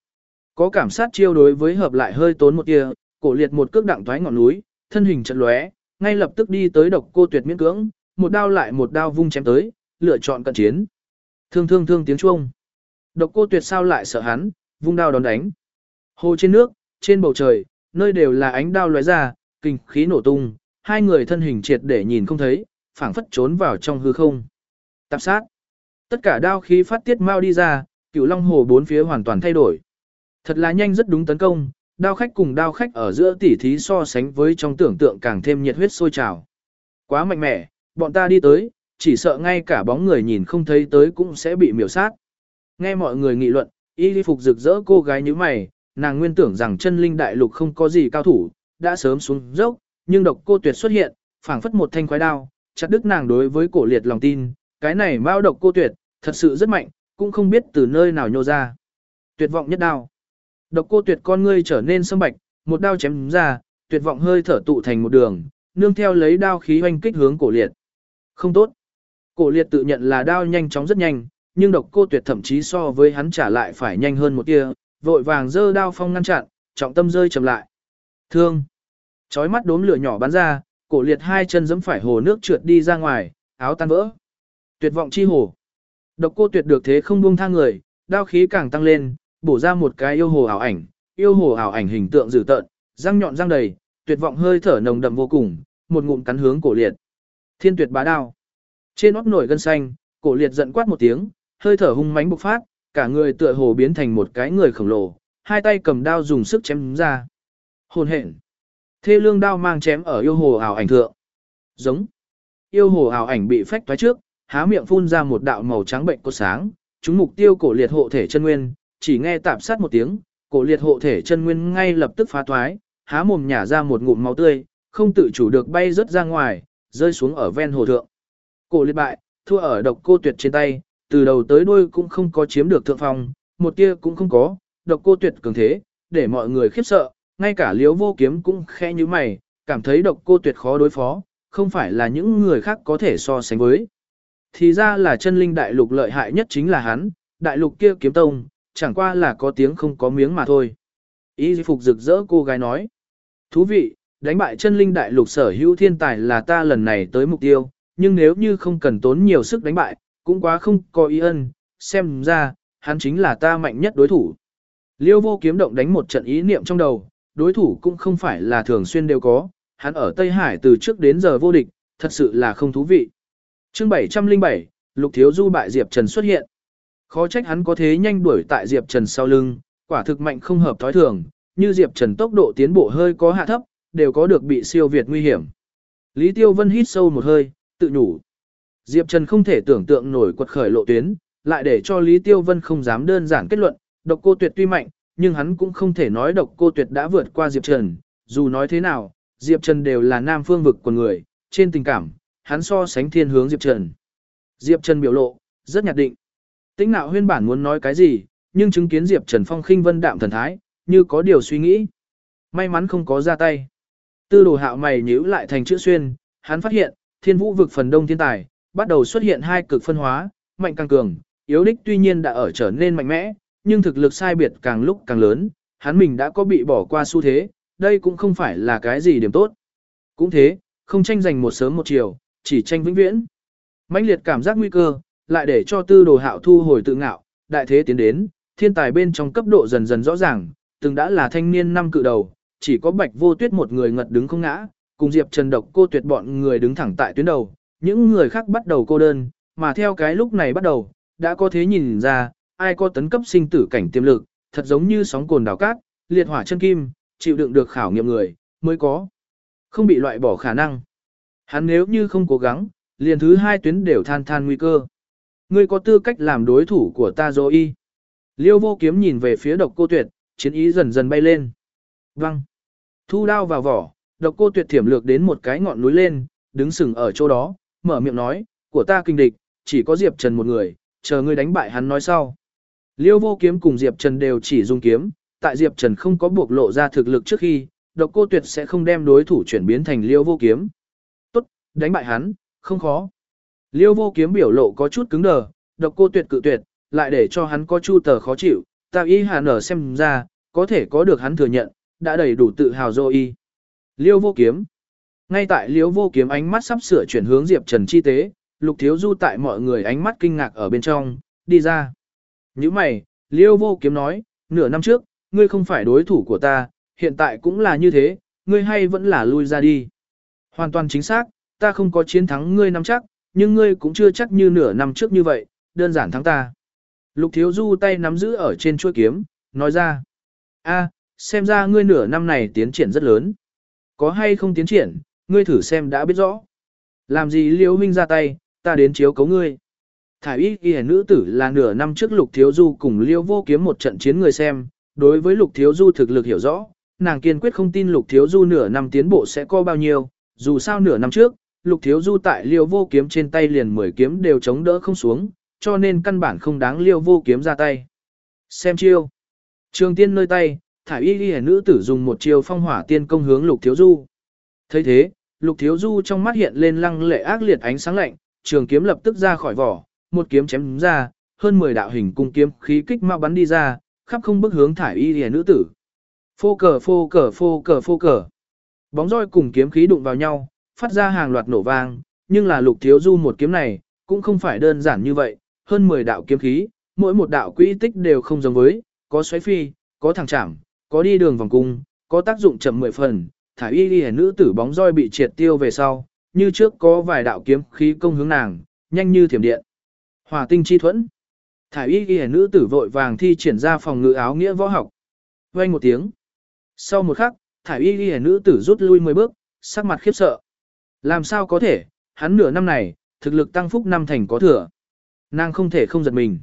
Có cảm sát chiêu đối với hợp lại hơi tốn một tia, cổ liệt một cước đặng thoái ngọn núi, thân hình chật lóe, ngay lập tức đi tới độc cô tuyệt miễn cưỡng, một đao lại một đao vung chém tới, lựa chọn cận chiến. Thương thương thương tiếng chuông. Độc cô tuyệt sao lại sợ hắn, vung đao đón đánh. Hồ trên nước, trên bầu trời, nơi đều là ánh đao lóe ra, kinh khí nổ tung, hai người thân hình triệt để nhìn không thấy, phảng phất trốn vào trong hư không. Tạp sát. Tất cả đao khí phát tiết mau đi ra, cửu long hồ bốn phía hoàn toàn thay đổi. Thật là nhanh rất đúng tấn công, Đao khách cùng đao khách ở giữa tỉ thí so sánh với trong tưởng tượng càng thêm nhiệt huyết sôi trào. Quá mạnh mẽ, bọn ta đi tới, chỉ sợ ngay cả bóng người nhìn không thấy tới cũng sẽ bị miểu sát. Nghe mọi người nghị luận, y đi phục rực rỡ cô gái như mày, nàng nguyên tưởng rằng chân linh đại lục không có gì cao thủ, đã sớm xuống dốc, nhưng độc cô tuyệt xuất hiện, phảng phất một thanh khoái đao, chặt đứt nàng đối với cổ liệt lòng tin, cái này mao độc cô tuyệt, thật sự rất mạnh, cũng không biết từ nơi nào nhô ra. Tuyệt vọng nhất đao. Độc cô tuyệt con ngươi trở nên sâm bạch, một đao chém ra, tuyệt vọng hơi thở tụ thành một đường, nương theo lấy đao khí hoanh kích hướng cổ liệt. Không tốt. Cổ liệt tự nhận là đao nhanh chóng rất nhanh, nhưng độc cô tuyệt thậm chí so với hắn trả lại phải nhanh hơn một tia, vội vàng giơ đao phong ngăn chặn, trọng tâm rơi chậm lại. Thương. Chói mắt đốm lửa nhỏ bắn ra, cổ liệt hai chân giẫm phải hồ nước trượt đi ra ngoài, áo tan vỡ. Tuyệt vọng chi hồ. Độc cô tuyệt được thế không buông tha người, đao khí càng tăng lên, bổ ra một cái yêu hồ ảo ảnh, yêu hồ ảo ảnh hình tượng dữ tợn, răng nhọn răng đầy, tuyệt vọng hơi thở nồng đậm vô cùng, một ngụm cắn hướng cổ liệt. Thiên tuyệt bá đao. Trên óc nổi gân xanh, cổ liệt giận quát một tiếng, hơi thở hung mãnh bộc phát, cả người tựa hồ biến thành một cái người khổng lồ, hai tay cầm đao dùng sức chém ra. Hồn hện. Thê lương đao mang chém ở yêu hồ ảo ảnh thượng. Giống. Yêu hồ ảo ảnh bị phách thoái trước, há miệng phun ra một đạo màu trắng bệnh cột sáng, chúng mục tiêu cổ liệt hộ thể chân nguyên, chỉ nghe tạp sát một tiếng, cổ liệt hộ thể chân nguyên ngay lập tức phá thoái, há mồm nhả ra một ngụm máu tươi, không tự chủ được bay rớt ra ngoài, rơi xuống ở ven hồ thượng. Cổ liệt bại, thua ở độc cô tuyệt trên tay, từ đầu tới đuôi cũng không có chiếm được thượng phong, một tia cũng không có, độc cô tuyệt cường thế, để mọi người khiếp sợ, ngay cả liếu vô kiếm cũng khẽ như mày, cảm thấy độc cô tuyệt khó đối phó, không phải là những người khác có thể so sánh với. Thì ra là chân linh đại lục lợi hại nhất chính là hắn, đại lục kia kiếm tông, chẳng qua là có tiếng không có miếng mà thôi. Ý phục rực rỡ cô gái nói. Thú vị, đánh bại chân linh đại lục sở hữu thiên tài là ta lần này tới mục tiêu, nhưng nếu như không cần tốn nhiều sức đánh bại, cũng quá không có ý ân, xem ra, hắn chính là ta mạnh nhất đối thủ. Liêu vô kiếm động đánh một trận ý niệm trong đầu, đối thủ cũng không phải là thường xuyên đều có, hắn ở Tây Hải từ trước đến giờ vô địch, thật sự là không thú vị. chương 707, Lục Thiếu Du bại Diệp Trần xuất hiện. Khó trách hắn có thế nhanh đuổi tại Diệp Trần sau lưng, quả thực mạnh không hợp thói thường, như Diệp Trần tốc độ tiến bộ hơi có hạ thấp, đều có được bị siêu việt nguy hiểm. Lý Tiêu Vân hít sâu một hơi, tự nhủ. Diệp Trần không thể tưởng tượng nổi quật khởi lộ tuyến, lại để cho Lý Tiêu Vân không dám đơn giản kết luận, độc cô tuyệt tuy mạnh, nhưng hắn cũng không thể nói độc cô tuyệt đã vượt qua Diệp Trần, dù nói thế nào, Diệp Trần đều là nam phương vực của người, trên tình cảm, hắn so sánh thiên hướng Diệp Trần. Diệp Trần biểu lộ, rất nhạt định. Tĩnh nạo huyên bản muốn nói cái gì, nhưng chứng kiến Diệp Trần Phong khinh vân đạm thần thái, như có điều suy nghĩ. May mắn không có ra tay. Tư đồ hạo mày nhíu lại thành chữ xuyên, hắn phát hiện, thiên vũ vực phần đông thiên tài, bắt đầu xuất hiện hai cực phân hóa, mạnh càng cường, yếu đích tuy nhiên đã ở trở nên mạnh mẽ, nhưng thực lực sai biệt càng lúc càng lớn, hắn mình đã có bị bỏ qua xu thế, đây cũng không phải là cái gì điểm tốt. Cũng thế, không tranh giành một sớm một chiều, chỉ tranh vĩnh viễn. mãnh liệt cảm giác nguy cơ, lại để cho tư đồ hạo thu hồi tự ngạo, đại thế tiến đến, thiên tài bên trong cấp độ dần dần rõ ràng, từng đã là thanh niên năm cự đầu, chỉ có bạch vô tuyết một người ngật đứng không ngã, cùng Diệp Trần Độc cô tuyệt bọn người đứng thẳng tại tuyến đầu, những người khác bắt đầu cô đơn, mà theo cái lúc này bắt đầu, đã có thế nhìn ra, ai có tấn cấp sinh tử cảnh tiềm lực, thật giống như sóng cồn đào cát, liệt hỏa chân kim, chịu đựng được khảo nghiệm người, mới có. Không bị loại bỏ khả năng. Hắn nếu như không cố gắng, liền thứ hai tuyến đều than than nguy cơ. Ngươi có tư cách làm đối thủ của ta rồi y. Liêu vô kiếm nhìn về phía độc cô tuyệt, chiến ý dần dần bay lên. Văng. Thu đao vào vỏ, độc cô tuyệt thiểm lược đến một cái ngọn núi lên, đứng sừng ở chỗ đó, mở miệng nói, của ta kinh địch, chỉ có Diệp Trần một người, chờ ngươi đánh bại hắn nói sau. Liêu vô kiếm cùng Diệp Trần đều chỉ dùng kiếm, tại Diệp Trần không có buộc lộ ra thực lực trước khi, độc cô tuyệt sẽ không đem đối thủ chuyển biến thành liêu vô kiếm. Tốt, đánh bại hắn, không khó. Liêu vô kiếm biểu lộ có chút cứng đờ, độc cô tuyệt cự tuyệt, lại để cho hắn có chu tờ khó chịu, tạo y hà nở xem ra, có thể có được hắn thừa nhận, đã đầy đủ tự hào dô y. Liêu vô kiếm. Ngay tại liêu vô kiếm ánh mắt sắp sửa chuyển hướng Diệp Trần chi tế, lục thiếu du tại mọi người ánh mắt kinh ngạc ở bên trong, đi ra. Như mày, liêu vô kiếm nói, nửa năm trước, ngươi không phải đối thủ của ta, hiện tại cũng là như thế, ngươi hay vẫn là lui ra đi. Hoàn toàn chính xác, ta không có chiến thắng ngươi năm chắc, nhưng ngươi cũng chưa chắc như nửa năm trước như vậy, đơn giản thắng ta. Lục thiếu du tay nắm giữ ở trên chuôi kiếm, nói ra. a xem ra ngươi nửa năm này tiến triển rất lớn. Có hay không tiến triển, ngươi thử xem đã biết rõ. Làm gì Liễu huynh ra tay, ta đến chiếu cấu ngươi. Thải y ghi nữ tử là nửa năm trước lục thiếu du cùng liêu vô kiếm một trận chiến người xem, đối với lục thiếu du thực lực hiểu rõ, nàng kiên quyết không tin lục thiếu du nửa năm tiến bộ sẽ có bao nhiêu, dù sao nửa năm trước, lục thiếu du tại liêu vô kiếm trên tay liền 10 kiếm đều chống đỡ không xuống, cho nên căn bản không đáng liêu vô kiếm ra tay. Xem chiêu. Trường tiên nơi tay, thải y ghi nữ tử dùng một chiêu phong hỏa tiên công hướng lục thiếu du. thấy thế, lục thiếu du trong mắt hiện lên lăng lệ ác liệt ánh sáng lạnh, trường kiếm lập tức ra khỏi vỏ, một kiếm chém đúng ra, hơn 10 đạo hình cung kiếm khí kích ma bắn đi ra, khắp không bước hướng thải y ghi nữ tử. Phô cờ phô cờ phô cờ phô cờ. Bóng roi cùng kiếm khí đụng vào nhau, phát ra hàng loạt nổ vang, nhưng là lục thiếu du một kiếm này, cũng không phải đơn giản như vậy, hơn 10 đạo kiếm khí, mỗi một đạo quỹ tích đều không giống với, có xoáy phi, có thẳng chạm, có đi đường vòng cung, có tác dụng chậm 10 phần, thải y ghi nữ tử bóng roi bị triệt tiêu về sau, như trước có vài đạo kiếm khí công hướng nàng, nhanh như thiểm điện. Hỏa tinh chi thuẫn. Thải y ghi nữ tử vội vàng thi triển ra phòng ngự áo nghĩa võ học. Vang một tiếng. Sau một khắc, thải y ghi nữ tử rút lui 10 bước, sắc mặt khiếp sợ. Làm sao có thể, hắn nửa năm này, thực lực tăng phúc năm thành có thừa. Nàng không thể không giật mình.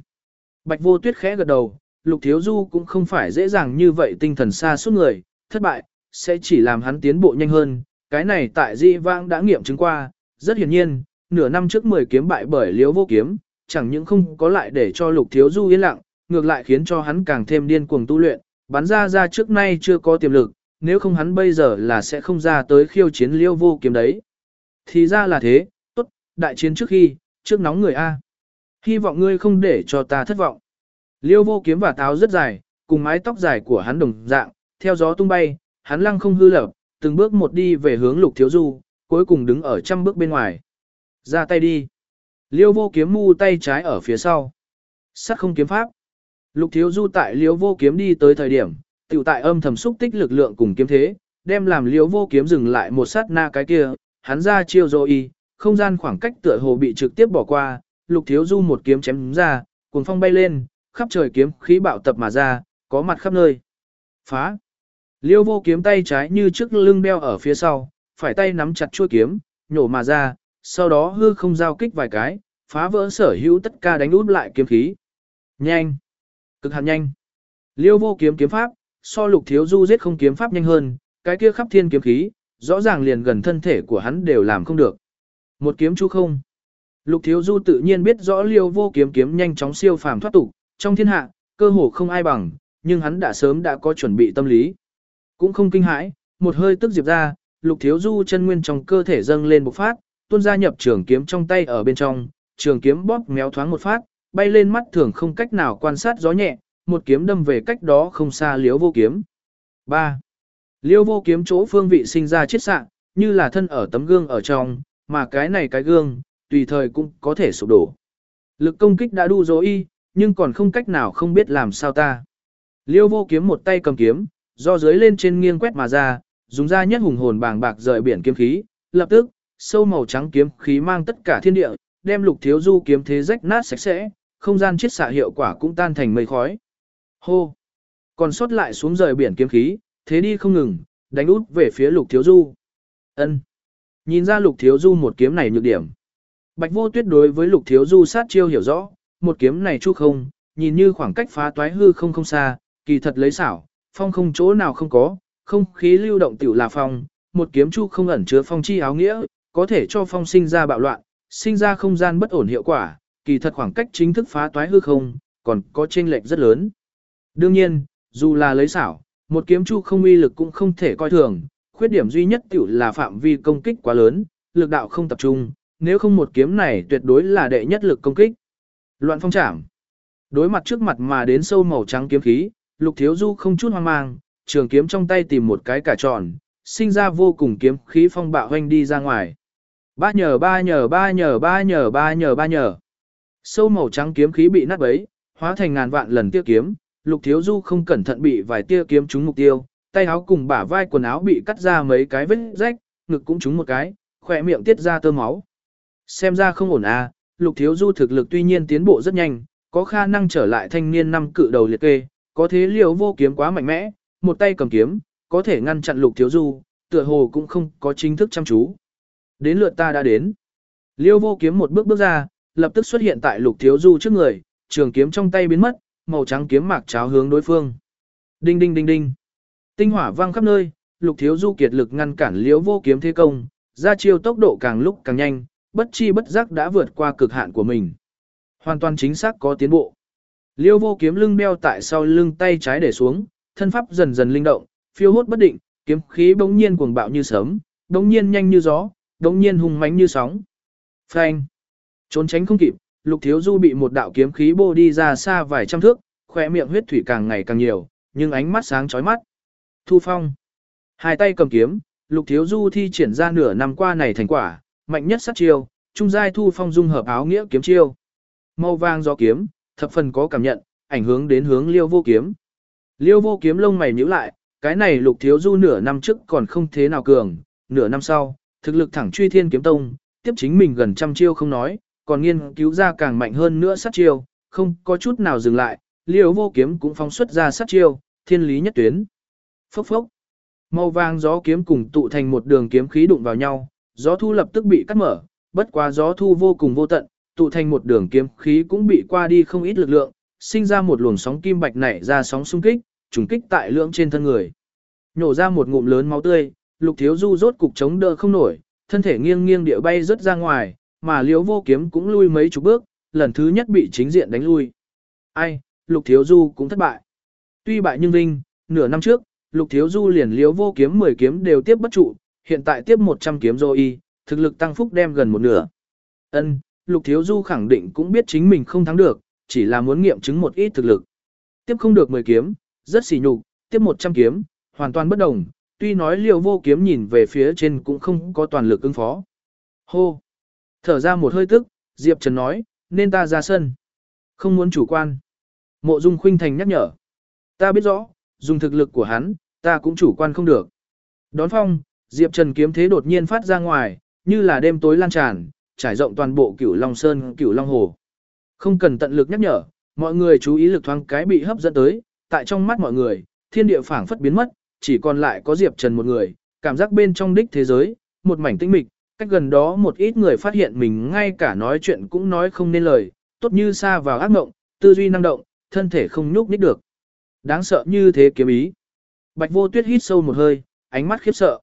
Bạch vô tuyết khẽ gật đầu, lục thiếu du cũng không phải dễ dàng như vậy tinh thần xa suốt người, thất bại, sẽ chỉ làm hắn tiến bộ nhanh hơn. Cái này tại di vãng đã nghiệm chứng qua, rất hiển nhiên, nửa năm trước 10 kiếm bại bởi liếu vô kiếm, chẳng những không có lại để cho lục thiếu du yên lặng, ngược lại khiến cho hắn càng thêm điên cuồng tu luyện, bắn ra ra trước nay chưa có tiềm lực, nếu không hắn bây giờ là sẽ không ra tới khiêu chiến liêu vô kiếm đấy. Thì ra là thế, tốt, đại chiến trước khi, trước nóng người A. Hy vọng ngươi không để cho ta thất vọng. Liêu vô kiếm và táo rất dài, cùng mái tóc dài của hắn đồng dạng, theo gió tung bay, hắn lăng không hư lập, từng bước một đi về hướng lục thiếu du, cuối cùng đứng ở trăm bước bên ngoài. Ra tay đi. Liêu vô kiếm mu tay trái ở phía sau. Sắt không kiếm pháp. Lục thiếu du tại liêu vô kiếm đi tới thời điểm, tiểu tại âm thầm xúc tích lực lượng cùng kiếm thế, đem làm liêu vô kiếm dừng lại một sát na cái kia, hắn ra chiêu dô y, không gian khoảng cách tựa hồ bị trực tiếp bỏ qua, lục thiếu du một kiếm chém ra, cuồng phong bay lên, khắp trời kiếm khí bạo tập mà ra, có mặt khắp nơi. Phá! Liêu vô kiếm tay trái như trước lưng đeo ở phía sau, phải tay nắm chặt chuôi kiếm, nhổ mà ra, sau đó hư không giao kích vài cái, phá vỡ sở hữu tất cả đánh út lại kiếm khí. Nhanh! Cực hạn nhanh! Liêu vô kiếm kiếm pháp, so lục thiếu du giết không kiếm pháp nhanh hơn, cái kia khắp thiên kiếm khí, rõ ràng liền gần thân thể của hắn đều làm không được. Một kiếm chú không. Lục thiếu du tự nhiên biết rõ liêu vô kiếm kiếm nhanh chóng siêu phàm thoát tục, trong thiên hạ, cơ hồ không ai bằng, nhưng hắn đã sớm đã có chuẩn bị tâm lý. Cũng không kinh hãi, một hơi tức diệp ra, lục thiếu du chân nguyên trong cơ thể dâng lên một phát, tuôn ra nhập trường kiếm trong tay ở bên trong, trường kiếm bóp méo thoáng một phát, bay lên mắt thường không cách nào quan sát gió nhẹ, một kiếm đâm về cách đó không xa Liêu vô kiếm. 3. Liêu vô kiếm chỗ phương vị sinh ra chết sạng, như là thân ở tấm gương ở trong, mà cái này cái gương, tùy thời cũng có thể sụp đổ. Lực công kích đã đu dối y, nhưng còn không cách nào không biết làm sao ta. Liêu vô kiếm một tay cầm kiếm, do dưới lên trên nghiêng quét mà ra, dùng ra nhất hùng hồn bàng bạc rời biển kiếm khí, lập tức, sâu màu trắng kiếm khí mang tất cả thiên địa, đem lục thiếu du kiếm thế rách nát sạch sẽ, không gian chiết xạ hiệu quả cũng tan thành mây khói. Hô! Còn sót lại xuống rời biển kiếm khí, thế đi không ngừng, đánh út về phía lục thiếu du. ân Nhìn ra lục thiếu du một kiếm này nhược điểm. Bạch vô tuyết đối với lục thiếu du sát chiêu hiểu rõ, một kiếm này chu không, nhìn như khoảng cách phá toái hư không không xa, kỳ thật lấy xảo, phong không chỗ nào không có, không khí lưu động tiểu là phong, một kiếm chu không ẩn chứa phong chi áo nghĩa, có thể cho phong sinh ra bạo loạn, sinh ra không gian bất ổn hiệu quả, kỳ thật khoảng cách chính thức phá toái hư không, còn có chênh lệch rất lớn. Đương nhiên, dù là lấy xảo, một kiếm chu không uy lực cũng không thể coi thường, khuyết điểm duy nhất tiểu là phạm vi công kích quá lớn, lực đạo không tập trung, nếu không một kiếm này tuyệt đối là đệ nhất lực công kích. Loạn phong trảm. Đối mặt trước mặt mà đến sâu màu trắng kiếm khí, Lục Thiếu Du không chút hoang mang, trường kiếm trong tay tìm một cái cả tròn, sinh ra vô cùng kiếm khí phong bạo hoanh đi ra ngoài. Ba nhờ ba nhờ ba nhờ ba nhờ ba nhờ ba nhờ. Sâu màu trắng kiếm khí bị nát bấy, hóa thành ngàn vạn lần tiêu kiếm, Lục Thiếu Du không cẩn thận bị vài tia kiếm trúng mục tiêu, tay áo cùng bả vai quần áo bị cắt ra mấy cái vết rách, ngực cũng trúng một cái, khỏe miệng tiết ra tơ máu. Xem ra không ổn à, Lục Thiếu Du thực lực tuy nhiên tiến bộ rất nhanh, có khả năng trở lại thanh niên năm cự đầu liệt kê, có thế liều vô kiếm quá mạnh mẽ, một tay cầm kiếm, có thể ngăn chặn lục thiếu du, tựa hồ cũng không có chính thức chăm chú. Đến lượt ta đã đến. Liêu vô kiếm một bước bước ra, lập tức xuất hiện tại lục thiếu du trước người, trường kiếm trong tay biến mất, màu trắng kiếm mạc cháo hướng đối phương. Đinh đinh đinh đinh. Tinh hỏa vang khắp nơi, lục thiếu du kiệt lực ngăn cản liêu vô kiếm thế công, ra chiêu tốc độ càng lúc càng nhanh, bất chi bất giác đã vượt qua cực hạn của mình. Hoàn toàn chính xác có tiến bộ. Liêu vô kiếm lưng đeo tại sau lưng tay trái để xuống, thân pháp dần dần linh động, phiêu hốt bất định, kiếm khí bỗng nhiên cuồng bạo như sấm, bỗng nhiên nhanh như gió, bỗng nhiên hung mãnh như sóng. Phanh! Trốn tránh không kịp, Lục Thiếu Du bị một đạo kiếm khí bô đi ra xa vài trăm thước, khỏe miệng huyết thủy càng ngày càng nhiều, nhưng ánh mắt sáng chói mắt. Thu Phong! Hai tay cầm kiếm, Lục Thiếu Du thi triển ra nửa năm qua này thành quả, mạnh nhất sát chiêu, trung giai Thu Phong dung hợp áo nghĩa kiếm chiêu. Màu vàng gió kiếm, thập phần có cảm nhận, ảnh hưởng đến hướng Liêu Vô Kiếm. Liêu Vô Kiếm lông mày nhíu lại, cái này Lục Thiếu Du nửa năm trước còn không thế nào cường, nửa năm sau, thực lực thẳng truy thiên kiếm tông, tiếp chính mình gần trăm chiêu không nói, còn nghiên cứu ra càng mạnh hơn nữa sát chiêu, không có chút nào dừng lại, liều vô kiếm cũng phóng xuất ra sát chiêu, thiên lý nhất tuyến. Phốc phốc. Màu vàng gió kiếm cùng tụ thành một đường kiếm khí đụng vào nhau, gió thu lập tức bị cắt mở, bất quá gió thu vô cùng vô tận, tụ thành một đường kiếm khí cũng bị qua đi không ít lực lượng, sinh ra một luồng sóng kim bạch nảy ra sóng xung kích, trùng kích tại lượng trên thân người. Nhổ ra một ngụm lớn máu tươi, Lục Thiếu Du rốt cục chống đỡ không nổi, thân thể nghiêng nghiêng địa bay rất ra ngoài, mà Liễu Vô Kiếm cũng lui mấy chục bước, lần thứ nhất bị chính diện đánh lui. Ai, Lục Thiếu Du cũng thất bại. Tuy bại nhưng vinh, nửa năm trước, Lục Thiếu Du liền Liễu Vô Kiếm 10 kiếm đều tiếp bất trụ, hiện tại tiếp 100 kiếm rồi thực lực tăng phúc đem gần một nửa. Ân, Lục Thiếu Du khẳng định cũng biết chính mình không thắng được, chỉ là muốn nghiệm chứng một ít thực lực. Tiếp không được 10 kiếm, rất xỉ nhục, tiếp 100 kiếm, hoàn toàn bất đồng, tuy nói liều vô kiếm nhìn về phía trên cũng không có toàn lực ứng phó. Hô! Thở ra một hơi tức, Diệp Trần nói, nên ta ra sân. Không muốn chủ quan. Mộ Dung Khuynh Thành nhắc nhở. Ta biết rõ, dùng thực lực của hắn, ta cũng chủ quan không được. Đón phong, Diệp Trần kiếm thế đột nhiên phát ra ngoài, như là đêm tối lan tràn, trải rộng toàn bộ cửu Long Sơn, cửu Long Hồ. Không cần tận lực nhắc nhở, mọi người chú ý lực thoáng cái bị hấp dẫn tới, tại trong mắt mọi người, thiên địa phảng phất biến mất, chỉ còn lại có Diệp Trần một người, cảm giác bên trong đích thế giới, một mảnh tĩnh mịch, cách gần đó một ít người phát hiện mình ngay cả nói chuyện cũng nói không nên lời, tốt như xa vào ác mộng, tư duy năng động, thân thể không nhúc nhích được. Đáng sợ như thế kiếm ý. Bạch vô tuyết hít sâu một hơi, ánh mắt khiếp sợ.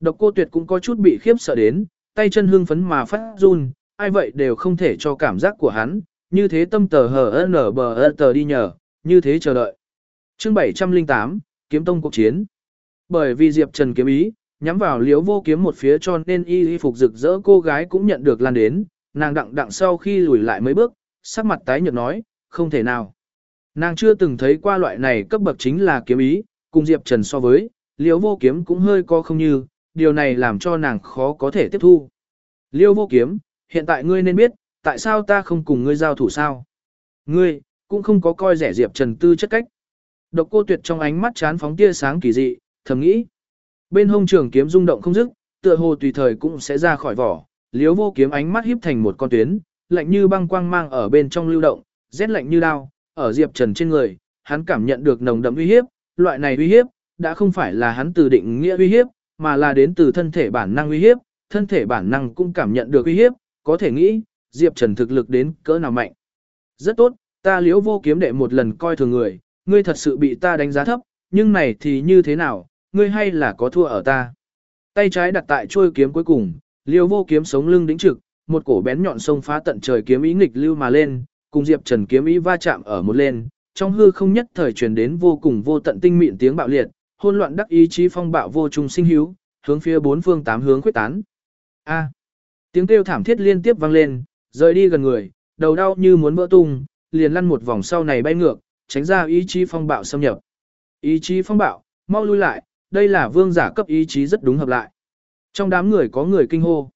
Độc cô tuyệt cũng có chút bị khiếp sợ đến, tay chân hương phấn mà phát run, ai vậy đều không thể cho cảm giác của hắn, như thế tâm tờ hờ nở bờ tờ đi nhờ, như thế chờ đợi. chương 708, kiếm tông cuộc chiến. Bởi vì Diệp Trần kiếm ý, nhắm vào liếu vô kiếm một phía cho nên y y phục rực rỡ cô gái cũng nhận được lan đến, nàng đặng đặng sau khi lùi lại mấy bước, sắc mặt tái nhợt nói, không thể nào. Nàng chưa từng thấy qua loại này cấp bậc chính là kiếm ý, cùng Diệp Trần so với, liếu vô kiếm cũng hơi có không như, điều này làm cho nàng khó có thể tiếp thu. Liêu vô kiếm, hiện tại ngươi nên biết, tại sao ta không cùng ngươi giao thủ sao? Ngươi, cũng không có coi rẻ Diệp Trần tư chất cách. Độc cô tuyệt trong ánh mắt chán phóng tia sáng kỳ dị, thầm nghĩ. Bên hông trường kiếm rung động không dứt, tựa hồ tùy thời cũng sẽ ra khỏi vỏ, liếu vô kiếm ánh mắt híp thành một con tuyến, lạnh như băng quang mang ở bên trong lưu động, rét lạnh như đao, ở Diệp Trần trên người, hắn cảm nhận được nồng đậm uy hiếp, loại này uy hiếp, đã không phải là hắn từ định nghĩa uy hiếp, mà là đến từ thân thể bản năng uy hiếp, thân thể bản năng cũng cảm nhận được uy hiếp, có thể nghĩ, Diệp Trần thực lực đến cỡ nào mạnh. Rất tốt, ta liếu vô kiếm đệ một lần coi thường người, ngươi thật sự bị ta đánh giá thấp, nhưng này thì như thế nào, ngươi hay là có thua ở ta. Tay trái đặt tại chuôi kiếm cuối cùng, liêu vô kiếm sống lưng đĩnh trực, một cổ bén nhọn sông phá tận trời kiếm ý nghịch lưu mà lên, cùng Diệp Trần kiếm ý va chạm ở một lên, trong hư không nhất thời truyền đến vô cùng vô tận tinh mịn tiếng bạo liệt, hỗn loạn đắc ý chí phong bạo vô trùng sinh hữu, hướng phía bốn phương tám hướng quyết tán. A. tiếng kêu thảm thiết liên tiếp vang lên, rời đi gần người, đầu đau như muốn vỡ tung, liền lăn một vòng sau này bay ngược, tránh ra ý chí phong bạo xâm nhập. Ý chí phong bạo, mau lui lại, đây là vương giả cấp ý chí rất đúng hợp lại. Trong đám người có người kinh hô.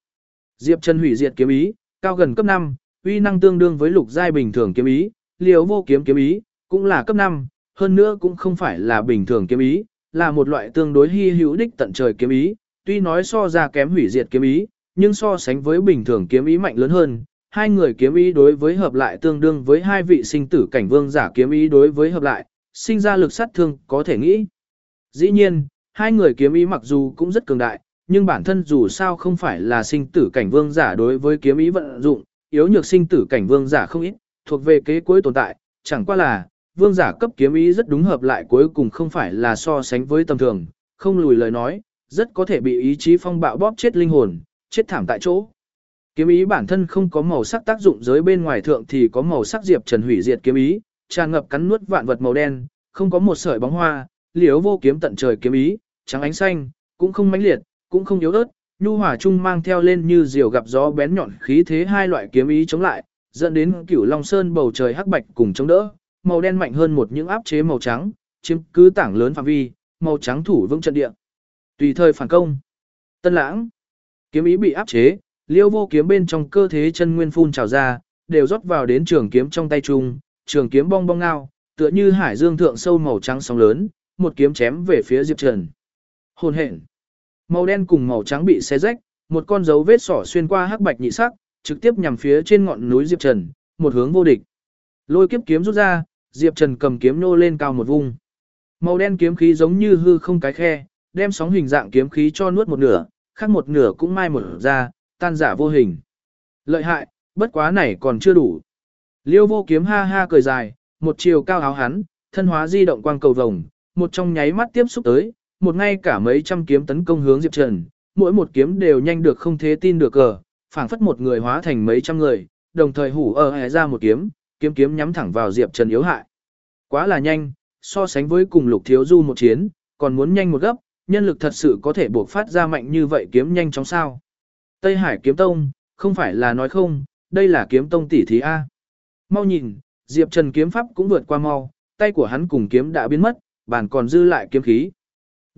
Diệp Trần hủy diệt kiếm ý, cao gần cấp 5, uy năng tương đương với lục giai bình thường kiếm ý, liều vô kiếm kiếm ý, cũng là cấp 5, hơn nữa cũng không phải là bình thường kiếm ý, là một loại tương đối hy hữu đích tận trời kiếm ý, tuy nói so ra kém hủy diệt kiếm ý, nhưng so sánh với bình thường kiếm ý mạnh lớn hơn, hai người kiếm ý đối với hợp lại tương đương với hai vị sinh tử cảnh vương giả kiếm ý đối với hợp lại, sinh ra lực sát thương có thể nghĩ. Dĩ nhiên, hai người kiếm ý mặc dù cũng rất cường đại, nhưng bản thân dù sao không phải là sinh tử cảnh vương giả đối với kiếm ý vận dụng, yếu nhược sinh tử cảnh vương giả không ít, thuộc về kế cuối tồn tại, chẳng qua là, vương giả cấp kiếm ý rất đúng hợp lại cuối cùng không phải là so sánh với tầm thường, không lùi lời nói, rất có thể bị ý chí phong bạo bóp chết linh hồn, chết thảm tại chỗ. Kiếm ý bản thân không có màu sắc tác dụng giới bên ngoài thượng thì có màu sắc diệp trần hủy diệt kiếm ý, tràn ngập cắn nuốt vạn vật màu đen, không có một sợi bóng hoa, liếu vô kiếm tận trời kiếm ý, trắng ánh xanh, cũng không mãnh liệt, cũng không yếu ớt, nhu hòa trung mang theo lên như diều gặp gió bén nhọn khí thế hai loại kiếm ý chống lại, dẫn đến cửu long sơn bầu trời hắc bạch cùng chống đỡ, màu đen mạnh hơn một những áp chế màu trắng, chiếm cứ tảng lớn phạm vi, màu trắng thủ vững trận địa. Tùy thời phản công. Tân lãng. Kiếm ý bị áp chế, liêu vô kiếm bên trong cơ thế chân nguyên phun trào ra, đều rót vào đến trường kiếm trong tay chung, trường kiếm bong bong ngao, tựa như hải dương thượng sâu màu trắng sóng lớn, một kiếm chém về phía Diệp Trần. Hồn hển. Màu đen cùng màu trắng bị xé rách, một con dấu vết sỏ xuyên qua hắc bạch nhị sắc, trực tiếp nhằm phía trên ngọn núi Diệp Trần, một hướng vô địch. Lôi kiếp kiếm rút ra, Diệp Trần cầm kiếm nô lên cao một vùng. Màu đen kiếm khí giống như hư không cái khe, đem sóng hình dạng kiếm khí cho nuốt một nửa, khác một nửa cũng mai một ra, tan giả vô hình. Lợi hại, bất quá này còn chưa đủ. Liêu vô kiếm ha ha cười dài, một chiều cao áo hắn, thân hóa di động quang cầu vồng, một trong nháy mắt tiếp xúc tới, một ngay cả mấy trăm kiếm tấn công hướng Diệp Trần, mỗi một kiếm đều nhanh được không thế tin được cờ, phảng phất một người hóa thành mấy trăm người, đồng thời hủ ở hẻ ra một kiếm, kiếm kiếm nhắm thẳng vào Diệp Trần yếu hại. Quá là nhanh, so sánh với cùng Lục Thiếu Du một chiến, còn muốn nhanh một gấp, nhân lực thật sự có thể buộc phát ra mạnh như vậy kiếm nhanh chóng sao. Tây Hải kiếm tông, không phải là nói không, đây là kiếm tông tỷ thí A. Mau nhìn, Diệp Trần kiếm pháp cũng vượt qua mau, tay của hắn cùng kiếm đã biến mất, bàn còn dư lại kiếm khí.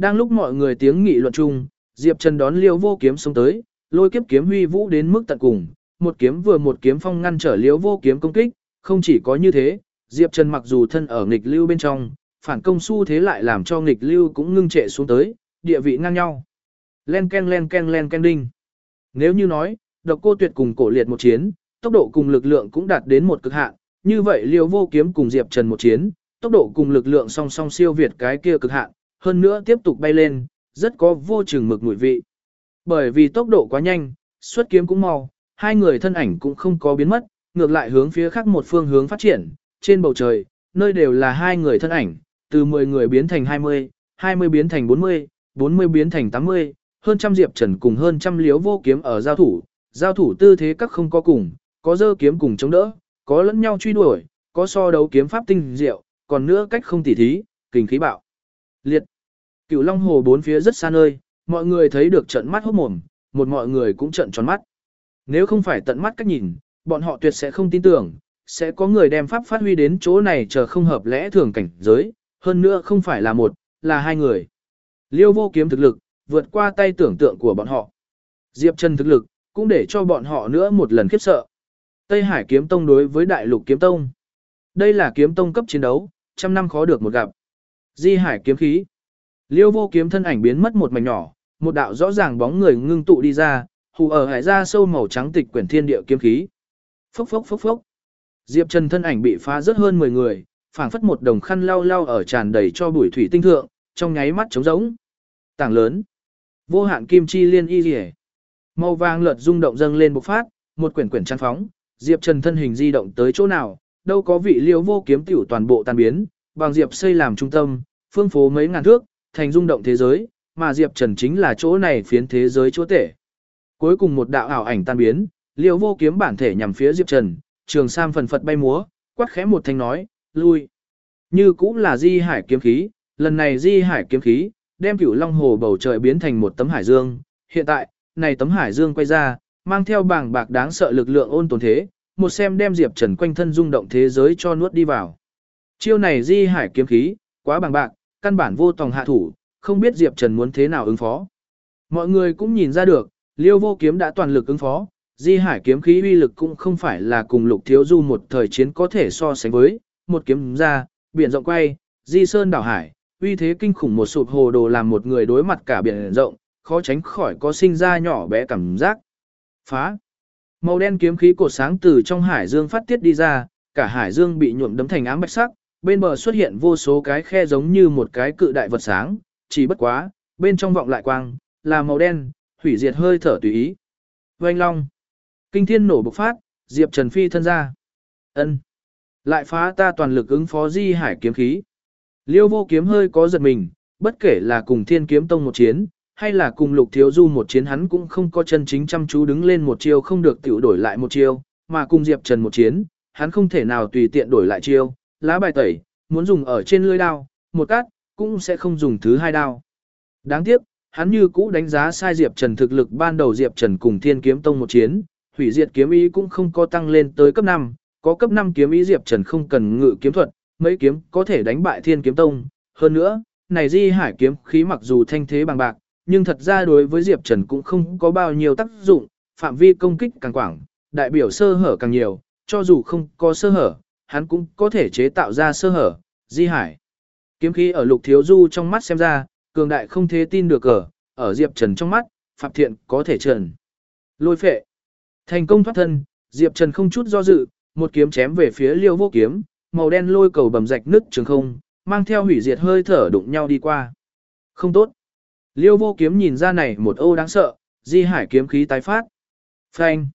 Đang lúc mọi người tiếng nghị luận chung, Diệp Trần đón liêu vô kiếm xuống tới, lôi kiếp kiếm huy vũ đến mức tận cùng, một kiếm vừa một kiếm phong ngăn trở liêu vô kiếm công kích, không chỉ có như thế, Diệp Trần mặc dù thân ở nghịch lưu bên trong, phản công xu thế lại làm cho nghịch lưu cũng ngưng trệ xuống tới, địa vị ngang nhau. Len ken len ken len ken đinh. Nếu như nói, độc cô tuyệt cùng cổ liệt một chiến, tốc độ cùng lực lượng cũng đạt đến một cực hạn, như vậy liêu vô kiếm cùng Diệp Trần một chiến, tốc độ cùng lực lượng song song siêu việt cái kia cực hạn, hơn nữa tiếp tục bay lên, rất có vô chừng mực mùi vị. Bởi vì tốc độ quá nhanh, xuất kiếm cũng mau, hai người thân ảnh cũng không có biến mất, ngược lại hướng phía khác một phương hướng phát triển, trên bầu trời, nơi đều là hai người thân ảnh, từ 10 người biến thành 20, 20 biến thành 40, 40 biến thành 80, hơn trăm diệp trần cùng hơn trăm liếu vô kiếm ở giao thủ, giao thủ tư thế các không có cùng, có dơ kiếm cùng chống đỡ, có lẫn nhau truy đuổi, có so đấu kiếm pháp tinh diệu, còn nữa cách không tỉ thí, kình khí bạo. Liệt. Cửu Long Hồ bốn phía rất xa nơi, mọi người thấy được trận mắt hốt mồm, một mọi người cũng trận tròn mắt. Nếu không phải tận mắt cách nhìn, bọn họ tuyệt sẽ không tin tưởng, sẽ có người đem pháp phát huy đến chỗ này chờ không hợp lẽ thường cảnh giới, hơn nữa không phải là một, là hai người. Liêu vô kiếm thực lực, vượt qua tay tưởng tượng của bọn họ. Diệp Trần thực lực, cũng để cho bọn họ nữa một lần khiếp sợ. Tây Hải kiếm tông đối với đại lục kiếm tông. Đây là kiếm tông cấp chiến đấu, trăm năm khó được một gặp. Di Hải kiếm khí. Liêu vô kiếm thân ảnh biến mất một mảnh nhỏ, một đạo rõ ràng bóng người ngưng tụ đi ra, hù ở hải ra sâu màu trắng tịch quyển thiên địa kiếm khí. Phốc phốc phốc phốc. Diệp Trần thân ảnh bị phá rất hơn 10 người, phảng phất một đồng khăn lau lau ở tràn đầy cho bụi thủy tinh thượng, trong nháy mắt trống rỗng. Tảng lớn. Vô hạn kim chi liên y liễu. Màu vàng lợt rung động dâng lên bộc phát, một quyển quyển tràn phóng, Diệp Trần thân hình di động tới chỗ nào, đâu có vị liêu vô kiếm tiểu toàn bộ tan biến, bằng Diệp xây làm trung tâm, phương phố mấy ngàn thước, thành rung động thế giới, mà Diệp Trần chính là chỗ này phiến thế giới chúa tể. Cuối cùng một đạo ảo ảnh tan biến, liêu vô kiếm bản thể nhằm phía Diệp Trần, trường sam phần phật bay múa, quát khẽ một thanh nói, lui. Như cũng là di hải kiếm khí, lần này di hải kiếm khí, đem cửu long hồ bầu trời biến thành một tấm hải dương. Hiện tại, này tấm hải dương quay ra, mang theo bảng bạc đáng sợ lực lượng ôn tồn thế, một xem đem Diệp Trần quanh thân rung động thế giới cho nuốt đi vào. Chiêu này di hải kiếm khí, quá bảng bạc, căn bản vô tòng hạ thủ, không biết Diệp Trần muốn thế nào ứng phó. Mọi người cũng nhìn ra được, liêu vô kiếm đã toàn lực ứng phó, di hải kiếm khí uy lực cũng không phải là cùng lục thiếu du một thời chiến có thể so sánh với, một kiếm ra, biển rộng quay, di sơn đảo hải, uy thế kinh khủng một sụp hồ đồ làm một người đối mặt cả biển rộng, khó tránh khỏi có sinh ra nhỏ bé cảm giác. Phá! Màu đen kiếm khí cột sáng từ trong hải dương phát tiết đi ra, cả hải dương bị nhuộm đấm thành ám bạch sắc, bên bờ xuất hiện vô số cái khe giống như một cái cự đại vật sáng, chỉ bất quá, bên trong vọng lại quang, là màu đen, hủy diệt hơi thở tùy ý. Oanh long. Kinh thiên nổ bộc phát, Diệp Trần phi thân ra. ân Lại phá ta toàn lực ứng phó di hải kiếm khí. Liêu vô kiếm hơi có giật mình, bất kể là cùng thiên kiếm tông một chiến, hay là cùng lục thiếu du một chiến hắn cũng không có chân chính chăm chú đứng lên một chiêu không được tiểu đổi lại một chiêu, mà cùng Diệp Trần một chiến, hắn không thể nào tùy tiện đổi lại chiêu, lá bài tẩy, muốn dùng ở trên lưỡi đao, một cát, cũng sẽ không dùng thứ hai đao. Đáng tiếc, hắn như cũ đánh giá sai Diệp Trần thực lực ban đầu Diệp Trần cùng Thiên Kiếm Tông một chiến, hủy diệt kiếm ý cũng không có tăng lên tới cấp 5, có cấp 5 kiếm ý Diệp Trần không cần ngự kiếm thuật, mấy kiếm có thể đánh bại Thiên Kiếm Tông, hơn nữa, này Di Hải kiếm khí mặc dù thanh thế bằng bạc, nhưng thật ra đối với Diệp Trần cũng không có bao nhiêu tác dụng, phạm vi công kích càng quảng, đại biểu sơ hở càng nhiều, cho dù không có sơ hở, hắn cũng có thể chế tạo ra sơ hở, Di Hải. Kiếm khí ở Lục Thiếu Du trong mắt xem ra, cường đại không thể tin được ở, ở Diệp Trần trong mắt, Phạm Thiện có thể trần. Lôi phệ. Thành công thoát thân, Diệp Trần không chút do dự, một kiếm chém về phía Liêu Vô Kiếm, màu đen lôi cầu bầm rạch nứt trường không, mang theo hủy diệt hơi thở đụng nhau đi qua. Không tốt. Liêu Vô Kiếm nhìn ra này một ô đáng sợ, Di Hải kiếm khí tái phát. Phanh.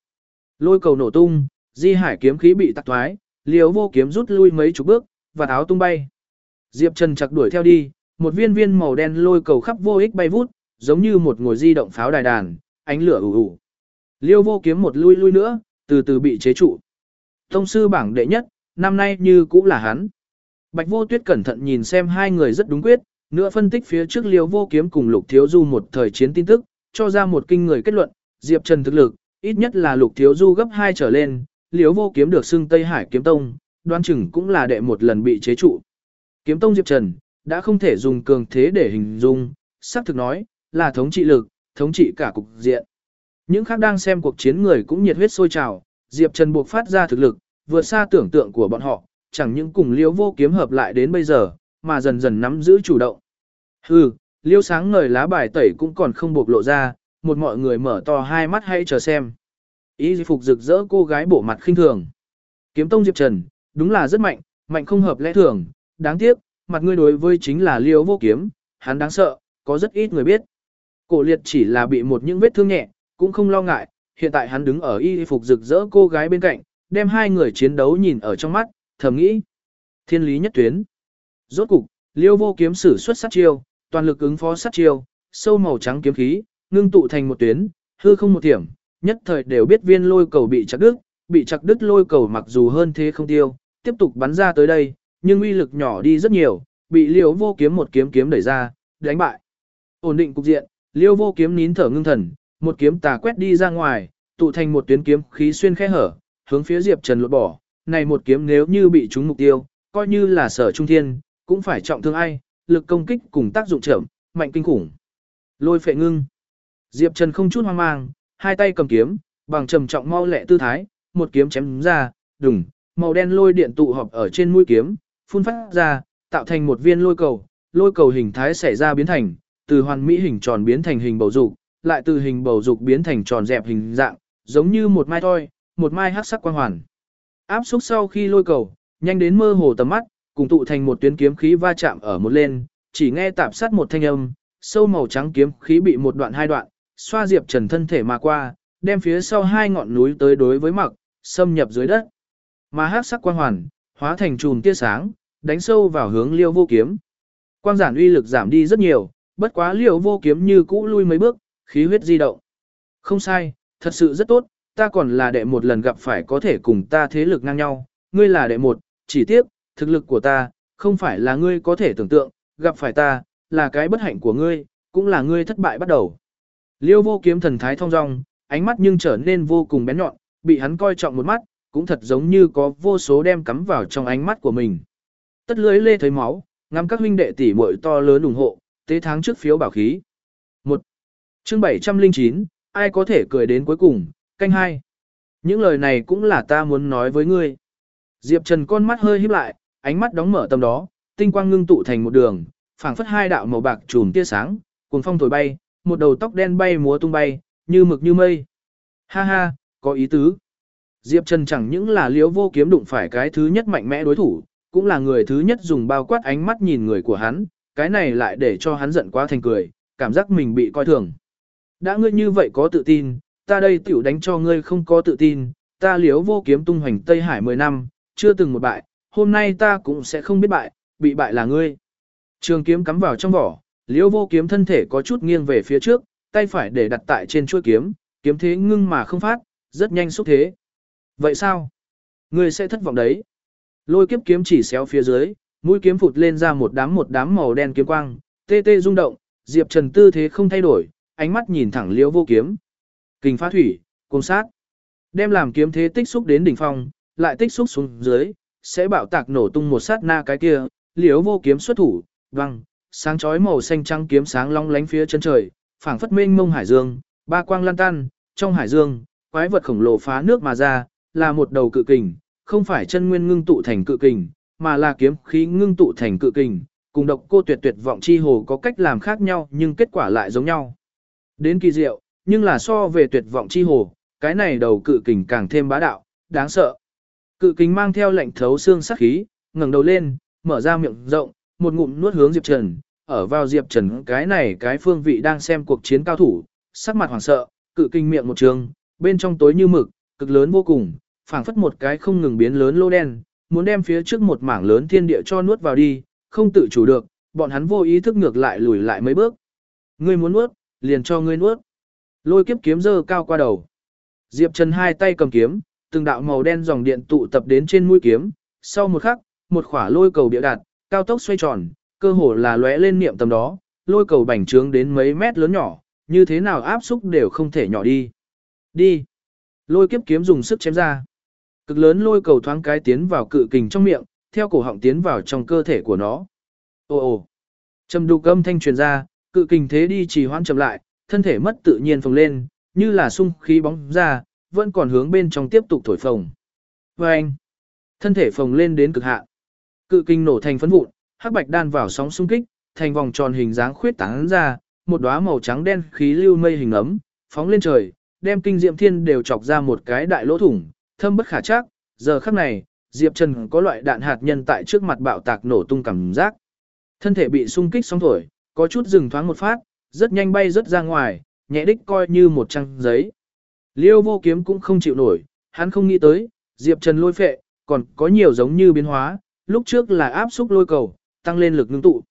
Lôi cầu nổ tung, Di Hải kiếm khí bị tạc thoái, Liêu Vô Kiếm rút lui mấy chục bước, và áo tung bay. Diệp Trần chặt đuổi theo đi, một viên viên màu đen lôi cầu khắp vô ích bay vút, giống như một ngồi di động pháo đài đàn, ánh lửa ù ù. Liêu vô kiếm một lui lui nữa, từ từ bị chế trụ. Tông sư bảng đệ nhất, năm nay như cũng là hắn. Bạch vô tuyết cẩn thận nhìn xem hai người rất đúng quyết, nữa phân tích phía trước liêu vô kiếm cùng lục thiếu du một thời chiến tin tức, cho ra một kinh người kết luận, Diệp Trần thực lực, ít nhất là lục thiếu du gấp hai trở lên, liêu vô kiếm được xưng Tây Hải kiếm tông, đoan chừng cũng là đệ một lần bị chế trụ. Kiếm tông Diệp Trần, đã không thể dùng cường thế để hình dung, xác thực nói, là thống trị lực, thống trị cả cục diện. Những khác đang xem cuộc chiến người cũng nhiệt huyết sôi trào, Diệp Trần buộc phát ra thực lực, vượt xa tưởng tượng của bọn họ, chẳng những cùng Liễu Vô Kiếm hợp lại đến bây giờ, mà dần dần nắm giữ chủ động. Hừ, Liêu sáng ngời lá bài tẩy cũng còn không bộc lộ ra, một mọi người mở to hai mắt hãy chờ xem. Ý phục rực rỡ cô gái bộ mặt khinh thường. Kiếm tông Diệp Trần, đúng là rất mạnh, mạnh không hợp lẽ thường, đáng tiếc, mặt ngươi đối với chính là liêu Vô Kiếm, hắn đáng sợ, có rất ít người biết. Cổ liệt chỉ là bị một những vết thương nhẹ, cũng không lo ngại, hiện tại hắn đứng ở y phục rực rỡ cô gái bên cạnh, đem hai người chiến đấu nhìn ở trong mắt, thầm nghĩ. Thiên lý nhất tuyến. Rốt cục, liêu vô kiếm sử xuất sát chiêu, toàn lực ứng phó sát chiêu, sâu màu trắng kiếm khí, ngưng tụ thành một tuyến, hư không một điểm, nhất thời đều biết viên lôi cầu bị chặt đứt, bị chặt đứt lôi cầu mặc dù hơn thế không tiêu, tiếp tục bắn ra tới đây, nhưng uy lực nhỏ đi rất nhiều, bị liêu vô kiếm một kiếm kiếm đẩy ra, đánh bại. Ổn định cục diện, liêu vô kiếm nín thở ngưng thần, một kiếm tà quét đi ra ngoài, tụ thành một tuyến kiếm khí xuyên khe hở, hướng phía Diệp Trần lột bỏ. Này một kiếm nếu như bị trúng mục tiêu, coi như là sở trung thiên, cũng phải trọng thương ai, lực công kích cùng tác dụng chậm, mạnh kinh khủng. Lôi phệ ngưng. Diệp Trần không chút hoang mang, hai tay cầm kiếm, bằng trầm trọng mau lẹ tư thái, một kiếm chém ra, đùng, màu đen lôi điện tụ họp ở trên mũi kiếm, phun phát ra, tạo thành một viên lôi cầu, lôi cầu hình thái xảy ra biến thành, từ hoàn mỹ hình tròn biến thành hình bầu dục, lại từ hình bầu dục biến thành tròn dẹp hình dạng, giống như một mai thôi, một mai hắc sắc quang hoàn. Áp xúc sau khi lôi cầu, nhanh đến mơ hồ tầm mắt, cùng tụ thành một tuyến kiếm khí va chạm ở một lên, chỉ nghe tạp sát một thanh âm, sâu màu trắng kiếm khí bị một đoạn hai đoạn, xoa diệp trần thân thể mà qua, đem phía sau hai ngọn núi tới đối với mặc, xâm nhập dưới đất. Mà hắc sắc quang hoàn, hóa thành chùm tia sáng, đánh sâu vào hướng liêu vô kiếm. Quang giản uy lực giảm đi rất nhiều, bất quá liêu vô kiếm như cũ lui mấy bước, khí huyết di động. Không sai, thật sự rất tốt, ta còn là đệ một lần gặp phải có thể cùng ta thế lực ngang nhau, ngươi là đệ một, chỉ tiếc, thực lực của ta, không phải là ngươi có thể tưởng tượng, gặp phải ta, là cái bất hạnh của ngươi, cũng là ngươi thất bại bắt đầu. Liêu vô kiếm thần thái thông dong, ánh mắt nhưng trở nên vô cùng bén nhọn, bị hắn coi trọng một mắt, cũng thật giống như có vô số đem cắm vào trong ánh mắt của mình. Tất lưới lê thấy máu, ngắm các huynh đệ tỷ muội to lớn ủng hộ, tế tháng trước phiếu bảo khí. Một Chương 709, ai có thể cười đến cuối cùng, canh hai. Những lời này cũng là ta muốn nói với ngươi. Diệp Trần con mắt hơi híp lại, ánh mắt đóng mở tầm đó, tinh quang ngưng tụ thành một đường, phảng phất hai đạo màu bạc trùm tia sáng, cuồng phong thổi bay, một đầu tóc đen bay múa tung bay, như mực như mây. Ha ha, có ý tứ. Diệp Trần chẳng những là liễu vô kiếm đụng phải cái thứ nhất mạnh mẽ đối thủ, cũng là người thứ nhất dùng bao quát ánh mắt nhìn người của hắn, cái này lại để cho hắn giận quá thành cười, cảm giác mình bị coi thường. Đã ngươi như vậy có tự tin, ta đây tiểu đánh cho ngươi không có tự tin, ta liếu vô kiếm tung hoành Tây Hải 10 năm, chưa từng một bại, hôm nay ta cũng sẽ không biết bại, bị bại là ngươi. Trường kiếm cắm vào trong vỏ, Liễu vô kiếm thân thể có chút nghiêng về phía trước, tay phải để đặt tại trên chuôi kiếm, kiếm thế ngưng mà không phát, rất nhanh xúc thế. Vậy sao? Ngươi sẽ thất vọng đấy. Lôi kiếp kiếm chỉ xéo phía dưới, mũi kiếm phụt lên ra một đám một đám màu đen kiếm quang, tê tê rung động, Diệp Trần tư thế không thay đổi, ánh mắt nhìn thẳng liễu vô kiếm. Kình phá thủy, cùng sát. Đem làm kiếm thế tích xúc đến đỉnh phong, lại tích xúc xuống dưới, sẽ bạo tạc nổ tung một sát na cái kia, liễu vô kiếm xuất thủ, văng, sáng chói màu xanh trắng kiếm sáng long lánh phía chân trời, phảng phất mênh mông hải dương, ba quang lan tan, trong hải dương, quái vật khổng lồ phá nước mà ra, là một đầu cự kình, không phải chân nguyên ngưng tụ thành cự kình, mà là kiếm khí ngưng tụ thành cự kình, cùng độc cô tuyệt tuyệt vọng chi hồ có cách làm khác nhau nhưng kết quả lại giống nhau. Đến kỳ diệu, nhưng là so về tuyệt vọng chi hồ, cái này đầu cự kình càng thêm bá đạo, đáng sợ. Cự kình mang theo lệnh thấu xương sắc khí, ngẩng đầu lên, mở ra miệng rộng, một ngụm nuốt hướng Diệp Trần, ở vào Diệp Trần cái này cái phương vị đang xem cuộc chiến cao thủ, sắc mặt hoảng sợ, cự kinh miệng một trường, bên trong tối như mực, cực lớn vô cùng, phảng phất một cái không ngừng biến lớn lô đen, muốn đem phía trước một mảng lớn thiên địa cho nuốt vào đi, không tự chủ được, bọn hắn vô ý thức ngược lại lùi lại mấy bước. Ngươi muốn nuốt, liền cho ngươi nuốt. Lôi kiếp kiếm dơ cao qua đầu. Diệp Trần hai tay cầm kiếm, từng đạo màu đen dòng điện tụ tập đến trên mũi kiếm, sau một khắc, một khỏa lôi cầu bịa đặt, cao tốc xoay tròn, cơ hồ là lóe lên niệm tầm đó, lôi cầu bành trướng đến mấy mét lớn nhỏ, như thế nào áp xúc đều không thể nhỏ đi. Đi. Lôi kiếp kiếm dùng sức chém ra. Cực lớn lôi cầu thoáng cái tiến vào cự kình trong miệng, theo cổ họng tiến vào trong cơ thể của nó. Ồ ồ. Trầm đục âm thanh truyền ra, cự kình thế đi trì hoãn chậm lại, thân thể mất tự nhiên phồng lên, như là sung khí bóng ra, vẫn còn hướng bên trong tiếp tục thổi phồng. Và anh. Thân thể phồng lên đến cực hạn. Cự kình nổ thành phấn vụn, hắc bạch đan vào sóng xung kích, thành vòng tròn hình dáng khuyết tán ra, một đóa màu trắng đen khí lưu mây hình ấm, phóng lên trời, đem kinh diệm thiên đều chọc ra một cái đại lỗ thủng, thâm bất khả chắc, giờ khắc này, Diệp Trần có loại đạn hạt nhân tại trước mặt bạo tạc nổ tung cảm giác. Thân thể bị xung kích sóng thổi, có chút dừng thoáng một phát, rất nhanh bay rất ra ngoài, nhẹ đích coi như một trang giấy. Liêu vô kiếm cũng không chịu nổi, hắn không nghĩ tới, Diệp Trần lôi phệ, còn có nhiều giống như biến hóa, lúc trước là áp xúc lôi cầu, tăng lên lực ngưng tụ.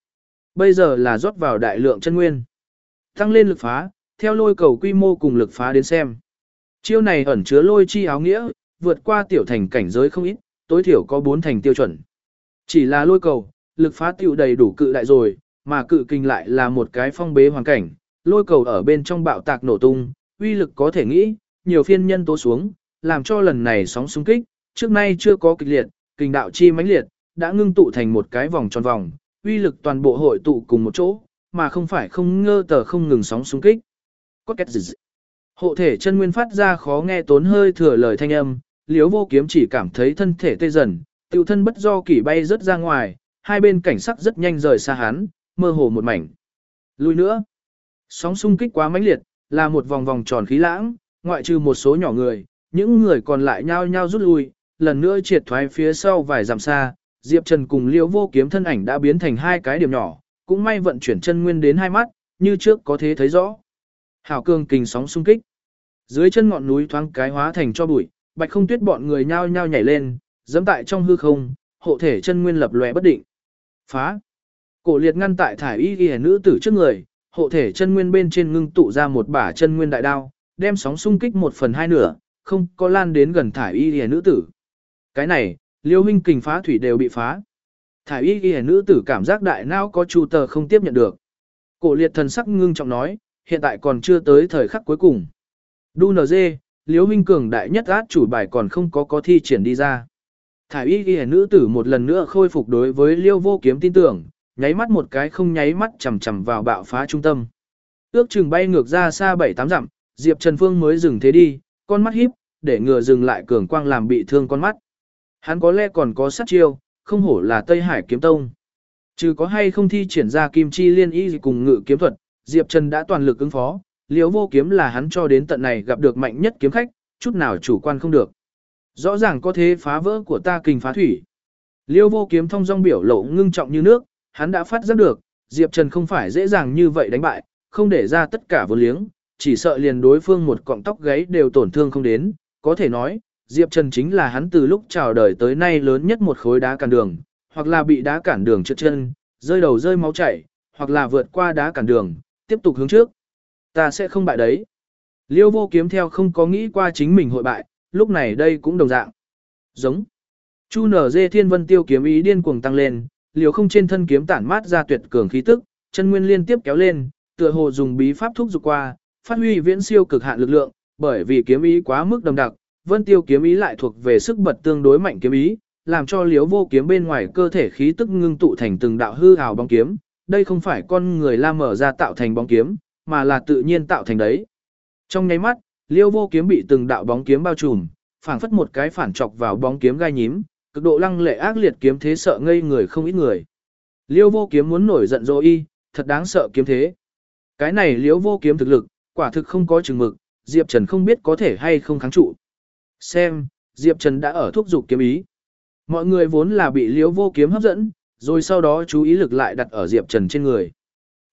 Bây giờ là rót vào đại lượng chân nguyên. Tăng lên lực phá, theo lôi cầu quy mô cùng lực phá đến xem. Chiêu này ẩn chứa lôi chi áo nghĩa, vượt qua tiểu thành cảnh giới không ít, tối thiểu có 4 thành tiêu chuẩn. Chỉ là lôi cầu, lực phá tiêu đầy đủ cự đại rồi, mà cự kinh lại là một cái phong bế hoàn cảnh, lôi cầu ở bên trong bạo tạc nổ tung, uy lực có thể nghĩ, nhiều phiên nhân tố xuống, làm cho lần này sóng xung kích, trước nay chưa có kịch liệt, kinh đạo chi mãnh liệt, đã ngưng tụ thành một cái vòng tròn vòng, uy lực toàn bộ hội tụ cùng một chỗ, mà không phải không ngơ tờ không ngừng sóng xung kích. Có kết gì? Hộ thể chân nguyên phát ra khó nghe tốn hơi thừa lời thanh âm, liếu vô kiếm chỉ cảm thấy thân thể tê dần, tiêu thân bất do kỷ bay rớt ra ngoài, hai bên cảnh sắc rất nhanh rời xa hắn, mơ hồ một mảnh. Lùi nữa. Sóng xung kích quá mãnh liệt, là một vòng vòng tròn khí lãng, ngoại trừ một số nhỏ người, những người còn lại nhao nhao rút lui, lần nữa triệt thoái phía sau vài dặm xa, Diệp Trần cùng Liễu Vô Kiếm thân ảnh đã biến thành hai cái điểm nhỏ, cũng may vận chuyển chân nguyên đến hai mắt, như trước có thể thấy rõ. Hảo cương kình sóng xung kích. Dưới chân ngọn núi thoáng cái hóa thành cho bụi, Bạch Không Tuyết bọn người nhao nhao nhảy lên, giẫm tại trong hư không, hộ thể chân nguyên lập lòe bất định. Phá! Cổ liệt ngăn tại thải y y nữ tử trước người, hộ thể chân nguyên bên trên ngưng tụ ra một bả chân nguyên đại đao, đem sóng xung kích một phần hai nửa, không có lan đến gần thải y y nữ tử. Cái này, liêu huynh kình phá thủy đều bị phá. Thải y ghi nữ tử cảm giác đại não có chu tờ không tiếp nhận được. Cổ liệt thần sắc ngưng trọng nói, hiện tại còn chưa tới thời khắc cuối cùng. Đu NG, liêu huynh cường đại nhất át chủ bài còn không có có thi triển đi ra. Thải y ghi nữ tử một lần nữa khôi phục đối với liêu vô kiếm tin tưởng, nháy mắt một cái không nháy mắt chầm chầm vào bạo phá trung tâm. Ước chừng bay ngược ra xa 7-8 dặm, Diệp Trần Phương mới dừng thế đi, con mắt híp, để ngừa dừng lại cường quang làm bị thương con mắt. Hắn có lẽ còn có sát chiêu, không hổ là Tây Hải kiếm tông. Trừ có hay không thi triển ra kim chi liên y cùng ngự kiếm thuật, Diệp Trần đã toàn lực ứng phó, liếu vô kiếm là hắn cho đến tận này gặp được mạnh nhất kiếm khách, chút nào chủ quan không được. Rõ ràng có thế phá vỡ của ta kình phá thủy. Liêu vô kiếm thông dong biểu lộ ngưng trọng như nước, hắn đã phát giác được, Diệp Trần không phải dễ dàng như vậy đánh bại, không để ra tất cả vô liếng, chỉ sợ liền đối phương một cọng tóc gáy đều tổn thương không đến, có thể nói, Diệp Trần chính là hắn từ lúc chào đời tới nay lớn nhất một khối đá cản đường, hoặc là bị đá cản đường trượt chân, rơi đầu rơi máu chảy, hoặc là vượt qua đá cản đường, tiếp tục hướng trước. Ta sẽ không bại đấy. Liêu vô kiếm theo không có nghĩ qua chính mình hội bại, lúc này đây cũng đồng dạng. Giống. Chu nở dê thiên vân tiêu kiếm ý điên cuồng tăng lên, liều không trên thân kiếm tản mát ra tuyệt cường khí tức, chân nguyên liên tiếp kéo lên, tựa hồ dùng bí pháp thúc dục qua, phát huy viễn siêu cực hạn lực lượng, bởi vì kiếm ý quá mức đậm đặc, vân tiêu kiếm ý lại thuộc về sức bật tương đối mạnh kiếm ý, làm cho liếu vô kiếm bên ngoài cơ thể khí tức ngưng tụ thành từng đạo hư hào bóng kiếm, đây không phải con người la mở ra tạo thành bóng kiếm, mà là tự nhiên tạo thành đấy. Trong nháy mắt, liêu vô kiếm bị từng đạo bóng kiếm bao trùm, phảng phất một cái phản chọc vào bóng kiếm gai nhím, cực độ lăng lệ ác liệt kiếm thế sợ ngây người không ít người. Liêu vô kiếm muốn nổi giận dỗ y, thật đáng sợ kiếm thế. Cái này liêu vô kiếm thực lực, quả thực không có chừng mực, Diệp Trần không biết có thể hay không kháng trụ. Xem, Diệp Trần đã ở thúc dục kiếm ý. Mọi người vốn là bị liếu vô kiếm hấp dẫn, rồi sau đó chú ý lực lại đặt ở Diệp Trần trên người.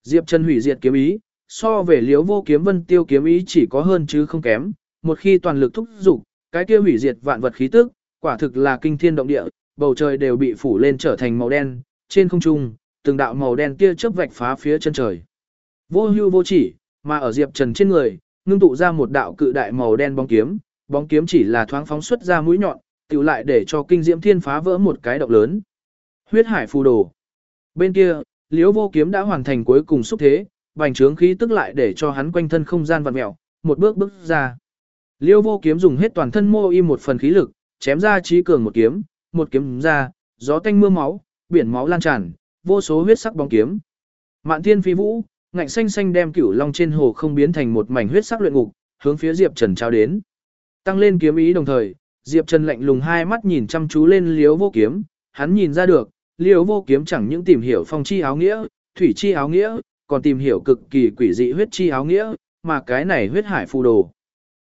Diệp Trần hủy diệt kiếm ý, so về liếu vô kiếm vân tiêu kiếm ý chỉ có hơn chứ không kém, một khi toàn lực thúc dục, cái kia hủy diệt vạn vật khí tức, quả thực là kinh thiên động địa, bầu trời đều bị phủ lên trở thành màu đen, trên không trung, từng đạo màu đen kia chớp vạch phá phía chân trời. Vô hưu vô chỉ, mà ở Diệp Trần trên người, ngưng tụ ra một đạo cự đại màu đen bóng kiếm, bóng kiếm chỉ là thoáng phóng xuất ra mũi nhọn, tiểu lại để cho kinh diễm thiên phá vỡ một cái động lớn. Huyết hải phù đồ. Bên kia, Liễu Vô Kiếm đã hoàn thành cuối cùng xúc thế, bành trướng khí tức lại để cho hắn quanh thân không gian vặn mèo, một bước bước ra. Liêu vô kiếm dùng hết toàn thân mô y một phần khí lực, chém ra trí cường một kiếm, một kiếm ra, gió tanh mưa máu, biển máu lan tràn, vô số huyết sắc bóng kiếm. Mạn thiên phi vũ, ngạnh xanh xanh đem cửu long trên hồ không biến thành một mảnh huyết sắc luyện ngục, hướng phía Diệp Trần trao đến. Tăng lên kiếm ý đồng thời, Diệp Trần lạnh lùng hai mắt nhìn chăm chú lên Liễu Vô Kiếm, hắn nhìn ra được, Liễu Vô Kiếm chẳng những tìm hiểu phong chi áo nghĩa, thủy chi áo nghĩa, còn tìm hiểu cực kỳ quỷ dị huyết chi áo nghĩa, mà cái này huyết hải phù đồ.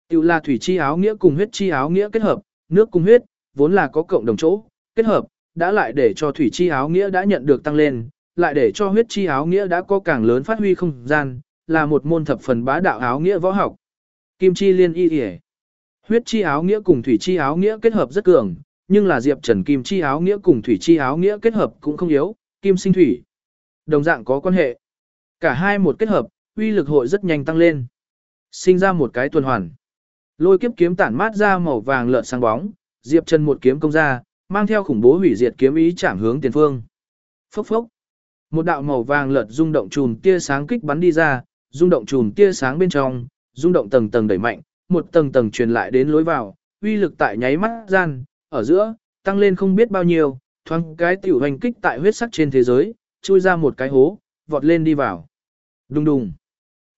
Tiểu là thủy chi áo nghĩa cùng huyết chi áo nghĩa kết hợp, nước cùng huyết, vốn là có cộng đồng chỗ, kết hợp, đã lại để cho thủy chi áo nghĩa đã nhận được tăng lên, lại để cho huyết chi áo nghĩa đã có càng lớn phát huy không gian, là một môn thập phần bá đạo áo nghĩa võ học. Kim chi liên y y Huyết chi áo nghĩa cùng thủy chi áo nghĩa kết hợp rất cường, nhưng là Diệp Trần kim chi áo nghĩa cùng thủy chi áo nghĩa kết hợp cũng không yếu, kim sinh thủy. Đồng dạng có quan hệ. Cả hai một kết hợp, uy lực hội rất nhanh tăng lên. Sinh ra một cái tuần hoàn. Lôi kiếp kiếm tản mát ra màu vàng lợn sáng bóng, Diệp Trần một kiếm công ra, mang theo khủng bố hủy diệt kiếm ý chạm hướng tiền phương. Phốc phốc. Một đạo màu vàng lợn rung động chùm tia sáng kích bắn đi ra, rung động chùm tia sáng bên trong, rung động tầng tầng đẩy mạnh, một tầng tầng truyền lại đến lối vào, uy lực tại nháy mắt gian, ở giữa, tăng lên không biết bao nhiêu, thoáng cái tiểu hành kích tại huyết sắc trên thế giới, chui ra một cái hố, vọt lên đi vào. Đùng đùng.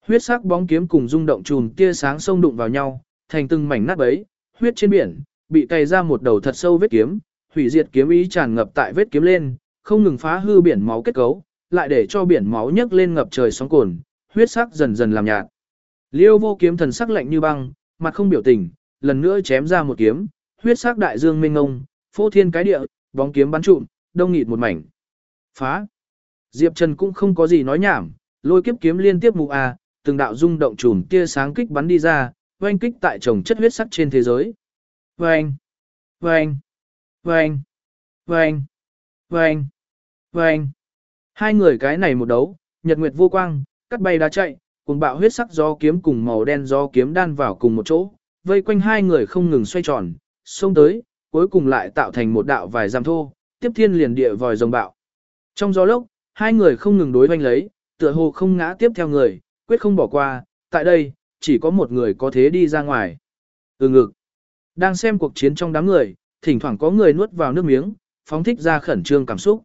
Huyết sắc bóng kiếm cùng rung động chùm tia sáng sông đụng vào nhau, thành từng mảnh nát bấy, huyết trên biển, bị cày ra một đầu thật sâu vết kiếm, hủy diệt kiếm ý tràn ngập tại vết kiếm lên, không ngừng phá hư biển máu kết cấu, lại để cho biển máu nhấc lên ngập trời sóng cồn, huyết sắc dần dần làm nhạt. Liêu vô kiếm thần sắc lạnh như băng, mặt không biểu tình, lần nữa chém ra một kiếm, huyết sắc đại dương mênh ngông, phô thiên cái địa, bóng kiếm bắn trụm, đông nghịt một mảnh. Phá. Diệp Trần cũng không có gì nói nhảm, lôi kiếp kiếm liên tiếp mù a, từng đạo rung động chùm tia sáng kích bắn đi ra, oanh kích tại chồng chất huyết sắc trên thế giới. Oanh, oanh, oanh, oanh, oanh, oanh. Hai người cái này một đấu, nhật nguyệt vô quang, cắt bay đá chạy, cùng bạo huyết sắc gió kiếm cùng màu đen gió kiếm đan vào cùng một chỗ, vây quanh hai người không ngừng xoay tròn, xông tới, cuối cùng lại tạo thành một đạo vài giam thô, tiếp thiên liền địa vòi rồng bạo. Trong gió lốc, hai người không ngừng đối hoành lấy, tựa hồ không ngã tiếp theo người, quyết không bỏ qua, tại đây, chỉ có một người có thế đi ra ngoài. từ ngực. Đang xem cuộc chiến trong đám người, thỉnh thoảng có người nuốt vào nước miếng, phóng thích ra khẩn trương cảm xúc.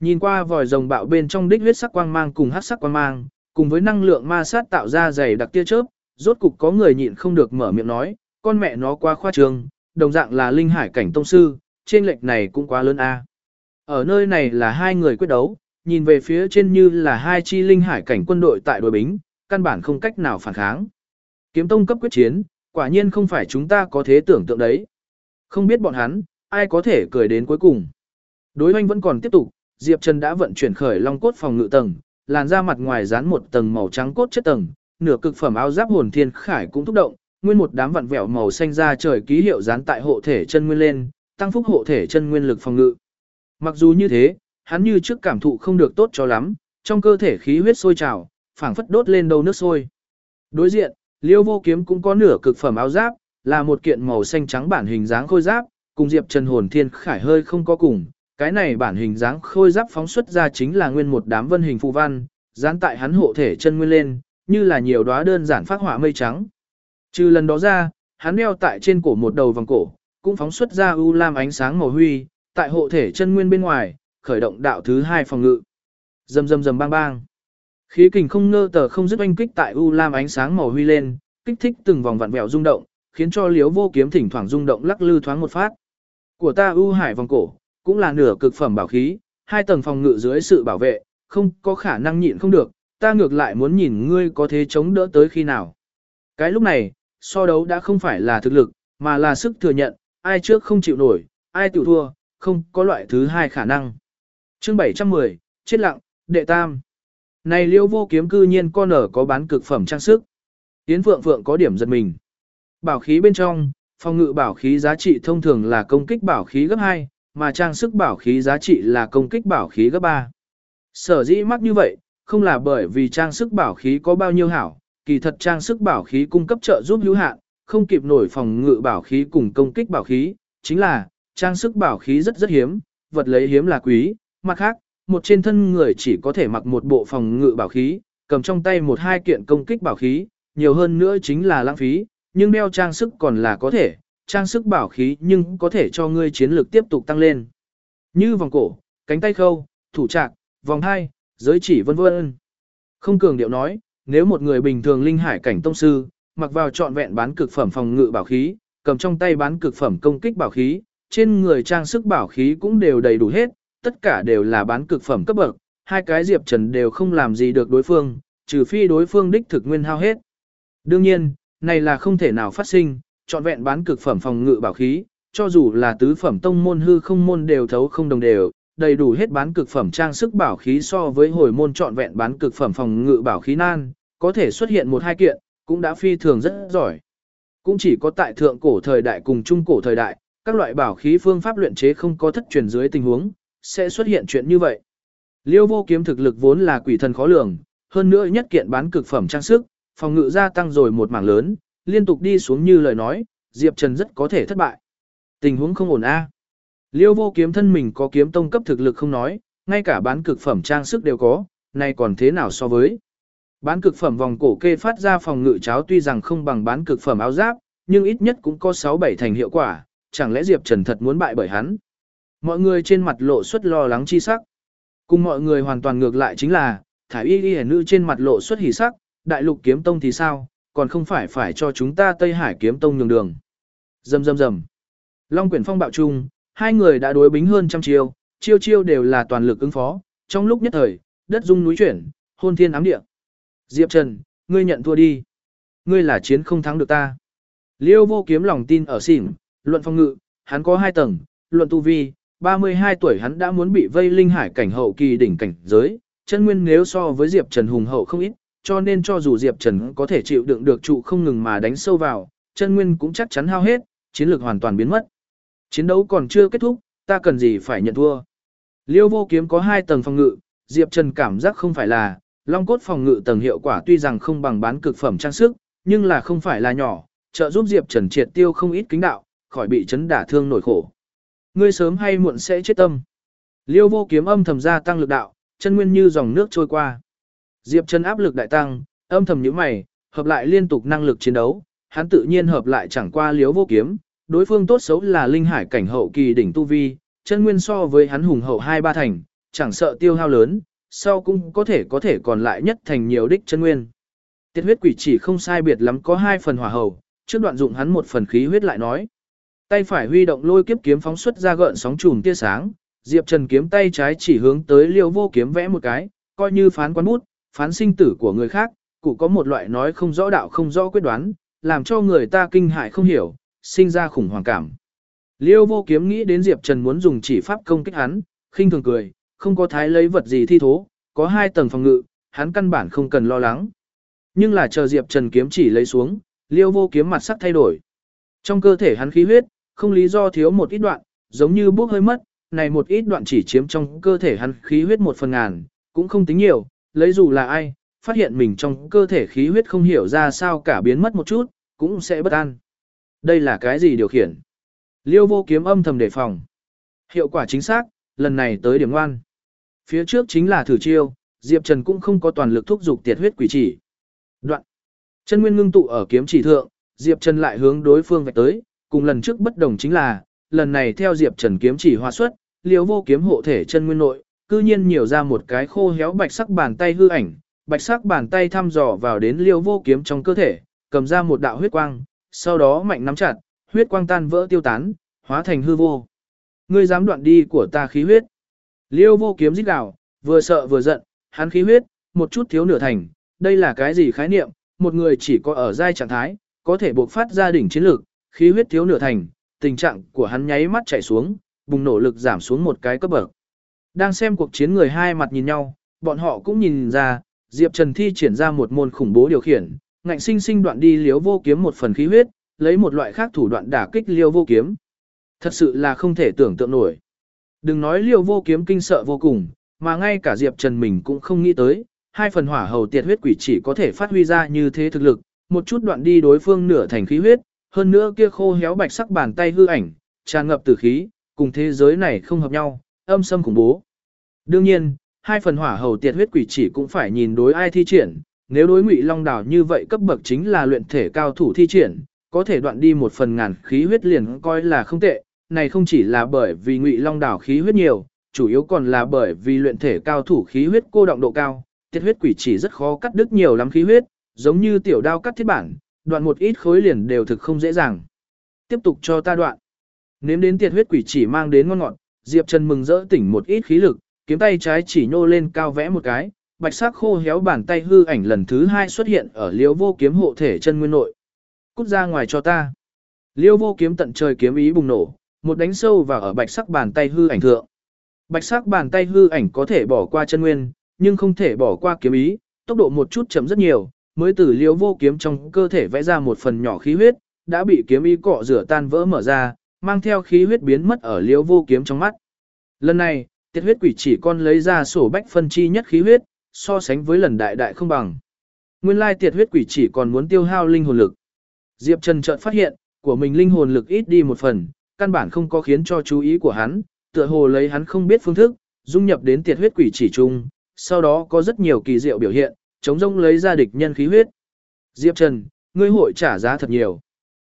Nhìn qua vòi rồng bạo bên trong đích huyết sắc quang mang cùng hắc sắc quang mang, cùng với năng lượng ma sát tạo ra dày đặc tia chớp, rốt cục có người nhịn không được mở miệng nói, con mẹ nó quá khoa trương, đồng dạng là linh hải cảnh tông sư, trên lệch này cũng quá lớn a. Ở nơi này là hai người quyết đấu, nhìn về phía trên như là hai chi linh hải cảnh quân đội tại đội bính, căn bản không cách nào phản kháng. Kiếm tông cấp quyết chiến, quả nhiên không phải chúng ta có thế tưởng tượng đấy. Không biết bọn hắn, ai có thể cười đến cuối cùng. Đối hoanh vẫn còn tiếp tục, Diệp Trần đã vận chuyển khởi long cốt phòng ngự tầng, làn da mặt ngoài dán một tầng màu trắng cốt chất tầng, nửa cực phẩm áo giáp hồn thiên khải cũng thúc động, nguyên một đám vặn vẹo màu xanh da trời ký hiệu dán tại hộ thể chân nguyên lên, tăng phúc hộ thể chân nguyên lực phòng ngự. Mặc dù như thế, hắn như trước cảm thụ không được tốt cho lắm, trong cơ thể khí huyết sôi trào, phảng phất đốt lên đầu nước sôi. Đối diện, Liêu Vô Kiếm cũng có nửa cực phẩm áo giáp, là một kiện màu xanh trắng bản hình dáng khôi giáp, cùng Diệp Trần hồn thiên khải hơi không có cùng, cái này bản hình dáng khôi giáp phóng xuất ra chính là nguyên một đám vân hình phù văn, dán tại hắn hộ thể chân nguyên lên, như là nhiều đóa đơn giản phát họa mây trắng. Trừ lần đó ra, hắn đeo tại trên cổ một đầu vòng cổ, cũng phóng xuất ra u lam ánh sáng màu huy, tại hộ thể chân nguyên bên ngoài, khởi động đạo thứ hai phòng ngự. Rầm rầm rầm bang bang. Khí kình không ngơ tờ không dứt oanh kích tại u lam ánh sáng màu huy lên, kích thích từng vòng vặn vẹo rung động, khiến cho Liễu Vô Kiếm thỉnh thoảng rung động lắc lư thoáng một phát. Của ta u hải vòng cổ, cũng là nửa cực phẩm bảo khí, hai tầng phòng ngự dưới sự bảo vệ, không có khả năng nhịn không được, ta ngược lại muốn nhìn ngươi có thể chống đỡ tới khi nào. Cái lúc này, so đấu đã không phải là thực lực, mà là sức thừa nhận, ai trước không chịu nổi, ai tiểu thua, không có loại thứ hai khả năng. Chương 710, chết lặng, đệ tam. Này liêu vô kiếm cư nhiên con ở có bán cực phẩm trang sức. Yến Phượng Phượng có điểm giật mình. Bảo khí bên trong, phòng ngự bảo khí giá trị thông thường là công kích bảo khí gấp 2, mà trang sức bảo khí giá trị là công kích bảo khí gấp 3. Sở dĩ mắc như vậy, không là bởi vì trang sức bảo khí có bao nhiêu hảo, kỳ thật trang sức bảo khí cung cấp trợ giúp hữu hạn, không kịp nổi phòng ngự bảo khí cùng công kích bảo khí, chính là trang sức bảo khí rất rất hiếm, vật lấy hiếm là quý, mặt khác, một trên thân người chỉ có thể mặc một bộ phòng ngự bảo khí, cầm trong tay một hai kiện công kích bảo khí, nhiều hơn nữa chính là lãng phí, nhưng đeo trang sức còn là có thể, trang sức bảo khí nhưng có thể cho ngươi chiến lược tiếp tục tăng lên. Như vòng cổ, cánh tay khâu, thủ trạc, vòng hai, giới chỉ vân vân. Không cường điệu nói, nếu một người bình thường linh hải cảnh tông sư, mặc vào trọn vẹn bán cực phẩm phòng ngự bảo khí, cầm trong tay bán cực phẩm công kích bảo khí, trên người trang sức bảo khí cũng đều đầy đủ hết, tất cả đều là bán cực phẩm cấp bậc, hai cái Diệp Trần đều không làm gì được đối phương, trừ phi đối phương đích thực nguyên hao hết. Đương nhiên, này là không thể nào phát sinh, trọn vẹn bán cực phẩm phòng ngự bảo khí, cho dù là tứ phẩm tông môn hư không môn đều thấu không đồng đều, đầy đủ hết bán cực phẩm trang sức bảo khí so với hồi môn trọn vẹn bán cực phẩm phòng ngự bảo khí nan, có thể xuất hiện một hai kiện, cũng đã phi thường rất giỏi. Cũng chỉ có tại thượng cổ thời đại cùng trung cổ thời đại, các loại bảo khí phương pháp luyện chế không có thất truyền dưới tình huống, sẽ xuất hiện chuyện như vậy. Liêu vô kiếm thực lực vốn là quỷ thần khó lường, hơn nữa nhất kiện bán cực phẩm trang sức, phòng ngự gia tăng rồi một mảng lớn, liên tục đi xuống như lời nói, Diệp Trần rất có thể thất bại. Tình huống không ổn a. Liêu vô kiếm thân mình có kiếm tông cấp thực lực không nói, ngay cả bán cực phẩm trang sức đều có, này còn thế nào so với. Bán cực phẩm vòng cổ kê phát ra phòng ngự cháo tuy rằng không bằng bán cực phẩm áo giáp, nhưng ít nhất cũng có 6-7 thành hiệu quả, chẳng lẽ Diệp Trần thật muốn bại bởi hắn. Mọi người trên mặt lộ xuất lo lắng chi sắc. Cùng mọi người hoàn toàn ngược lại chính là, thải y y nữ trên mặt lộ xuất hỉ sắc, đại lục kiếm tông thì sao, còn không phải phải cho chúng ta Tây Hải kiếm tông nhường đường. Dầm dầm dầm. Long quyển phong bạo trung, hai người đã đối bính hơn trăm chiêu, chiêu chiêu đều là toàn lực ứng phó, trong lúc nhất thời, đất rung núi chuyển, hôn thiên ám địa. Diệp Trần, ngươi nhận thua đi. Ngươi là chiến không thắng được ta. Liêu vô kiếm lòng tin ở xỉn, luận phong ngự, hắn có hai tầng, luận tu vi, 32 tuổi hắn đã muốn bị vây linh hải cảnh hậu kỳ đỉnh cảnh giới, chân nguyên nếu so với Diệp Trần hùng hậu không ít, cho nên cho dù Diệp Trần có thể chịu đựng được trụ không ngừng mà đánh sâu vào, chân nguyên cũng chắc chắn hao hết, chiến lược hoàn toàn biến mất. Chiến đấu còn chưa kết thúc, ta cần gì phải nhận thua. Liêu vô kiếm có hai tầng phòng ngự, Diệp Trần cảm giác không phải là, long cốt phòng ngự tầng hiệu quả tuy rằng không bằng bán cực phẩm trang sức, nhưng là không phải là nhỏ, trợ giúp Diệp Trần triệt tiêu không ít kính đạo, khỏi bị chấn đả thương nổi khổ. Ngươi sớm hay muộn sẽ chết tâm. Liêu vô kiếm âm thầm gia tăng lực đạo, chân nguyên như dòng nước trôi qua. Diệp Trần áp lực đại tăng, âm thầm nhíu mày, hợp lại liên tục năng lực chiến đấu, hắn tự nhiên hợp lại chẳng qua liếu vô kiếm, đối phương tốt xấu là linh hải cảnh hậu kỳ đỉnh tu vi, chân nguyên so với hắn hùng hậu hai ba thành, chẳng sợ tiêu hao lớn, sau cũng có thể có thể còn lại nhất thành nhiều đích chân nguyên. Tiết huyết quỷ chỉ không sai biệt lắm có hai phần hỏa hậu, trước đoạn dụng hắn một phần khí huyết lại nói. Tay phải huy động lôi kiếp kiếm phóng xuất ra gợn sóng chùm tia sáng, Diệp Trần kiếm tay trái chỉ hướng tới Liêu Vô kiếm vẽ một cái, coi như phán quán bút, phán sinh tử của người khác, cụ có một loại nói không rõ đạo không rõ quyết đoán, làm cho người ta kinh hại không hiểu, sinh ra khủng hoảng cảm. Liêu Vô kiếm nghĩ đến Diệp Trần muốn dùng chỉ pháp công kích hắn, khinh thường cười, không có thái lấy vật gì thi thố, có hai tầng phòng ngự, hắn căn bản không cần lo lắng. Nhưng là chờ Diệp Trần kiếm chỉ lấy xuống, liêu vô kiếm mặt sắc thay đổi. Trong cơ thể hắn khí huyết, không lý do thiếu một ít đoạn, giống như bước hơi mất, này một ít đoạn chỉ chiếm trong cơ thể hắn khí huyết một phần ngàn, cũng không tính nhiều, lấy dù là ai, phát hiện mình trong cơ thể khí huyết không hiểu ra sao cả biến mất một chút, cũng sẽ bất an. Đây là cái gì điều khiển? Liêu vô kiếm âm thầm đề phòng. Hiệu quả chính xác, lần này tới điểm ngoan. Phía trước chính là thử chiêu, Diệp Trần cũng không có toàn lực thúc dục tiệt huyết quỷ chỉ. Đoạn. Chân nguyên ngưng tụ ở kiếm chỉ thượng, Diệp Trần lại hướng đối phương vạch tới, cùng lần trước bất đồng chính là, lần này theo Diệp Trần kiếm chỉ hòa xuất, liêu vô kiếm hộ thể chân nguyên nội, cư nhiên nhiều ra một cái khô héo bạch sắc bàn tay hư ảnh, bạch sắc bàn tay thăm dò vào đến liêu vô kiếm trong cơ thể, cầm ra một đạo huyết quang, sau đó mạnh nắm chặt, huyết quang tan vỡ tiêu tán, hóa thành hư vô. Ngươi dám đoạn đi của ta khí huyết. Liêu vô kiếm rít đảo, vừa sợ vừa giận, hắn khí huyết, một chút thiếu nửa thành, đây là cái gì khái niệm, một người chỉ có ở giai trạng thái, có thể buộc phát ra đỉnh chiến lược, khí huyết thiếu nửa thành, tình trạng của hắn nháy mắt chảy xuống, bùng nổ lực giảm xuống một cái cấp bậc. Đang xem cuộc chiến người hai mặt nhìn nhau, bọn họ cũng nhìn ra, Diệp Trần thi triển ra một môn khủng bố điều khiển, ngạnh sinh sinh đoạn đi liếu vô kiếm một phần khí huyết, lấy một loại khác thủ đoạn đả kích liêu vô kiếm. Thật sự là không thể tưởng tượng nổi. Đừng nói liêu vô kiếm kinh sợ vô cùng, mà ngay cả Diệp Trần mình cũng không nghĩ tới, hai phần hỏa hầu tiệt huyết quỷ chỉ có thể phát huy ra như thế thực lực, một chút đoạn đi đối phương nửa thành khí huyết, hơn nữa kia khô héo bạch sắc bàn tay hư ảnh, tràn ngập tử khí, cùng thế giới này không hợp nhau, âm sâm khủng bố. Đương nhiên, hai phần hỏa hầu tiệt huyết quỷ chỉ cũng phải nhìn đối ai thi triển, nếu đối ngụy long đảo như vậy cấp bậc chính là luyện thể cao thủ thi triển, có thể đoạn đi một phần ngàn khí huyết liền coi là không tệ, này không chỉ là bởi vì ngụy long đảo khí huyết nhiều, chủ yếu còn là bởi vì luyện thể cao thủ khí huyết cô động độ cao, tiệt huyết quỷ chỉ rất khó cắt đứt nhiều lắm khí huyết, giống như tiểu đao cắt thiết bản, đoạn một ít khối liền đều thực không dễ dàng. Tiếp tục cho ta đoạn. Nếm đến tiệt huyết quỷ chỉ mang đến ngon ngọt, Diệp Trần mừng rỡ tỉnh một ít khí lực, kiếm tay trái chỉ nhô lên cao vẽ một cái, bạch sắc khô héo bàn tay hư ảnh lần thứ hai xuất hiện ở liêu vô kiếm hộ thể chân nguyên nội. Cút ra ngoài cho ta. Liêu vô kiếm tận trời kiếm ý bùng nổ, một đánh sâu vào ở bạch sắc bàn tay hư ảnh thượng. Bạch sắc bàn tay hư ảnh có thể bỏ qua chân nguyên, nhưng không thể bỏ qua kiếm ý, tốc độ một chút chậm rất nhiều, mới từ liêu vô kiếm trong cơ thể vẽ ra một phần nhỏ khí huyết, đã bị kiếm ý cọ rửa tan vỡ mở ra, mang theo khí huyết biến mất ở liễu vô kiếm trong mắt. Lần này, tiết huyết quỷ chỉ con lấy ra sổ bách phân chi nhất khí huyết, so sánh với lần đại đại không bằng. Nguyên lai tiệt huyết quỷ chỉ còn muốn tiêu hao linh hồn lực. Diệp Trần chợt phát hiện, của mình linh hồn lực ít đi một phần, căn bản không có khiến cho chú ý của hắn, tựa hồ lấy hắn không biết phương thức, dung nhập đến tiệt huyết quỷ chỉ chung, sau đó có rất nhiều kỳ diệu biểu hiện, chống rông lấy ra địch nhân khí huyết. Diệp Trần, ngươi hội trả giá thật nhiều.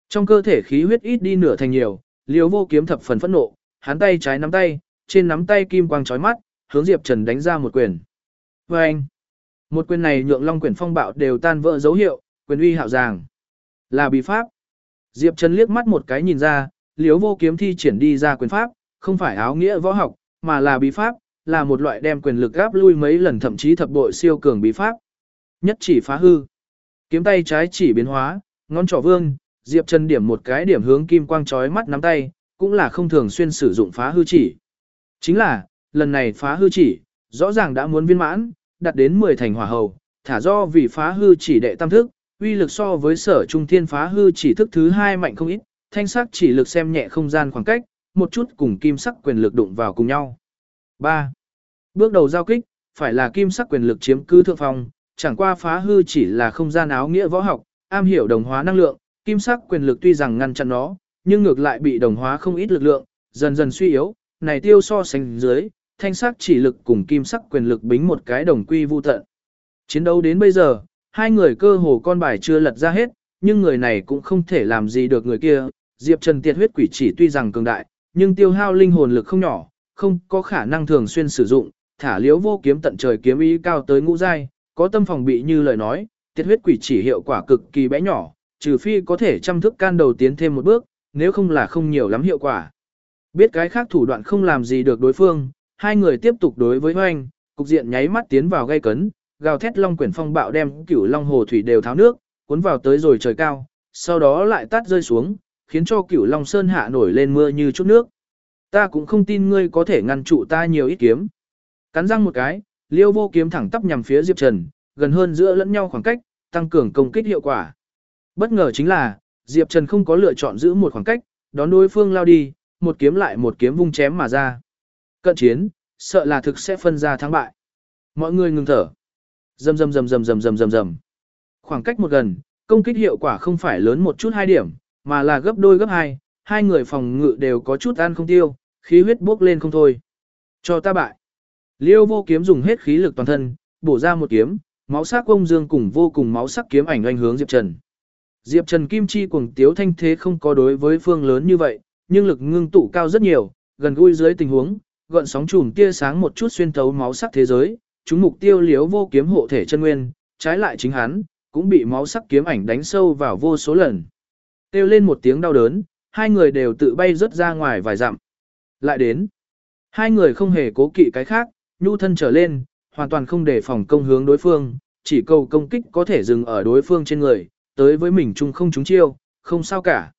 Trong cơ thể khí huyết ít đi nửa thành nhiều, liều vô kiếm thập phần phẫn nộ, hắn tay trái nắm tay, trên nắm tay kim quang chói mắt, hướng Diệp Trần đánh ra một quyền. Và anh, một quyền này nhượng long Quyền phong bạo đều tan vỡ dấu hiệu, quyền uy hạo giàng. Là bí pháp. Diệp Trần liếc mắt một cái nhìn ra, liếu vô kiếm thi triển đi ra quyền pháp, không phải áo nghĩa võ học, mà là bí pháp, là một loại đem quyền lực gáp lui mấy lần thậm chí thập bội siêu cường bí pháp. Nhất chỉ phá hư. Kiếm tay trái chỉ biến hóa, ngón trỏ vương, Diệp Trần điểm một cái điểm hướng kim quang chói mắt nắm tay, cũng là không thường xuyên sử dụng phá hư chỉ. Chính là, lần này phá hư chỉ, rõ ràng đã muốn viên mãn, đặt đến 10 thành hỏa hầu, thả do vì phá hư chỉ đệ tam thức, uy lực so với sở trung thiên phá hư chỉ thức thứ hai mạnh không ít, thanh sắc chỉ lực xem nhẹ không gian khoảng cách, một chút cùng kim sắc quyền lực đụng vào cùng nhau. 3. Bước đầu giao kích, phải là kim sắc quyền lực chiếm cứ thượng phong, chẳng qua phá hư chỉ là không gian áo nghĩa võ học, am hiểu đồng hóa năng lượng, kim sắc quyền lực tuy rằng ngăn chặn nó, nhưng ngược lại bị đồng hóa không ít lực lượng, dần dần suy yếu, này tiêu so sánh dưới, thanh sắc chỉ lực cùng kim sắc quyền lực bính một cái đồng quy vu tận. Chiến đấu đến bây giờ, hai người cơ hồ con bài chưa lật ra hết, nhưng người này cũng không thể làm gì được người kia. Diệp Trần tiệt huyết quỷ chỉ tuy rằng cường đại, nhưng tiêu hao linh hồn lực không nhỏ, không có khả năng thường xuyên sử dụng, thả liếu vô kiếm tận trời kiếm ý cao tới ngũ giai, có tâm phòng bị như lời nói, tiệt huyết quỷ chỉ hiệu quả cực kỳ bé nhỏ, trừ phi có thể chăm thức can đầu tiến thêm một bước, nếu không là không nhiều lắm hiệu quả. Biết cái khác thủ đoạn không làm gì được đối phương, hai người tiếp tục đối với hoanh, cục diện nháy mắt tiến vào gây cấn, gào thét long quyển phong bạo đem cửu long hồ thủy đều tháo nước, cuốn vào tới rồi trời cao, sau đó lại tắt rơi xuống, khiến cho cửu long sơn hạ nổi lên mưa như chút nước. Ta cũng không tin ngươi có thể ngăn trụ ta nhiều ít kiếm. Cắn răng một cái, Liêu vô kiếm thẳng tắp nhằm phía Diệp Trần, gần hơn giữa lẫn nhau khoảng cách, tăng cường công kích hiệu quả. Bất ngờ chính là, Diệp Trần không có lựa chọn giữ một khoảng cách, đón đối phương lao đi, một kiếm lại một kiếm vung chém mà ra. Cận chiến, sợ là thực sẽ phân ra thắng bại. Mọi người ngừng thở. Rầm rầm rầm rầm rầm rầm rầm rầm. Khoảng cách một gần, công kích hiệu quả không phải lớn một chút hai điểm, mà là gấp đôi gấp hai, hai người phòng ngự đều có chút ăn không tiêu, khí huyết bốc lên không thôi. Cho ta bại. Liêu vô kiếm dùng hết khí lực toàn thân, bổ ra một kiếm, máu sắc công dương cùng vô cùng máu sắc kiếm ảnh anh hướng Diệp Trần. Diệp Trần Kim Chi cuồng tiếu thanh thế không có đối với phương lớn như vậy, nhưng lực ngưng tụ cao rất nhiều, gần gũi dưới tình huống, gợn sóng chùm tia sáng một chút xuyên thấu máu sắc thế giới, chúng mục tiêu liếu vô kiếm hộ thể chân nguyên, trái lại chính hắn, cũng bị máu sắc kiếm ảnh đánh sâu vào vô số lần. Kêu lên một tiếng đau đớn, hai người đều tự bay rớt ra ngoài vài dặm. Lại đến, hai người không hề cố kỵ cái khác, nhu thân trở lên, hoàn toàn không để phòng công hướng đối phương, chỉ cầu công kích có thể dừng ở đối phương trên người, tới với mình chung không trúng chiêu, không sao cả.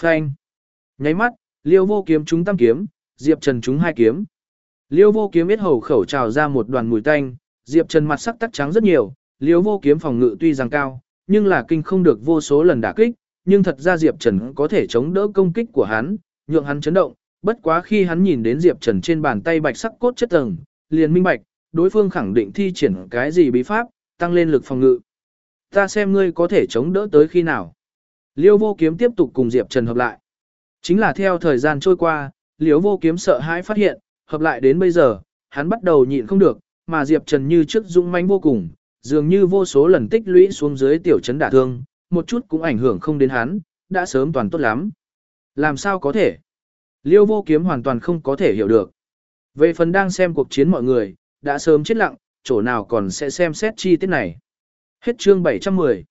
Phanh. Nháy mắt, liêu vô kiếm trúng tam kiếm, Diệp Trần trúng hai kiếm. Liêu vô kiếm biết hầu khẩu trào ra một đoàn mùi tanh, Diệp Trần mặt sắc tắc trắng rất nhiều, liêu vô kiếm phòng ngự tuy rằng cao, nhưng là kinh không được vô số lần đả kích, nhưng thật ra Diệp Trần có thể chống đỡ công kích của hắn, nhượng hắn chấn động, bất quá khi hắn nhìn đến Diệp Trần trên bàn tay bạch sắc cốt chất tầng, liền minh bạch, đối phương khẳng định thi triển cái gì bí pháp, tăng lên lực phòng ngự. Ta xem ngươi có thể chống đỡ tới khi nào. Liêu vô kiếm tiếp tục cùng Diệp Trần hợp lại. Chính là theo thời gian trôi qua, Liêu vô kiếm sợ hãi phát hiện, hợp lại đến bây giờ, hắn bắt đầu nhịn không được, mà Diệp Trần như trước dũng mãnh vô cùng, dường như vô số lần tích lũy xuống dưới tiểu trấn đả thương, một chút cũng ảnh hưởng không đến hắn, đã sớm toàn tốt lắm. Làm sao có thể? Liêu vô kiếm hoàn toàn không có thể hiểu được. Về phần đang xem cuộc chiến mọi người, đã sớm chết lặng, chỗ nào còn sẽ xem xét chi tiết này. Hết chương 710.